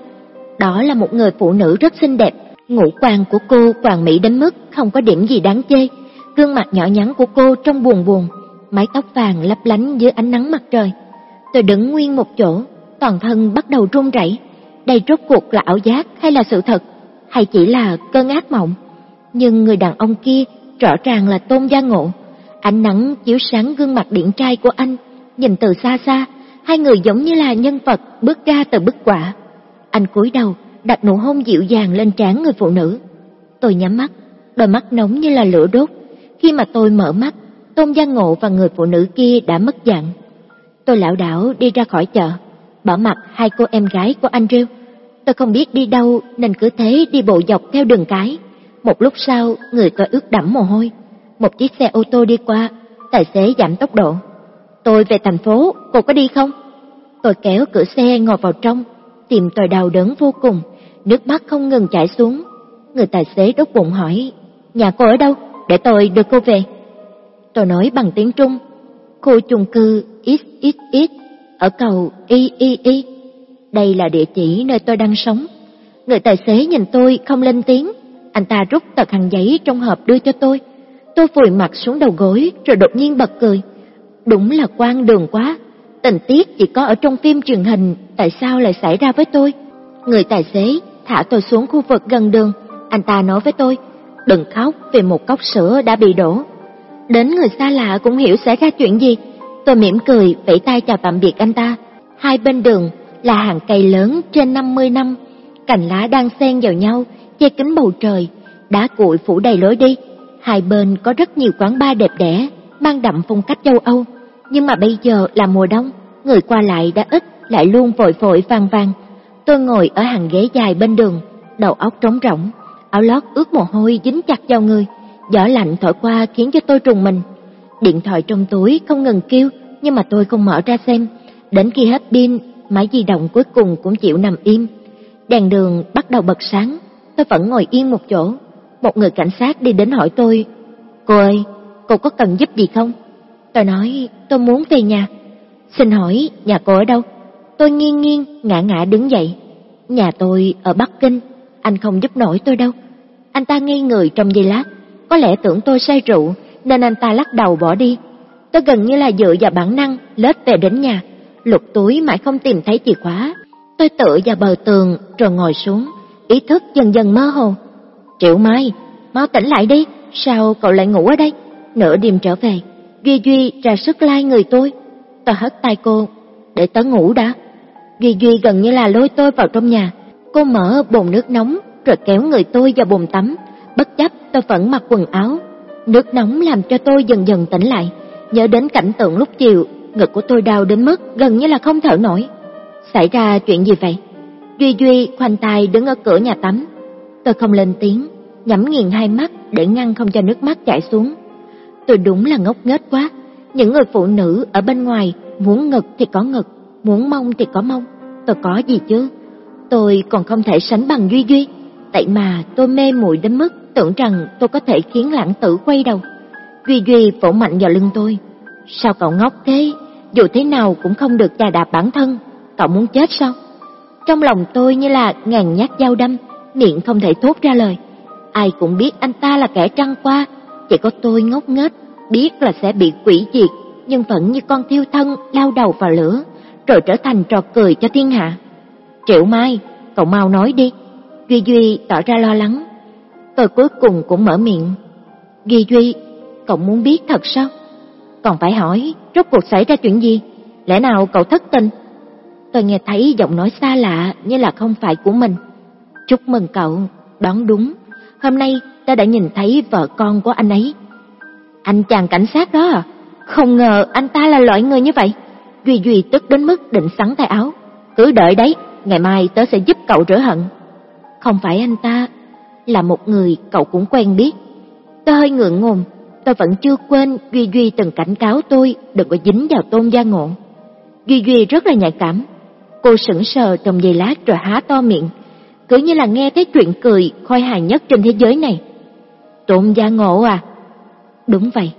Speaker 1: Đó là một người phụ nữ rất xinh đẹp, ngũ quan của cô hoàn mỹ đến mức không có điểm gì đáng chê. Gương mặt nhỏ nhắn của cô trông buồn buồn, mái tóc vàng lấp lánh dưới ánh nắng mặt trời. Tôi đứng nguyên một chỗ, toàn thân bắt đầu run rẩy. Đây rốt cuộc là ảo giác hay là sự thật, hay chỉ là cơn ác mộng? Nhưng người đàn ông kia rõ ràng là Tôn Gia Ngộ. Ánh nắng chiếu sáng gương mặt điển trai của anh, nhìn từ xa xa, hai người giống như là nhân vật bước ra từ bức quả. Anh cúi đầu, đặt nụ hôn dịu dàng lên trán người phụ nữ. Tôi nhắm mắt, đôi mắt nóng như là lửa đốt. Khi mà tôi mở mắt, Tôn Gia Ngộ và người phụ nữ kia đã mất dạng. Tôi lảo đảo đi ra khỏi chợ, bỏ mặt hai cô em gái của anh rêu Tôi không biết đi đâu nên cứ thế đi bộ dọc theo đường cái. Một lúc sau, người tôi ướt đẫm mồ hôi. Một chiếc xe ô tô đi qua, tài xế giảm tốc độ. Tôi về thành phố, cô có đi không? Tôi kéo cửa xe ngồi vào trong, tìm tôi đau đớn vô cùng, nước mắt không ngừng chảy xuống. Người tài xế đốt bụng hỏi, nhà cô ở đâu, để tôi đưa cô về. Tôi nói bằng tiếng Trung, khu chung cư XXX ở cầu Y Y Y. Đây là địa chỉ nơi tôi đang sống. Người tài xế nhìn tôi không lên tiếng, anh ta rút tờ khăn giấy trong hộp đưa cho tôi. Tôi vùi mặt xuống đầu gối rồi đột nhiên bật cười. Đúng là quan đường quá, tình tiết chỉ có ở trong phim truyền hình, tại sao lại xảy ra với tôi? Người tài xế thả tôi xuống khu vực gần đường, anh ta nói với tôi, đừng khóc vì một cốc sữa đã bị đổ. Đến người xa lạ cũng hiểu xảy ra chuyện gì. Tôi mỉm cười, vẫy tay chào tạm biệt anh ta. Hai bên đường là hàng cây lớn trên 50 năm, cành lá đang xen vào nhau, che kín bầu trời, đá cuội phủ đầy lối đi. Hai bên có rất nhiều quán bar đẹp đẽ, mang đậm phong cách châu Âu. Nhưng mà bây giờ là mùa đông, người qua lại đã ít, lại luôn vội vội vàng vàng. Tôi ngồi ở hàng ghế dài bên đường, đầu óc trống rỗng, áo lót ướt mồ hôi dính chặt vào người, gió lạnh thổi qua khiến cho tôi trùng mình. Điện thoại trong túi không ngừng kêu, nhưng mà tôi không mở ra xem. Đến khi hết pin, máy di động cuối cùng cũng chịu nằm im. Đèn đường bắt đầu bật sáng, tôi vẫn ngồi yên một chỗ. Một người cảnh sát đi đến hỏi tôi, Cô ơi, cô có cần giúp gì không? Tôi nói, tôi muốn về nhà. Xin hỏi, nhà cô ở đâu? Tôi nghiêng nghiêng, ngã ngã đứng dậy. Nhà tôi ở Bắc Kinh, anh không giúp nổi tôi đâu. Anh ta ngây người trong giây lát, có lẽ tưởng tôi say rượu, nên anh ta lắc đầu bỏ đi. Tôi gần như là dựa vào bản năng, lết về đến nhà, lục túi mãi không tìm thấy chìa khóa. Tôi tựa vào bờ tường rồi ngồi xuống, ý thức dần dần mơ hồ. Triệu Mai, mau tỉnh lại đi, sao cậu lại ngủ ở đây? Nửa đêm trở về, Duy Duy ra sức lai người tôi. Tôi hất tay cô, để tớ ngủ đã. Duy Duy gần như là lôi tôi vào trong nhà. Cô mở bồn nước nóng rồi kéo người tôi vào bồn tắm. Bất chấp tôi vẫn mặc quần áo. Nước nóng làm cho tôi dần dần tỉnh lại. Nhớ đến cảnh tượng lúc chiều, ngực của tôi đau đến mức gần như là không thở nổi. Xảy ra chuyện gì vậy? Duy Duy khoanh tay đứng ở cửa nhà tắm. Tôi không lên tiếng, nhắm nghiền hai mắt để ngăn không cho nước mắt chảy xuống. Tôi đúng là ngốc nghếch quá. Những người phụ nữ ở bên ngoài muốn ngực thì có ngực, muốn mông thì có mông. Tôi có gì chứ? Tôi còn không thể sánh bằng Duy Duy. Tại mà tôi mê muội đến mức tưởng rằng tôi có thể khiến lãng tử quay đầu. Duy Duy vỗ mạnh vào lưng tôi. Sao cậu ngốc thế? Dù thế nào cũng không được chà đạp bản thân. Cậu muốn chết sao? Trong lòng tôi như là ngàn nhát dao đâm, miệng không thể thốt ra lời. Ai cũng biết anh ta là kẻ trăng qua, Chỉ có tôi ngốc nghếch, biết là sẽ bị quỷ diệt, nhưng vẫn như con thiêu thân lao đầu vào lửa, rồi trở thành trò cười cho thiên hạ. Triệu Mai, cậu mau nói đi. Duy Duy tỏ ra lo lắng. Tôi cuối cùng cũng mở miệng. Duy Duy, cậu muốn biết thật sao? Còn phải hỏi, rốt cuộc xảy ra chuyện gì? Lẽ nào cậu thất tình? Tôi nghe thấy giọng nói xa lạ như là không phải của mình. Chúc mừng cậu, đoán đúng. Hôm nay ta đã nhìn thấy vợ con của anh ấy. Anh chàng cảnh sát đó à? Không ngờ anh ta là loại người như vậy. Duy Duy tức đến mức định sắn tay áo. Cứ đợi đấy, ngày mai tớ sẽ giúp cậu rửa hận. Không phải anh ta, là một người cậu cũng quen biết. Tôi hơi ngượng ngùng, tôi vẫn chưa quên Duy Duy từng cảnh cáo tôi đừng có dính vào tôn gia ngộ. Duy Duy rất là nhạy cảm. Cô sững sờ trong giây lát rồi há to miệng, cứ như là nghe thấy chuyện cười khôi hài nhất trên thế giới này. Tôn gia ngộ à? Đúng vậy.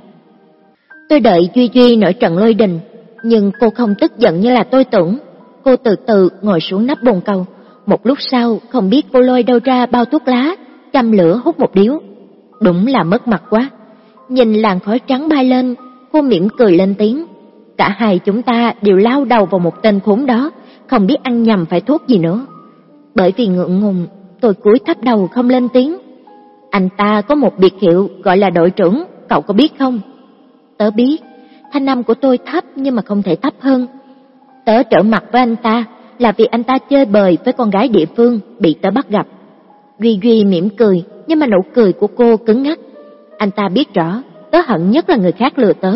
Speaker 1: Tôi đợi Duy Duy nổi trận lôi đình, nhưng cô không tức giận như là tôi tưởng. Cô từ từ ngồi xuống nắp bồn cầu. Một lúc sau, không biết cô lôi đâu ra bao thuốc lá, châm lửa hút một điếu. Đúng là mất mặt quá. Nhìn làn khói trắng bay lên, cô mỉm cười lên tiếng. Cả hai chúng ta đều lao đầu vào một tên khốn đó, không biết ăn nhầm phải thuốc gì nữa. Bởi vì ngượng ngùng, tôi cúi thấp đầu không lên tiếng. Anh ta có một biệt hiệu gọi là đội trưởng, cậu có biết không? Tớ biết, thanh năm của tôi thấp nhưng mà không thể thấp hơn. Tớ trở mặt với anh ta là vì anh ta chơi bời với con gái địa phương bị tớ bắt gặp. Duy Duy mỉm cười, nhưng mà nụ cười của cô cứng ngắc. Anh ta biết rõ, tớ hận nhất là người khác lừa tớ,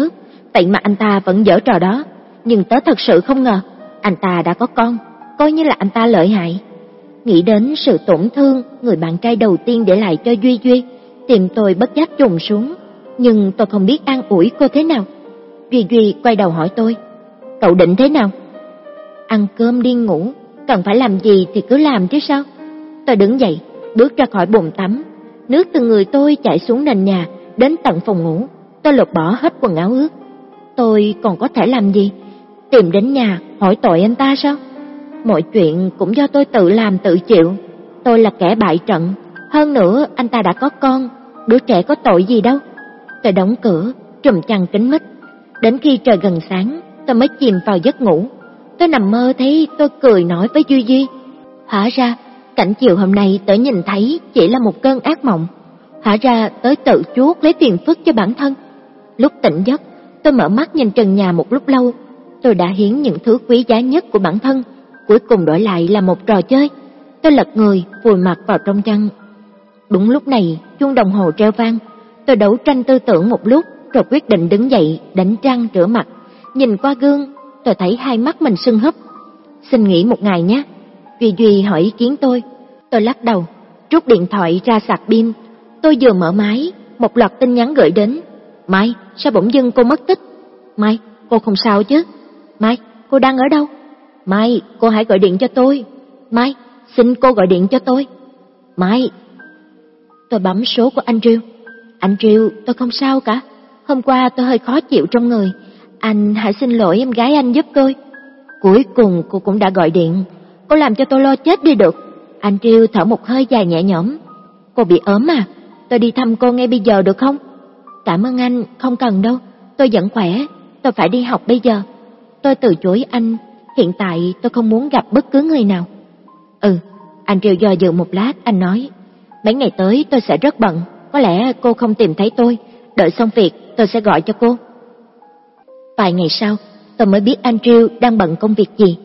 Speaker 1: vậy mà anh ta vẫn dở trò đó. Nhưng tớ thật sự không ngờ, anh ta đã có con, coi như là anh ta lợi hại. Nghĩ đến sự tổn thương người bạn trai đầu tiên để lại cho Duy Duy, tìm tôi bất giác trùng xuống, nhưng tôi không biết an ủi cô thế nào. Duy Duy quay đầu hỏi tôi, cậu định thế nào? Ăn cơm đi ngủ, cần phải làm gì thì cứ làm chứ sao? Tôi đứng dậy, bước ra khỏi bồn tắm, nước từ người tôi chảy xuống nền nhà, đến tận phòng ngủ. Tôi lột bỏ hết quần áo ướt. Tôi còn có thể làm gì? Tìm đến nhà hỏi tội anh ta sao? Mọi chuyện cũng do tôi tự làm tự chịu. Tôi là kẻ bại trận, hơn nữa anh ta đã có con, đứa trẻ có tội gì đâu. Tôi đóng cửa, trùm chăn kín mít. Đến khi trời gần sáng, tôi mới chìm vào giấc ngủ. Tôi nằm mơ thấy tôi cười nói với Duy Duy. Hóa ra, cảnh chiều hôm nay tớ nhìn thấy chỉ là một cơn ác mộng. Hóa ra tới tự chuốt lấy tiền phức cho bản thân. Lúc tỉnh giấc, tôi mở mắt nhìn trần nhà một lúc lâu. Tôi đã hiến những thứ quý giá nhất của bản thân, cuối cùng đổi lại là một trò chơi. Tôi lật người, vùi mặt vào trong chăn. Đúng lúc này, chuông đồng hồ treo vang. Tôi đấu tranh tư tưởng một lúc, rồi quyết định đứng dậy, đánh răng rửa mặt. Nhìn qua gương, tôi thấy hai mắt mình sưng húp. Xin nghỉ một ngày nhé. Duy Duy hỏi ý kiến tôi. Tôi lắc đầu, rút điện thoại ra sạc pin. Tôi vừa mở máy, một loạt tin nhắn gửi đến. Mai, sao bỗng dưng cô mất tích? Mai, cô không sao chứ? Mai, cô đang ở đâu? Mai, cô hãy gọi điện cho tôi. Mai, xin cô gọi điện cho tôi. Mai. Tôi bấm số của anh Riêu. Anh Riêu, tôi không sao cả. Hôm qua tôi hơi khó chịu trong người. Anh hãy xin lỗi em gái anh giúp tôi. Cuối cùng cô cũng đã gọi điện. Cô làm cho tôi lo chết đi được. Anh Riêu thở một hơi dài nhẹ nhõm. Cô bị ốm à? Tôi đi thăm cô ngay bây giờ được không? Cảm ơn anh, không cần đâu. Tôi vẫn khỏe, tôi phải đi học bây giờ. Tôi từ chối anh, hiện tại tôi không muốn gặp bất cứ người nào. Ừ, anh Triều do dự một lát, anh nói. Mấy ngày tới tôi sẽ rất bận, có lẽ cô không tìm thấy tôi. Đợi xong việc, tôi sẽ gọi cho cô. Vài ngày sau, tôi mới biết anh Triều đang bận công việc gì.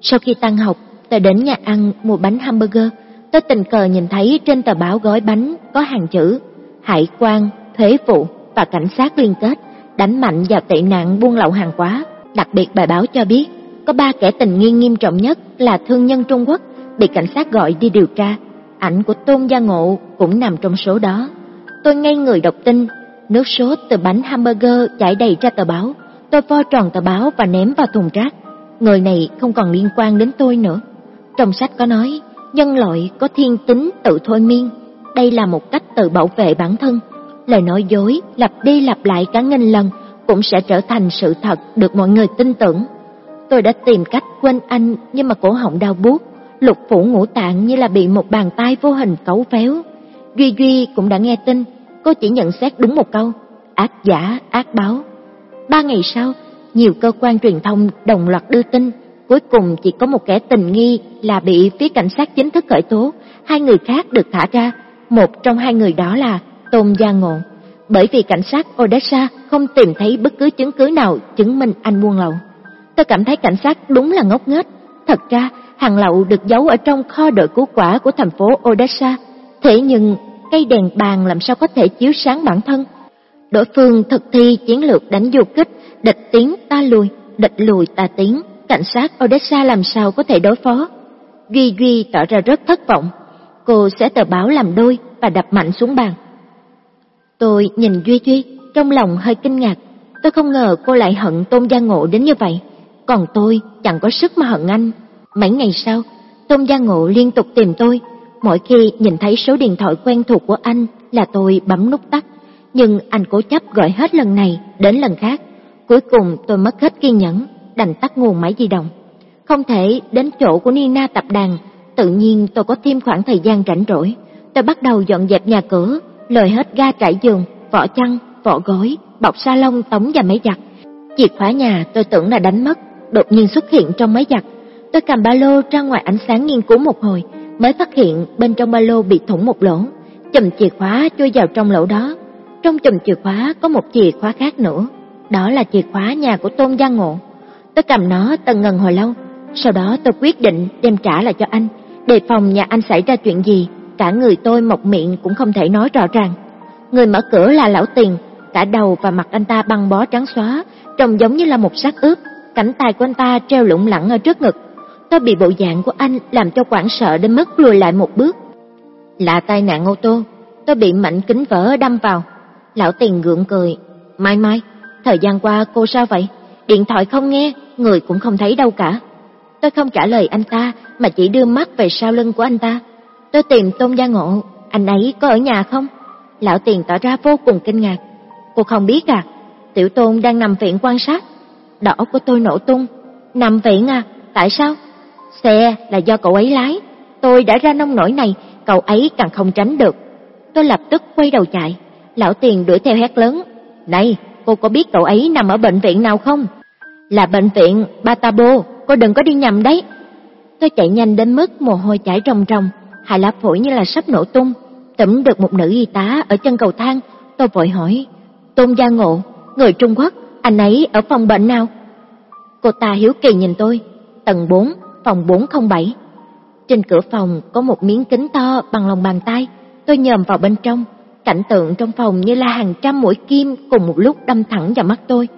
Speaker 1: Sau khi tan học, tôi đến nhà ăn mua bánh hamburger. Tôi tình cờ nhìn thấy trên tờ báo gói bánh có hàng chữ Hải quan, thuế vụ và cảnh sát liên kết đánh mạnh vào tệ nạn buôn lậu hàng hóa. Đặc biệt bài báo cho biết, có ba kẻ tình nghi nghiêm trọng nhất là thương nhân Trung Quốc bị cảnh sát gọi đi điều tra. Ảnh của Tôn Gia Ngộ cũng nằm trong số đó. Tôi ngay người đọc tin, nước sốt từ bánh hamburger chảy đầy ra tờ báo. Tôi vo tròn tờ báo và ném vào thùng rác. Người này không còn liên quan đến tôi nữa. Trong sách có nói, nhân loại có thiên tính tự thôi miên. Đây là một cách tự bảo vệ bản thân. Lời nói dối lặp đi lặp lại cả nghìn lần cũng sẽ trở thành sự thật được mọi người tin tưởng. Tôi đã tìm cách quên anh nhưng mà cổ họng đau buốt, lục phủ ngũ tạng như là bị một bàn tay vô hình cấu véo. Duy Duy cũng đã nghe tin, cô chỉ nhận xét đúng một câu, ác giả, ác báo. Ba ngày sau, nhiều cơ quan truyền thông đồng loạt đưa tin, cuối cùng chỉ có một kẻ tình nghi là bị phía cảnh sát chính thức khởi tố, hai người khác được thả ra, một trong hai người đó là Tôn Gia Ngộ. Bởi vì cảnh sát Odessa không tìm thấy bất cứ chứng cứ nào chứng minh anh buôn lậu. Tôi cảm thấy cảnh sát đúng là ngốc nghếch. Thật ra, hàng lậu được giấu ở trong kho đội cứu quả của thành phố Odessa. Thế nhưng, cây đèn bàn làm sao có thể chiếu sáng bản thân? Đối phương thực thi chiến lược đánh du kích, địch tiến ta lùi, địch lùi ta tiến. Cảnh sát Odessa làm sao có thể đối phó? Duy Duy tỏ ra rất thất vọng. Cô sẽ tờ báo làm đôi và đập mạnh xuống bàn. Tôi nhìn Duy Duy, trong lòng hơi kinh ngạc. Tôi không ngờ cô lại hận Tôn Gia Ngộ đến như vậy. Còn tôi chẳng có sức mà hận anh. Mấy ngày sau, Tôn Gia Ngộ liên tục tìm tôi. Mỗi khi nhìn thấy số điện thoại quen thuộc của anh là tôi bấm nút tắt. Nhưng anh cố chấp gọi hết lần này đến lần khác. Cuối cùng tôi mất hết kiên nhẫn, đành tắt nguồn máy di động. Không thể đến chỗ của Nina tập đàn, tự nhiên tôi có thêm khoảng thời gian rảnh rỗi. Tôi bắt đầu dọn dẹp nhà cửa, lời hết ga trải giường, vỏ chăn, vỏ gối, bọc sa lông tống và máy giặt. Chìa khóa nhà tôi tưởng là đánh mất, đột nhiên xuất hiện trong máy giặt. Tôi cầm ba lô ra ngoài ánh sáng nghiên cứu một hồi, mới phát hiện bên trong ba lô bị thủng một lỗ. Chùm chìa khóa chui vào trong lỗ đó. Trong chùm chìa khóa có một chìa khóa khác nữa, đó là chìa khóa nhà của Tôn Gia Ngộ. Tôi cầm nó tần ngần hồi lâu, sau đó tôi quyết định đem trả lại cho anh, đề phòng nhà anh xảy ra chuyện gì, cả người tôi mọc miệng cũng không thể nói rõ ràng. Người mở cửa là lão tiền, cả đầu và mặt anh ta băng bó trắng xóa, trông giống như là một xác ướp, cảnh tài của anh ta treo lủng lẳng ở trước ngực. Tôi bị bộ dạng của anh làm cho quảng sợ đến mức lùi lại một bước. Là tai nạn ô tô, tôi bị mảnh kính vỡ đâm vào. Lão tiền gượng cười, "Mai Mai, thời gian qua cô sao vậy? Điện thoại không nghe, người cũng không thấy đâu cả." Tôi không trả lời anh ta mà chỉ đưa mắt về sau lưng của anh ta. Tôi tìm Tôn Gia Ngộ, anh ấy có ở nhà không? Lão Tiền tỏ ra vô cùng kinh ngạc. Cô không biết à, Tiểu Tôn đang nằm viện quan sát. Đỏ của tôi nổ tung. Nằm viện à, tại sao? Xe là do cậu ấy lái. Tôi đã ra nông nổi này, cậu ấy càng không tránh được. Tôi lập tức quay đầu chạy. Lão Tiền đuổi theo hét lớn. Này, cô có biết cậu ấy nằm ở bệnh viện nào không? Là bệnh viện Batabo, cô đừng có đi nhầm đấy. Tôi chạy nhanh đến mức mồ hôi chảy ròng ròng, hai lá phổi như là sắp nổ tung. Tẩm được một nữ y tá ở chân cầu thang, tôi vội hỏi, Tôn Gia Ngộ, người Trung Quốc, anh ấy ở phòng bệnh nào? Cô ta hiếu kỳ nhìn tôi, tầng 4, phòng 407. Trên cửa phòng có một miếng kính to bằng lòng bàn tay, tôi nhòm vào bên trong, cảnh tượng trong phòng như là hàng trăm mũi kim cùng một lúc đâm thẳng vào mắt tôi.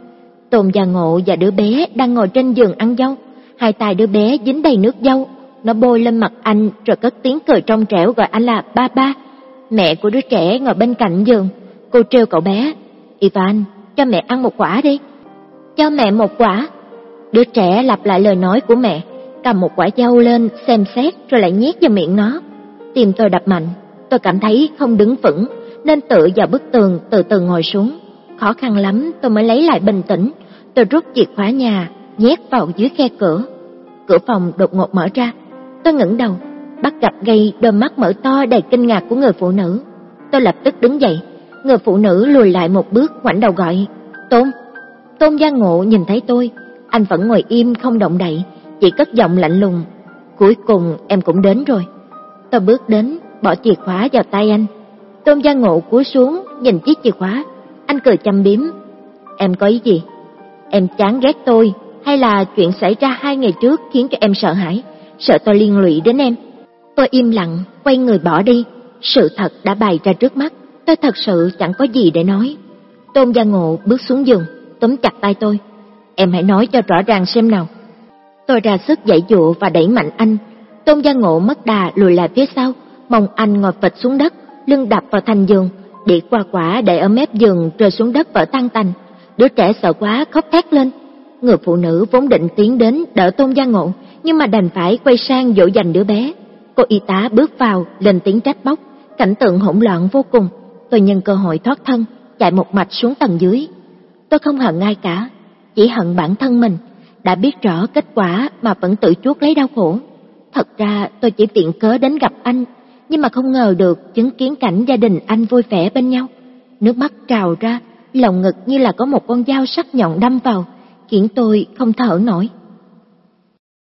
Speaker 1: Tôn Gia Ngộ và đứa bé đang ngồi trên giường ăn dâu, hai tay đứa bé dính đầy nước dâu, nó bôi lên mặt anh rồi cất tiếng cười trong trẻo gọi anh là ba ba. Mẹ của đứa trẻ ngồi bên cạnh giường, cô trêu cậu bé, "Ivan, cho mẹ ăn một quả đi." "Cho mẹ một quả." Đứa trẻ lặp lại lời nói của mẹ, cầm một quả dâu lên xem xét rồi lại nhét vào miệng nó. Tim tôi đập mạnh, tôi cảm thấy không đứng vững nên tự vào bức tường từ từ ngồi xuống. Khó khăn lắm tôi mới lấy lại bình tĩnh, tôi rút chìa khóa nhà nhét vào dưới khe cửa. Cửa phòng đột ngột mở ra, tôi ngẩng đầu, bắt gặp ngay đôi mắt mở to đầy kinh ngạc của người phụ nữ. Tôi lập tức đứng dậy, người phụ nữ lùi lại một bước ngoảnh đầu gọi, "Tôn." Tôn Gia Ngộ nhìn thấy tôi, anh vẫn ngồi im không động đậy, chỉ cất giọng lạnh lùng, "Cuối cùng em cũng đến rồi." Tôi bước đến, bỏ chìa khóa vào tay anh. Tôn Gia Ngộ cúi xuống nhìn chiếc chìa khóa, anh cười châm biếm, "Em có ý gì? Em chán ghét tôi hay là chuyện xảy ra hai ngày trước khiến cho em sợ hãi, sợ tôi liên lụy đến em?" Tôi im lặng, quay người bỏ đi, sự thật đã bày ra trước mắt, tôi thật sự chẳng có gì để nói. Tôn Gia Ngộ bước xuống giường, túm chặt tay tôi. Em hãy nói cho rõ ràng xem nào. Tôi ra sức dạy dụ và đẩy mạnh anh. Tôn Gia Ngộ mất đà lùi lại phía sau, mong anh ngồi phịch xuống đất, lưng đập vào thành giường, đĩa qua quả để ở mép giường rơi xuống đất vỡ tan tành. Đứa trẻ sợ quá khóc thét lên. Người phụ nữ vốn định tiến đến đỡ Tôn Gia Ngộ, nhưng mà đành phải quay sang dỗ dành đứa bé. Cô y tá bước vào, lên tiếng trách móc, cảnh tượng hỗn loạn vô cùng. Tôi nhân cơ hội thoát thân, chạy một mạch xuống tầng dưới. Tôi không hận ai cả, chỉ hận bản thân mình, đã biết rõ kết quả mà vẫn tự chuốc lấy đau khổ. Thật ra tôi chỉ tiện cớ đến gặp anh, nhưng mà không ngờ được chứng kiến cảnh gia đình anh vui vẻ bên nhau. Nước mắt trào ra, lòng ngực như là có một con dao sắc nhọn đâm vào, khiến tôi không thở nổi.